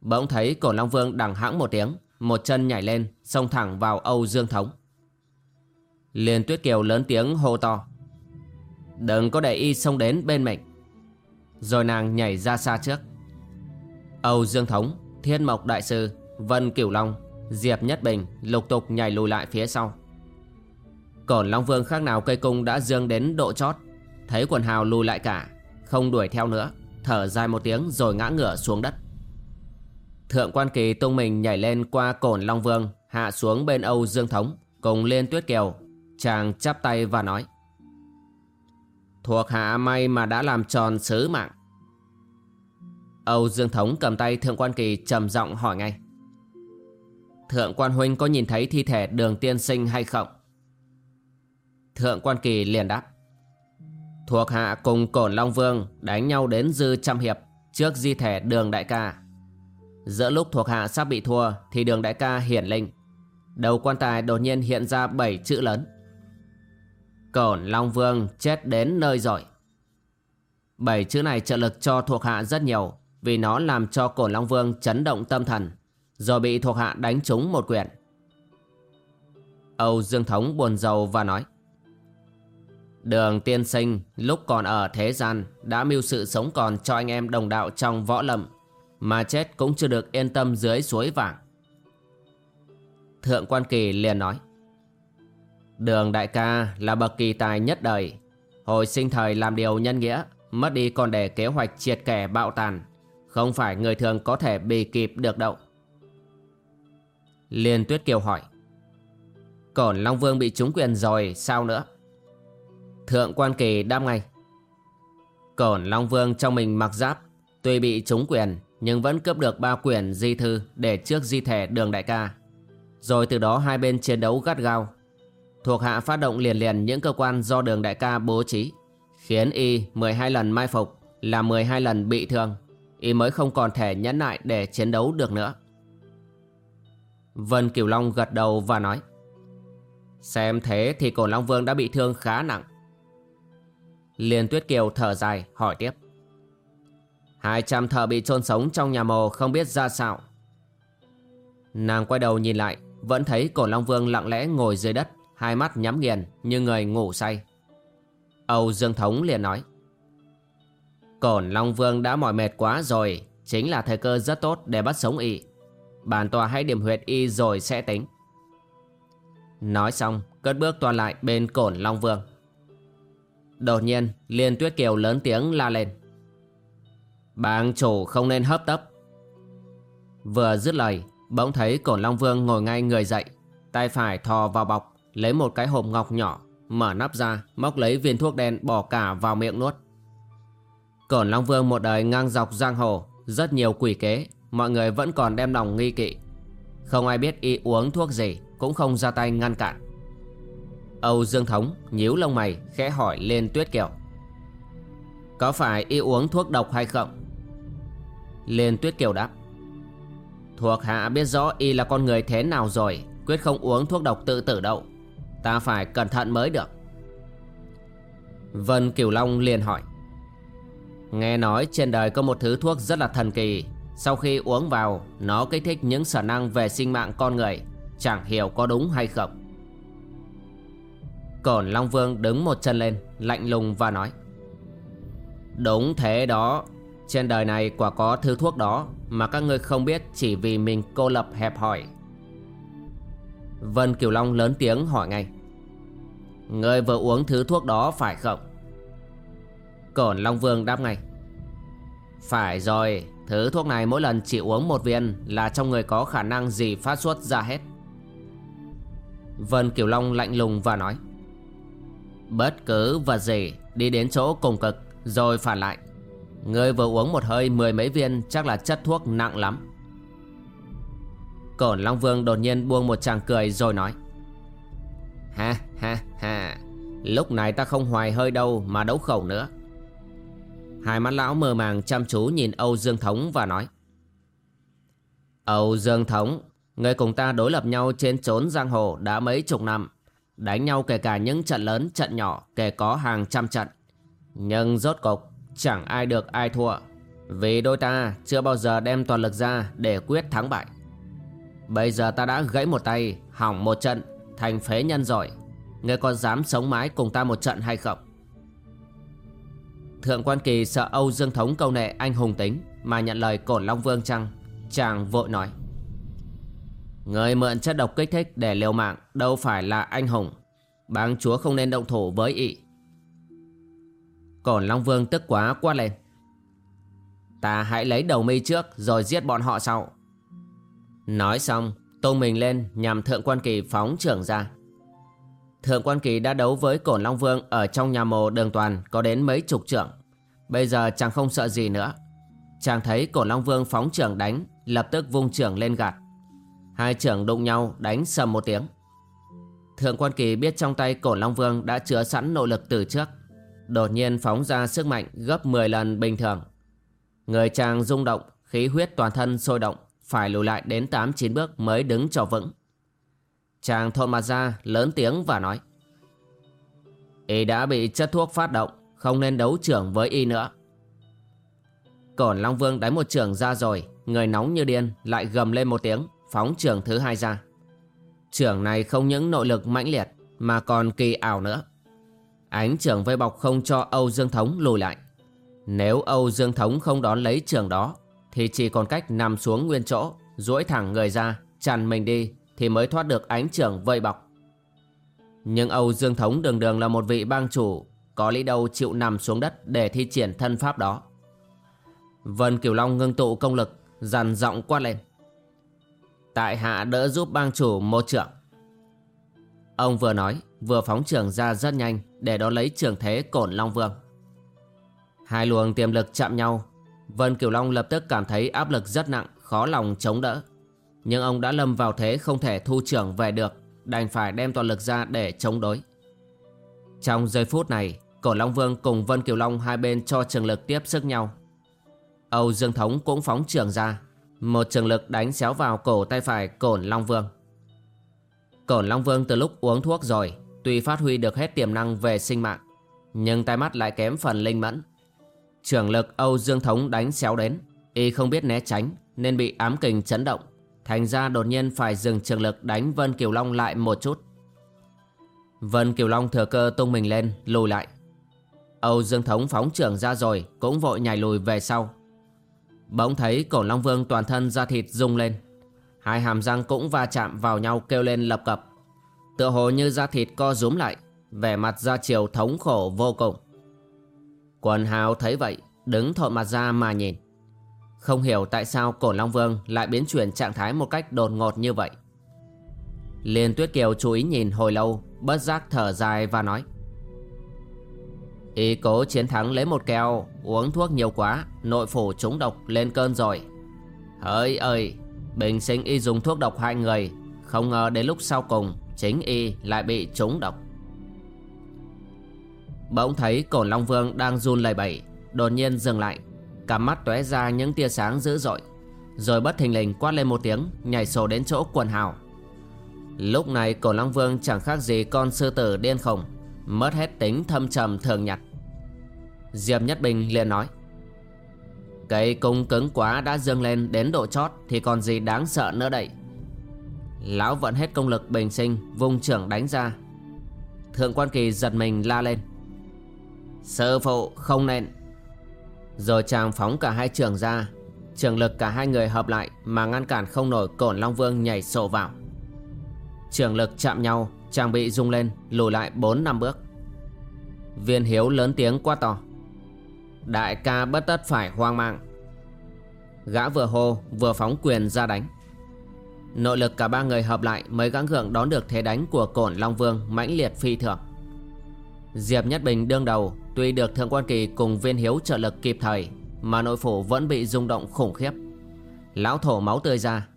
Bỗng thấy cổ Long Vương đằng hãng một tiếng, Một chân nhảy lên, Xông thẳng vào Âu Dương Thống. Liền Tuyết Kiều lớn tiếng hô to, Đừng có để y xông đến bên mình. Rồi nàng nhảy ra xa trước. Âu Dương Thống Thiên Mộc Đại Sư, Vân Cửu Long, Diệp Nhất Bình lục tục nhảy lùi lại phía sau. Cổn Long Vương khác nào cây cung đã dương đến độ chót. Thấy quần hào lùi lại cả, Không đuổi theo nữa, Thở dài một tiếng rồi ngã ngửa xuống đất. Thượng quan kỳ tung mình nhảy lên qua cổn Long Vương, Hạ xuống bên Âu Dương Thống, Cùng Liên Tuyết Kiều. Chàng chắp tay và nói, Thuộc hạ may mà đã làm tròn sứ mạng. Âu Dương Thống cầm tay Thượng quan kỳ trầm giọng hỏi ngay, Thượng quan huynh có nhìn thấy thi thể đường tiên sinh hay không? Thượng quan kỳ liền đáp Thuộc hạ cùng cổn Long Vương đánh nhau đến dư trăm hiệp trước di thể đường đại ca. Giữa lúc thuộc hạ sắp bị thua thì đường đại ca hiển linh. Đầu quan tài đột nhiên hiện ra bảy chữ lớn. Cổn Long Vương chết đến nơi rồi. Bảy chữ này trợ lực cho thuộc hạ rất nhiều vì nó làm cho Cổn Long Vương chấn động tâm thần, rồi bị thuộc hạ đánh trúng một quyển. Âu Dương Thống buồn rầu và nói Đường tiên sinh, lúc còn ở thế gian, đã mưu sự sống còn cho anh em đồng đạo trong võ lâm, mà chết cũng chưa được yên tâm dưới suối vàng. Thượng quan kỳ liền nói, Đường đại ca là bậc kỳ tài nhất đời, Hồi sinh thời làm điều nhân nghĩa, Mất đi còn để kế hoạch triệt kẻ bạo tàn, Không phải người thường có thể bì kịp được đâu Liên Tuyết Kiều hỏi, Cổn Long Vương bị trúng quyền rồi sao nữa Thượng quan kỳ đáp ngay. Cổn Long Vương trong mình mặc giáp, Tuy bị trúng quyền, Nhưng vẫn cướp được ba quyền di thư Để trước di thể đường đại ca. Rồi từ đó hai bên chiến đấu gắt gao. Thuộc hạ phát động liền liền những cơ quan do đường đại ca bố trí, Khiến y 12 lần mai phục Là 12 lần bị thương. Y mới không còn thể nhẫn nại để chiến đấu được nữa. Vân Kiều Long gật đầu và nói, Xem thế thì cổ Long Vương đã bị thương khá nặng. Liên Tuyết Kiều thở dài, hỏi tiếp. Hai trăm thợ bị chôn sống trong nhà mồ không biết ra sao. Nàng quay đầu nhìn lại, Vẫn thấy cổ Long Vương lặng lẽ ngồi dưới đất, Hai mắt nhắm nghiền như người ngủ say. Âu Dương Thống liền nói Cổn Long Vương đã mỏi mệt quá rồi, Chính là thời cơ rất tốt để bắt sống y Bản tòa hãy điểm huyệt y rồi sẽ tính. Nói xong, cất bước toàn lại bên cổn Long Vương. Đột nhiên, Liên Tuyết Kiều lớn tiếng la lên. Bang chủ không nên hấp tấp. Vừa dứt lời, Bỗng thấy cổn Long Vương ngồi ngay người dậy, Tay phải thò vào bọc, Lấy một cái hộp ngọc nhỏ, Mở nắp ra, Móc lấy viên thuốc đen bỏ cả vào miệng nuốt. Cổn Long Vương một đời ngang dọc giang hồ, Rất nhiều quỷ kế, Mọi người vẫn còn đem lòng nghi kỵ. Không ai biết y uống thuốc gì, Cũng không ra tay ngăn cản. Âu Dương Thống nhíu lông mày, khẽ hỏi lên Tuyết Kiều Có phải y uống thuốc độc hay không? Liên Tuyết Kiều đáp. Thuộc hạ biết rõ y là con người thế nào rồi, Quyết không uống thuốc độc tự tử đâu. Ta phải cẩn thận mới được. Vân Kiều Long liền hỏi. Nghe nói trên đời có một thứ thuốc rất là thần kỳ. Sau khi uống vào, Nó kích thích những sở năng về sinh mạng con người. Chẳng hiểu có đúng hay không. Cổn Long Vương đứng một chân lên, Lạnh lùng và nói, Đúng thế đó. Trên đời này quả có thứ thuốc đó Mà các ngươi không biết chỉ vì mình cô lập hẹp hòi. Vân Kiều Long lớn tiếng hỏi ngay, Ngươi vừa uống thứ thuốc đó phải không? Cổn Long Vương đáp ngay, Phải rồi, Thứ thuốc này mỗi lần chỉ uống một viên Là trong người có khả năng gì phát xuất ra hết? Vân Kiều Long lạnh lùng và nói Bất cứ vật gì, đi đến chỗ cùng cực, rồi phản lại. Người vừa uống một hơi mười mấy viên, chắc là chất thuốc nặng lắm. Cổn Long Vương đột nhiên buông một tràng cười rồi nói, Ha ha ha, Lúc này ta không hoài hơi đâu mà đấu khẩu nữa. Hai mắt lão mơ màng chăm chú nhìn Âu Dương Thống và nói, Âu Dương Thống, Người cùng ta đối lập nhau trên trốn giang hồ đã mấy chục năm. Đánh nhau kể cả những trận lớn, trận nhỏ, kể có hàng trăm trận. Nhưng rốt cục chẳng ai được ai thua, Vì đôi ta chưa bao giờ đem toàn lực ra để quyết thắng bại. Bây giờ ta đã gãy một tay, hỏng một trận, thành phế nhân rồi. Ngươi có dám sống mái cùng ta một trận hay không? Thượng quan kỳ sợ Âu Dương Thống câu nệ anh hùng tính, Mà nhận lời cổn Long Vương chăng? Chàng vội nói. Người mượn chất độc kích thích để liều mạng Đâu phải là anh hùng. Bang chúa không nên động thủ với ị. Còn Long Vương tức quá quát lên. Ta hãy lấy đầu mi trước Rồi giết bọn họ sau. Nói xong, Tung mình lên nhằm thượng quan kỳ phóng trưởng ra. Thượng quan kỳ đã đấu với Cổn Long Vương Ở trong nhà mồ đường toàn Có đến mấy chục trưởng. Bây giờ chàng không sợ gì nữa. Chàng thấy Cổn Long Vương phóng trưởng đánh, Lập tức vung trưởng lên gạt. Hai trưởng đụng nhau, đánh sầm một tiếng. Thượng quan kỳ biết trong tay Cổn Long Vương Đã chứa sẵn nội lực từ trước. Đột nhiên phóng ra sức mạnh gấp 10 lần bình thường. Người chàng rung động, Khí huyết toàn thân sôi động, Phải lùi lại đến 8-9 bước mới đứng cho vững. Chàng thôn mặt ra, lớn tiếng và nói, Y đã bị chất thuốc phát động, Không nên đấu trưởng với Y nữa. Cổn Long Vương đánh một trưởng ra rồi, Người nóng như điên lại gầm lên một tiếng. Phóng trưởng thứ hai ra. Trưởng này không những nội lực mãnh liệt Mà còn kỳ ảo nữa. Ánh trưởng vây bọc không cho Âu Dương Thống lùi lại. Nếu Âu Dương Thống không đón lấy trưởng đó, Thì chỉ còn cách nằm xuống nguyên chỗ, duỗi thẳng người ra Chằn mình đi, Thì mới thoát được ánh trưởng vây bọc. Nhưng Âu Dương Thống đường đường là một vị bang chủ, Có lý đâu chịu nằm xuống đất Để thi triển thân pháp đó. Vân Kiều Long ngưng tụ công lực, Dằn giọng quát lên. Tại hạ đỡ giúp bang chủ một trưởng. Ông vừa nói, Vừa phóng trưởng ra rất nhanh, Để đón lấy trưởng thế cổn Long Vương. Hai luồng tiềm lực chạm nhau, Vân Kiều Long lập tức cảm thấy áp lực rất nặng, Khó lòng chống đỡ. Nhưng ông đã lâm vào thế không thể thu trưởng về được, Đành phải đem toàn lực ra để chống đối. Trong giây phút này Cổ Long Vương cùng Vân Kiều Long hai bên cho trường lực tiếp sức nhau. Âu Dương Thống cũng phóng trường ra một trường lực đánh xéo vào cổ tay phải Cổn Long Vương. Cổn Long Vương từ lúc uống thuốc rồi, Tuy phát huy được hết tiềm năng về sinh mạng, Nhưng tai mắt lại kém phần linh mẫn. Trường lực Âu Dương Thống đánh xéo đến, Y không biết né tránh, Nên bị ám kình chấn động, Thành ra đột nhiên phải dừng trường lực đánh Vân Kiều Long lại một chút. Vân Kiều Long thừa cơ tung mình lên, Lùi lại. Âu Dương Thống phóng trưởng ra rồi, Cũng vội nhảy lùi về sau. Bỗng thấy cổ Long Vương toàn thân da thịt rung lên. Hai hàm răng cũng va chạm vào nhau kêu lên lập cập. Tựa hồ như da thịt co rúm lại, Vẻ mặt ra chiều thống khổ vô cùng. Quần hào thấy vậy, Đứng thộn mặt ra mà nhìn. Không hiểu tại sao cổ Long Vương Lại biến chuyển trạng thái một cách đột ngột như vậy. Liên Tuyết Kiều chú ý nhìn hồi lâu, Bất giác thở dài và nói Y cố chiến thắng lấy một kèo, Uống thuốc nhiều quá, Nội phủ trúng độc lên cơn rồi. Hỡi ơi, Bình sinh y dùng thuốc độc hại người, Không ngờ đến lúc sau cùng, Chính y lại bị trúng độc. Bỗng thấy cổn Long Vương đang run lầy bẩy, Đột nhiên dừng lại Cả mắt tóe ra những tia sáng dữ dội, Rồi bất thình lình quát lên một tiếng, Nhảy sổ đến chỗ quần hào. Lúc này cổn Long Vương chẳng khác gì con sư tử điên khùng, Mất hết tính thâm trầm thường nhặt. Diệp Nhất Bình liền nói. Cây cung cứng quá đã dâng lên đến độ chót Thì còn gì đáng sợ nữa đây. Lão vẫn hết công lực bình sinh vùng trưởng đánh ra. Thượng quan kỳ giật mình la lên. Sư phụ, không nên. Rồi chàng phóng cả hai trường ra. Trường lực cả hai người hợp lại Mà ngăn cản không nổi cổn Long Vương nhảy sổ vào. Trường lực chạm nhau, Chàng bị rung lên, Lùi lại 4 năm bước. Viên hiếu lớn tiếng quá to. Đại ca bất tất phải hoang mang. Gã vừa hô, vừa phóng quyền ra đánh. Nội lực cả ba người hợp lại mới gắng gượng đón được thế đánh của cổn Long Vương mãnh liệt phi thường. Diệp Nhất Bình đương đầu, Tuy được Thượng Quan Kỳ cùng viên hiếu trợ lực kịp thời, Mà nội phủ vẫn bị rung động khủng khiếp. Lão thổ máu tươi ra.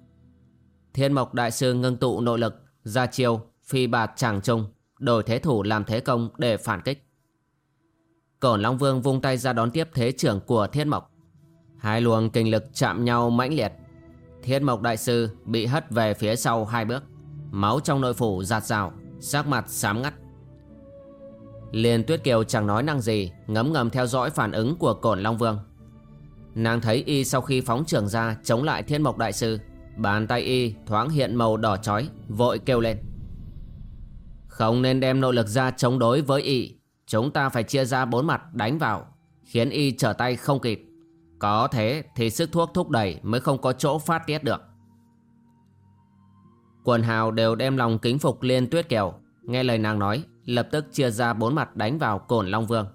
Thiên Mộc Đại Sư ngưng tụ nội lực, Ra chiêu, phi bạt chàng trung, Đổi thế thủ làm thế công để phản kích. Cổn Long Vương vung tay ra đón tiếp thế trưởng của Thiên Mộc. Hai luồng kinh lực chạm nhau mãnh liệt. Thiên Mộc Đại Sư bị hất về phía sau hai bước, Máu trong nội phủ giạt rào, Sắc mặt xám ngắt. Liền Tuyết Kiều chẳng nói năng gì, Ngấm ngầm theo dõi phản ứng của Cổn Long Vương. Nàng thấy y sau khi phóng trưởng ra Chống lại Thiên Mộc Đại Sư, Bàn tay y thoáng hiện màu đỏ chói, Vội kêu lên. Không nên đem nội lực ra chống đối với y. Chúng ta phải chia ra bốn mặt đánh vào, Khiến y trở tay không kịp. Có thế thì sức thuốc thúc đẩy Mới không có chỗ phát tiết được. Quần hào đều đem lòng kính phục Liên Tuyết Kiều Nghe lời nàng nói, Lập tức chia ra bốn mặt đánh vào cổn Long Vương.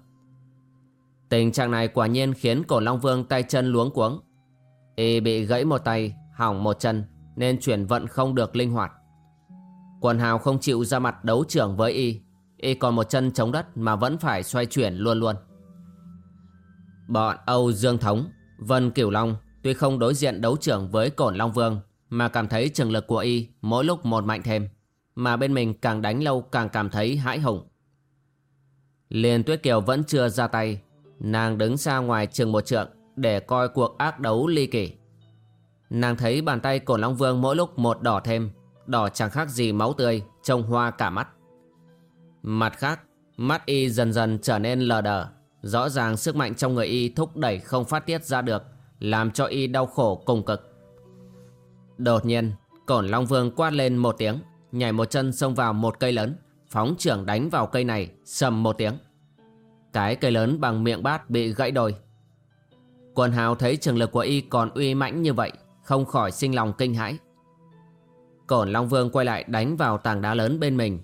Tình trạng này quả nhiên khiến cổn Long Vương tay chân luống cuống. Y bị gãy một tay, Hỏng một chân, Nên chuyển vận không được linh hoạt. Quần hào không chịu ra mặt đấu trưởng với Y Y còn một chân chống đất Mà vẫn phải xoay chuyển luôn luôn. Bọn Âu Dương Thống, Vân Cửu Long Tuy không đối diện đấu trưởng với cổn Long Vương Mà cảm thấy trường lực của Y Mỗi lúc một mạnh thêm, Mà bên mình càng đánh lâu càng cảm thấy hãi hùng. Liên Tuyết Kiều vẫn chưa ra tay, Nàng đứng xa ngoài trường một trượng Để coi cuộc ác đấu ly kỳ. Nàng thấy bàn tay cổn Long Vương mỗi lúc một đỏ thêm, Đỏ chẳng khác gì máu tươi, Trông hoa cả mắt. Mặt khác, Mắt y dần dần trở nên lờ đờ. Rõ ràng sức mạnh trong người y thúc đẩy không phát tiết ra được, Làm cho y đau khổ cùng cực. Đột nhiên, Cổn Long Vương quát lên một tiếng, Nhảy một chân xông vào một cây lớn. Phóng trưởng đánh vào cây này, Sầm một tiếng. Cái cây lớn bằng miệng bát bị gãy đôi. Quần hào thấy trường lực của y còn uy mãnh như vậy, Không khỏi sinh lòng kinh hãi. Cổn Long Vương quay lại đánh vào tảng đá lớn bên mình.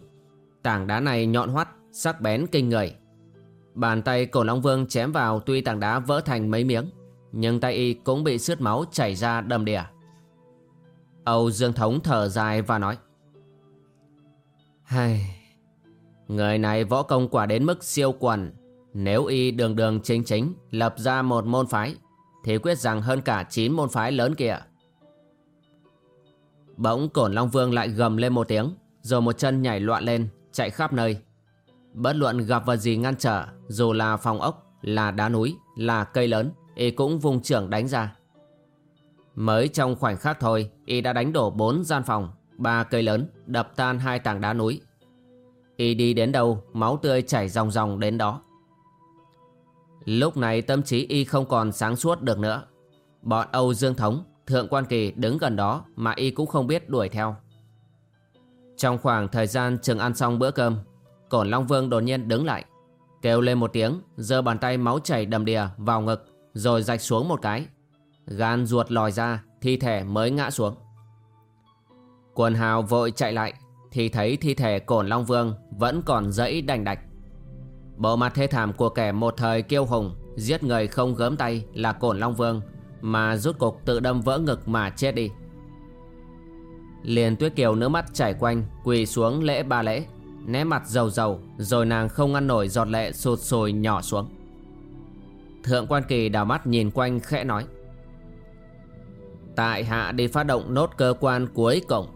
Tảng đá này nhọn hoắt Sắc bén kinh người. Bàn tay Cổn Long Vương chém vào Tuy tảng đá vỡ thành mấy miếng Nhưng tay y cũng bị sướt máu chảy ra đầm đìa. Âu Dương Thống thở dài và nói Hay. Người này võ công quả đến mức siêu quần. Nếu y đường đường chính chính Lập ra một môn phái Thì quyết rằng hơn cả 9 môn phái lớn kia. Bỗng Cổn Long Vương lại gầm lên một tiếng Rồi một chân nhảy loạn lên Chạy khắp nơi. Bất luận gặp vật gì ngăn trở Dù là phòng ốc, là đá núi, là cây lớn Y cũng vùng trưởng đánh ra. Mới trong khoảnh khắc thôi Y đã đánh đổ bốn gian phòng ba cây lớn đập tan hai tảng đá núi. Y đi đến đâu Máu tươi chảy ròng ròng đến đó. Lúc này tâm trí Y không còn sáng suốt được nữa. Bọn Âu Dương Thống Thượng Quan Kỳ đứng gần đó Mà Y cũng không biết đuổi theo. Trong khoảng thời gian chừng ăn xong bữa cơm Cổn Long Vương đột nhiên đứng lại, Kêu lên một tiếng, giơ bàn tay máu chảy đầm đìa vào ngực, Rồi rạch xuống một cái. Gan ruột lòi ra, Thi thể mới ngã xuống. Quần hào vội chạy lại, Thì thấy thi thể cổn Long Vương Vẫn còn dẫy đành đạch. Bộ mặt thê thảm của kẻ một thời kiêu hùng, Giết người không gớm tay là cổn Long Vương, Mà rút cục tự đâm vỡ ngực mà chết đi. Liền tuyết kiều nước mắt chảy quanh, Quỳ xuống lễ ba lễ. Né mặt dầu dầu Rồi nàng không ngăn nổi giọt lệ sụt sùi nhỏ xuống. Thượng quan kỳ đào mắt nhìn quanh khẽ nói, Tại hạ đi phát động nốt cơ quan cuối cổng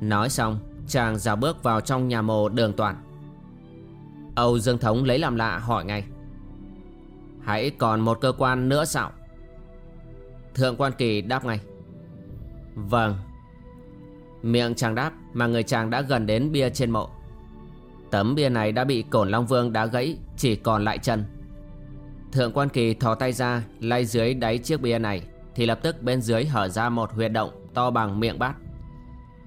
Nói xong, Chàng rào bước vào trong nhà mồ đường toàn. Âu Dương Thống lấy làm lạ hỏi ngay, Hãy còn một cơ quan nữa sao? Thượng quan kỳ đáp ngay Vâng. Miệng chàng đáp mà người chàng đã gần đến bia trên mộ. Tấm bia này đã bị cổn Long Vương đá gãy, Chỉ còn lại chân. Thượng quan kỳ thò tay ra, Lay dưới đáy chiếc bia này, Thì lập tức bên dưới hở ra một huyệt động To bằng miệng bát.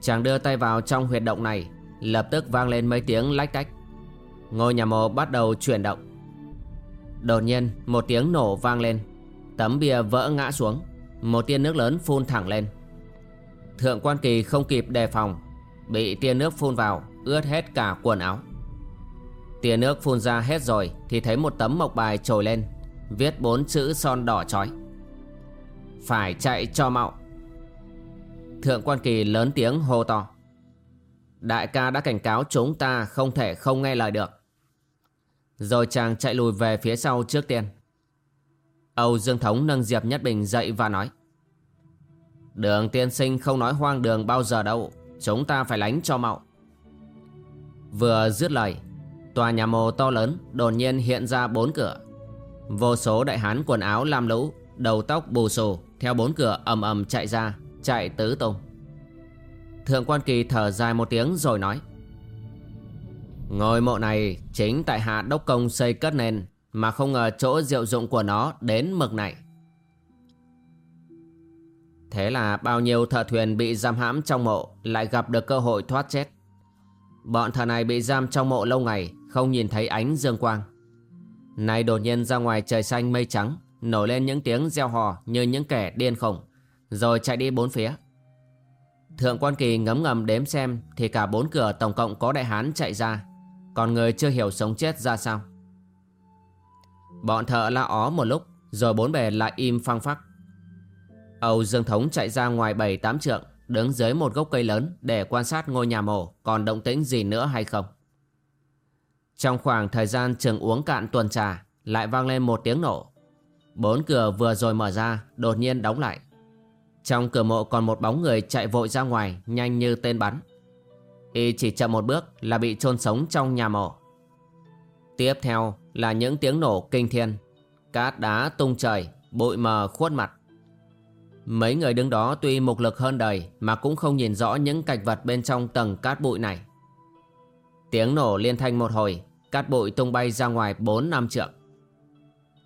Chàng đưa tay vào trong huyệt động này, Lập tức vang lên mấy tiếng lách cách. Ngôi nhà mộ bắt đầu chuyển động. Đột nhiên, một tiếng nổ vang lên. Tấm bia vỡ ngã xuống. Một tia nước lớn phun thẳng lên. Thượng quan kỳ không kịp đề phòng, Bị tia nước phun vào, Ướt hết cả quần áo. Tia nước phun ra hết rồi Thì thấy một tấm mộc bài trồi lên, Viết bốn chữ son đỏ chói. Phải chạy cho mạo Thượng quan kỳ lớn tiếng hô to. Đại ca đã cảnh cáo chúng ta Không thể không nghe lời được. Rồi chàng chạy lùi về phía sau trước tiên. Âu Dương Thống nâng Diệp Nhất Bình dậy và nói. Đường tiên sinh không nói hoang đường bao giờ đâu. Chúng ta phải lánh cho mạo Vừa dứt lời, Tòa nhà mồ to lớn đột nhiên hiện ra bốn cửa. Vô số đại hán quần áo lam lũ, Đầu tóc bù xù, Theo bốn cửa ầm ầm chạy ra, Chạy tứ tung. Thượng quan kỳ thở dài một tiếng rồi nói, Ngôi mộ này chính tại hạ đốc công xây cất nên, Mà không ngờ chỗ diệu dụng của nó đến mực này. Thế là bao nhiêu thợ thuyền bị giam hãm trong mộ lại gặp được cơ hội thoát chết. Bọn thợ này bị giam trong mộ lâu ngày, không nhìn thấy ánh dương quang. Nay đột nhiên ra ngoài trời xanh mây trắng Nổi lên những tiếng reo hò như những kẻ điên khủng Rồi chạy đi bốn phía Thượng quan kỳ ngấm ngầm đếm xem Thì cả bốn cửa tổng cộng có đại hán chạy ra Còn người chưa hiểu sống chết ra sao Bọn thợ la ó một lúc Rồi bốn bề lại im phăng phắc Âu Dương Thống chạy ra ngoài bảy, tám trượng, Đứng dưới một gốc cây lớn Để quan sát ngôi nhà mổ Còn động tĩnh gì nữa hay không. Trong khoảng thời gian trường uống cạn tuần trà, Lại vang lên một tiếng nổ. Bốn cửa vừa rồi mở ra, Đột nhiên đóng lại. Trong cửa mộ còn một bóng người chạy vội ra ngoài, Nhanh như tên bắn. Y chỉ chậm một bước là bị chôn sống trong nhà mộ Tiếp theo là những tiếng nổ kinh thiên. Cát đá tung trời, Bụi mờ khuất mặt. Mấy người đứng đó tuy mục lực hơn đời, Mà cũng không nhìn rõ những cạch vật bên trong tầng cát bụi này. Tiếng nổ liên thanh một hồi, Cát bụi tung bay ra ngoài 4 năm trượng.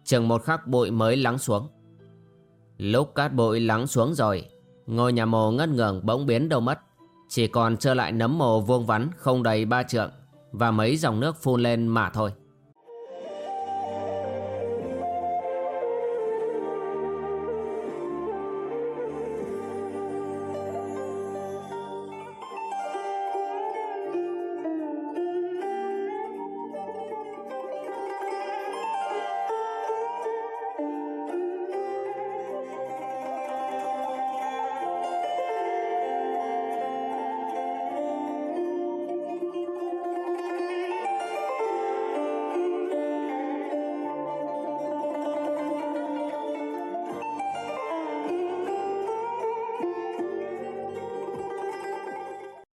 Chừng một khắc bụi mới lắng xuống. Lúc cát bụi lắng xuống rồi, Ngôi nhà mồ ngất ngường bỗng biến đâu mất. Chỉ còn trơ lại nấm mồ vuông vắn không đầy ba trượng Và mấy dòng nước phun lên mà thôi.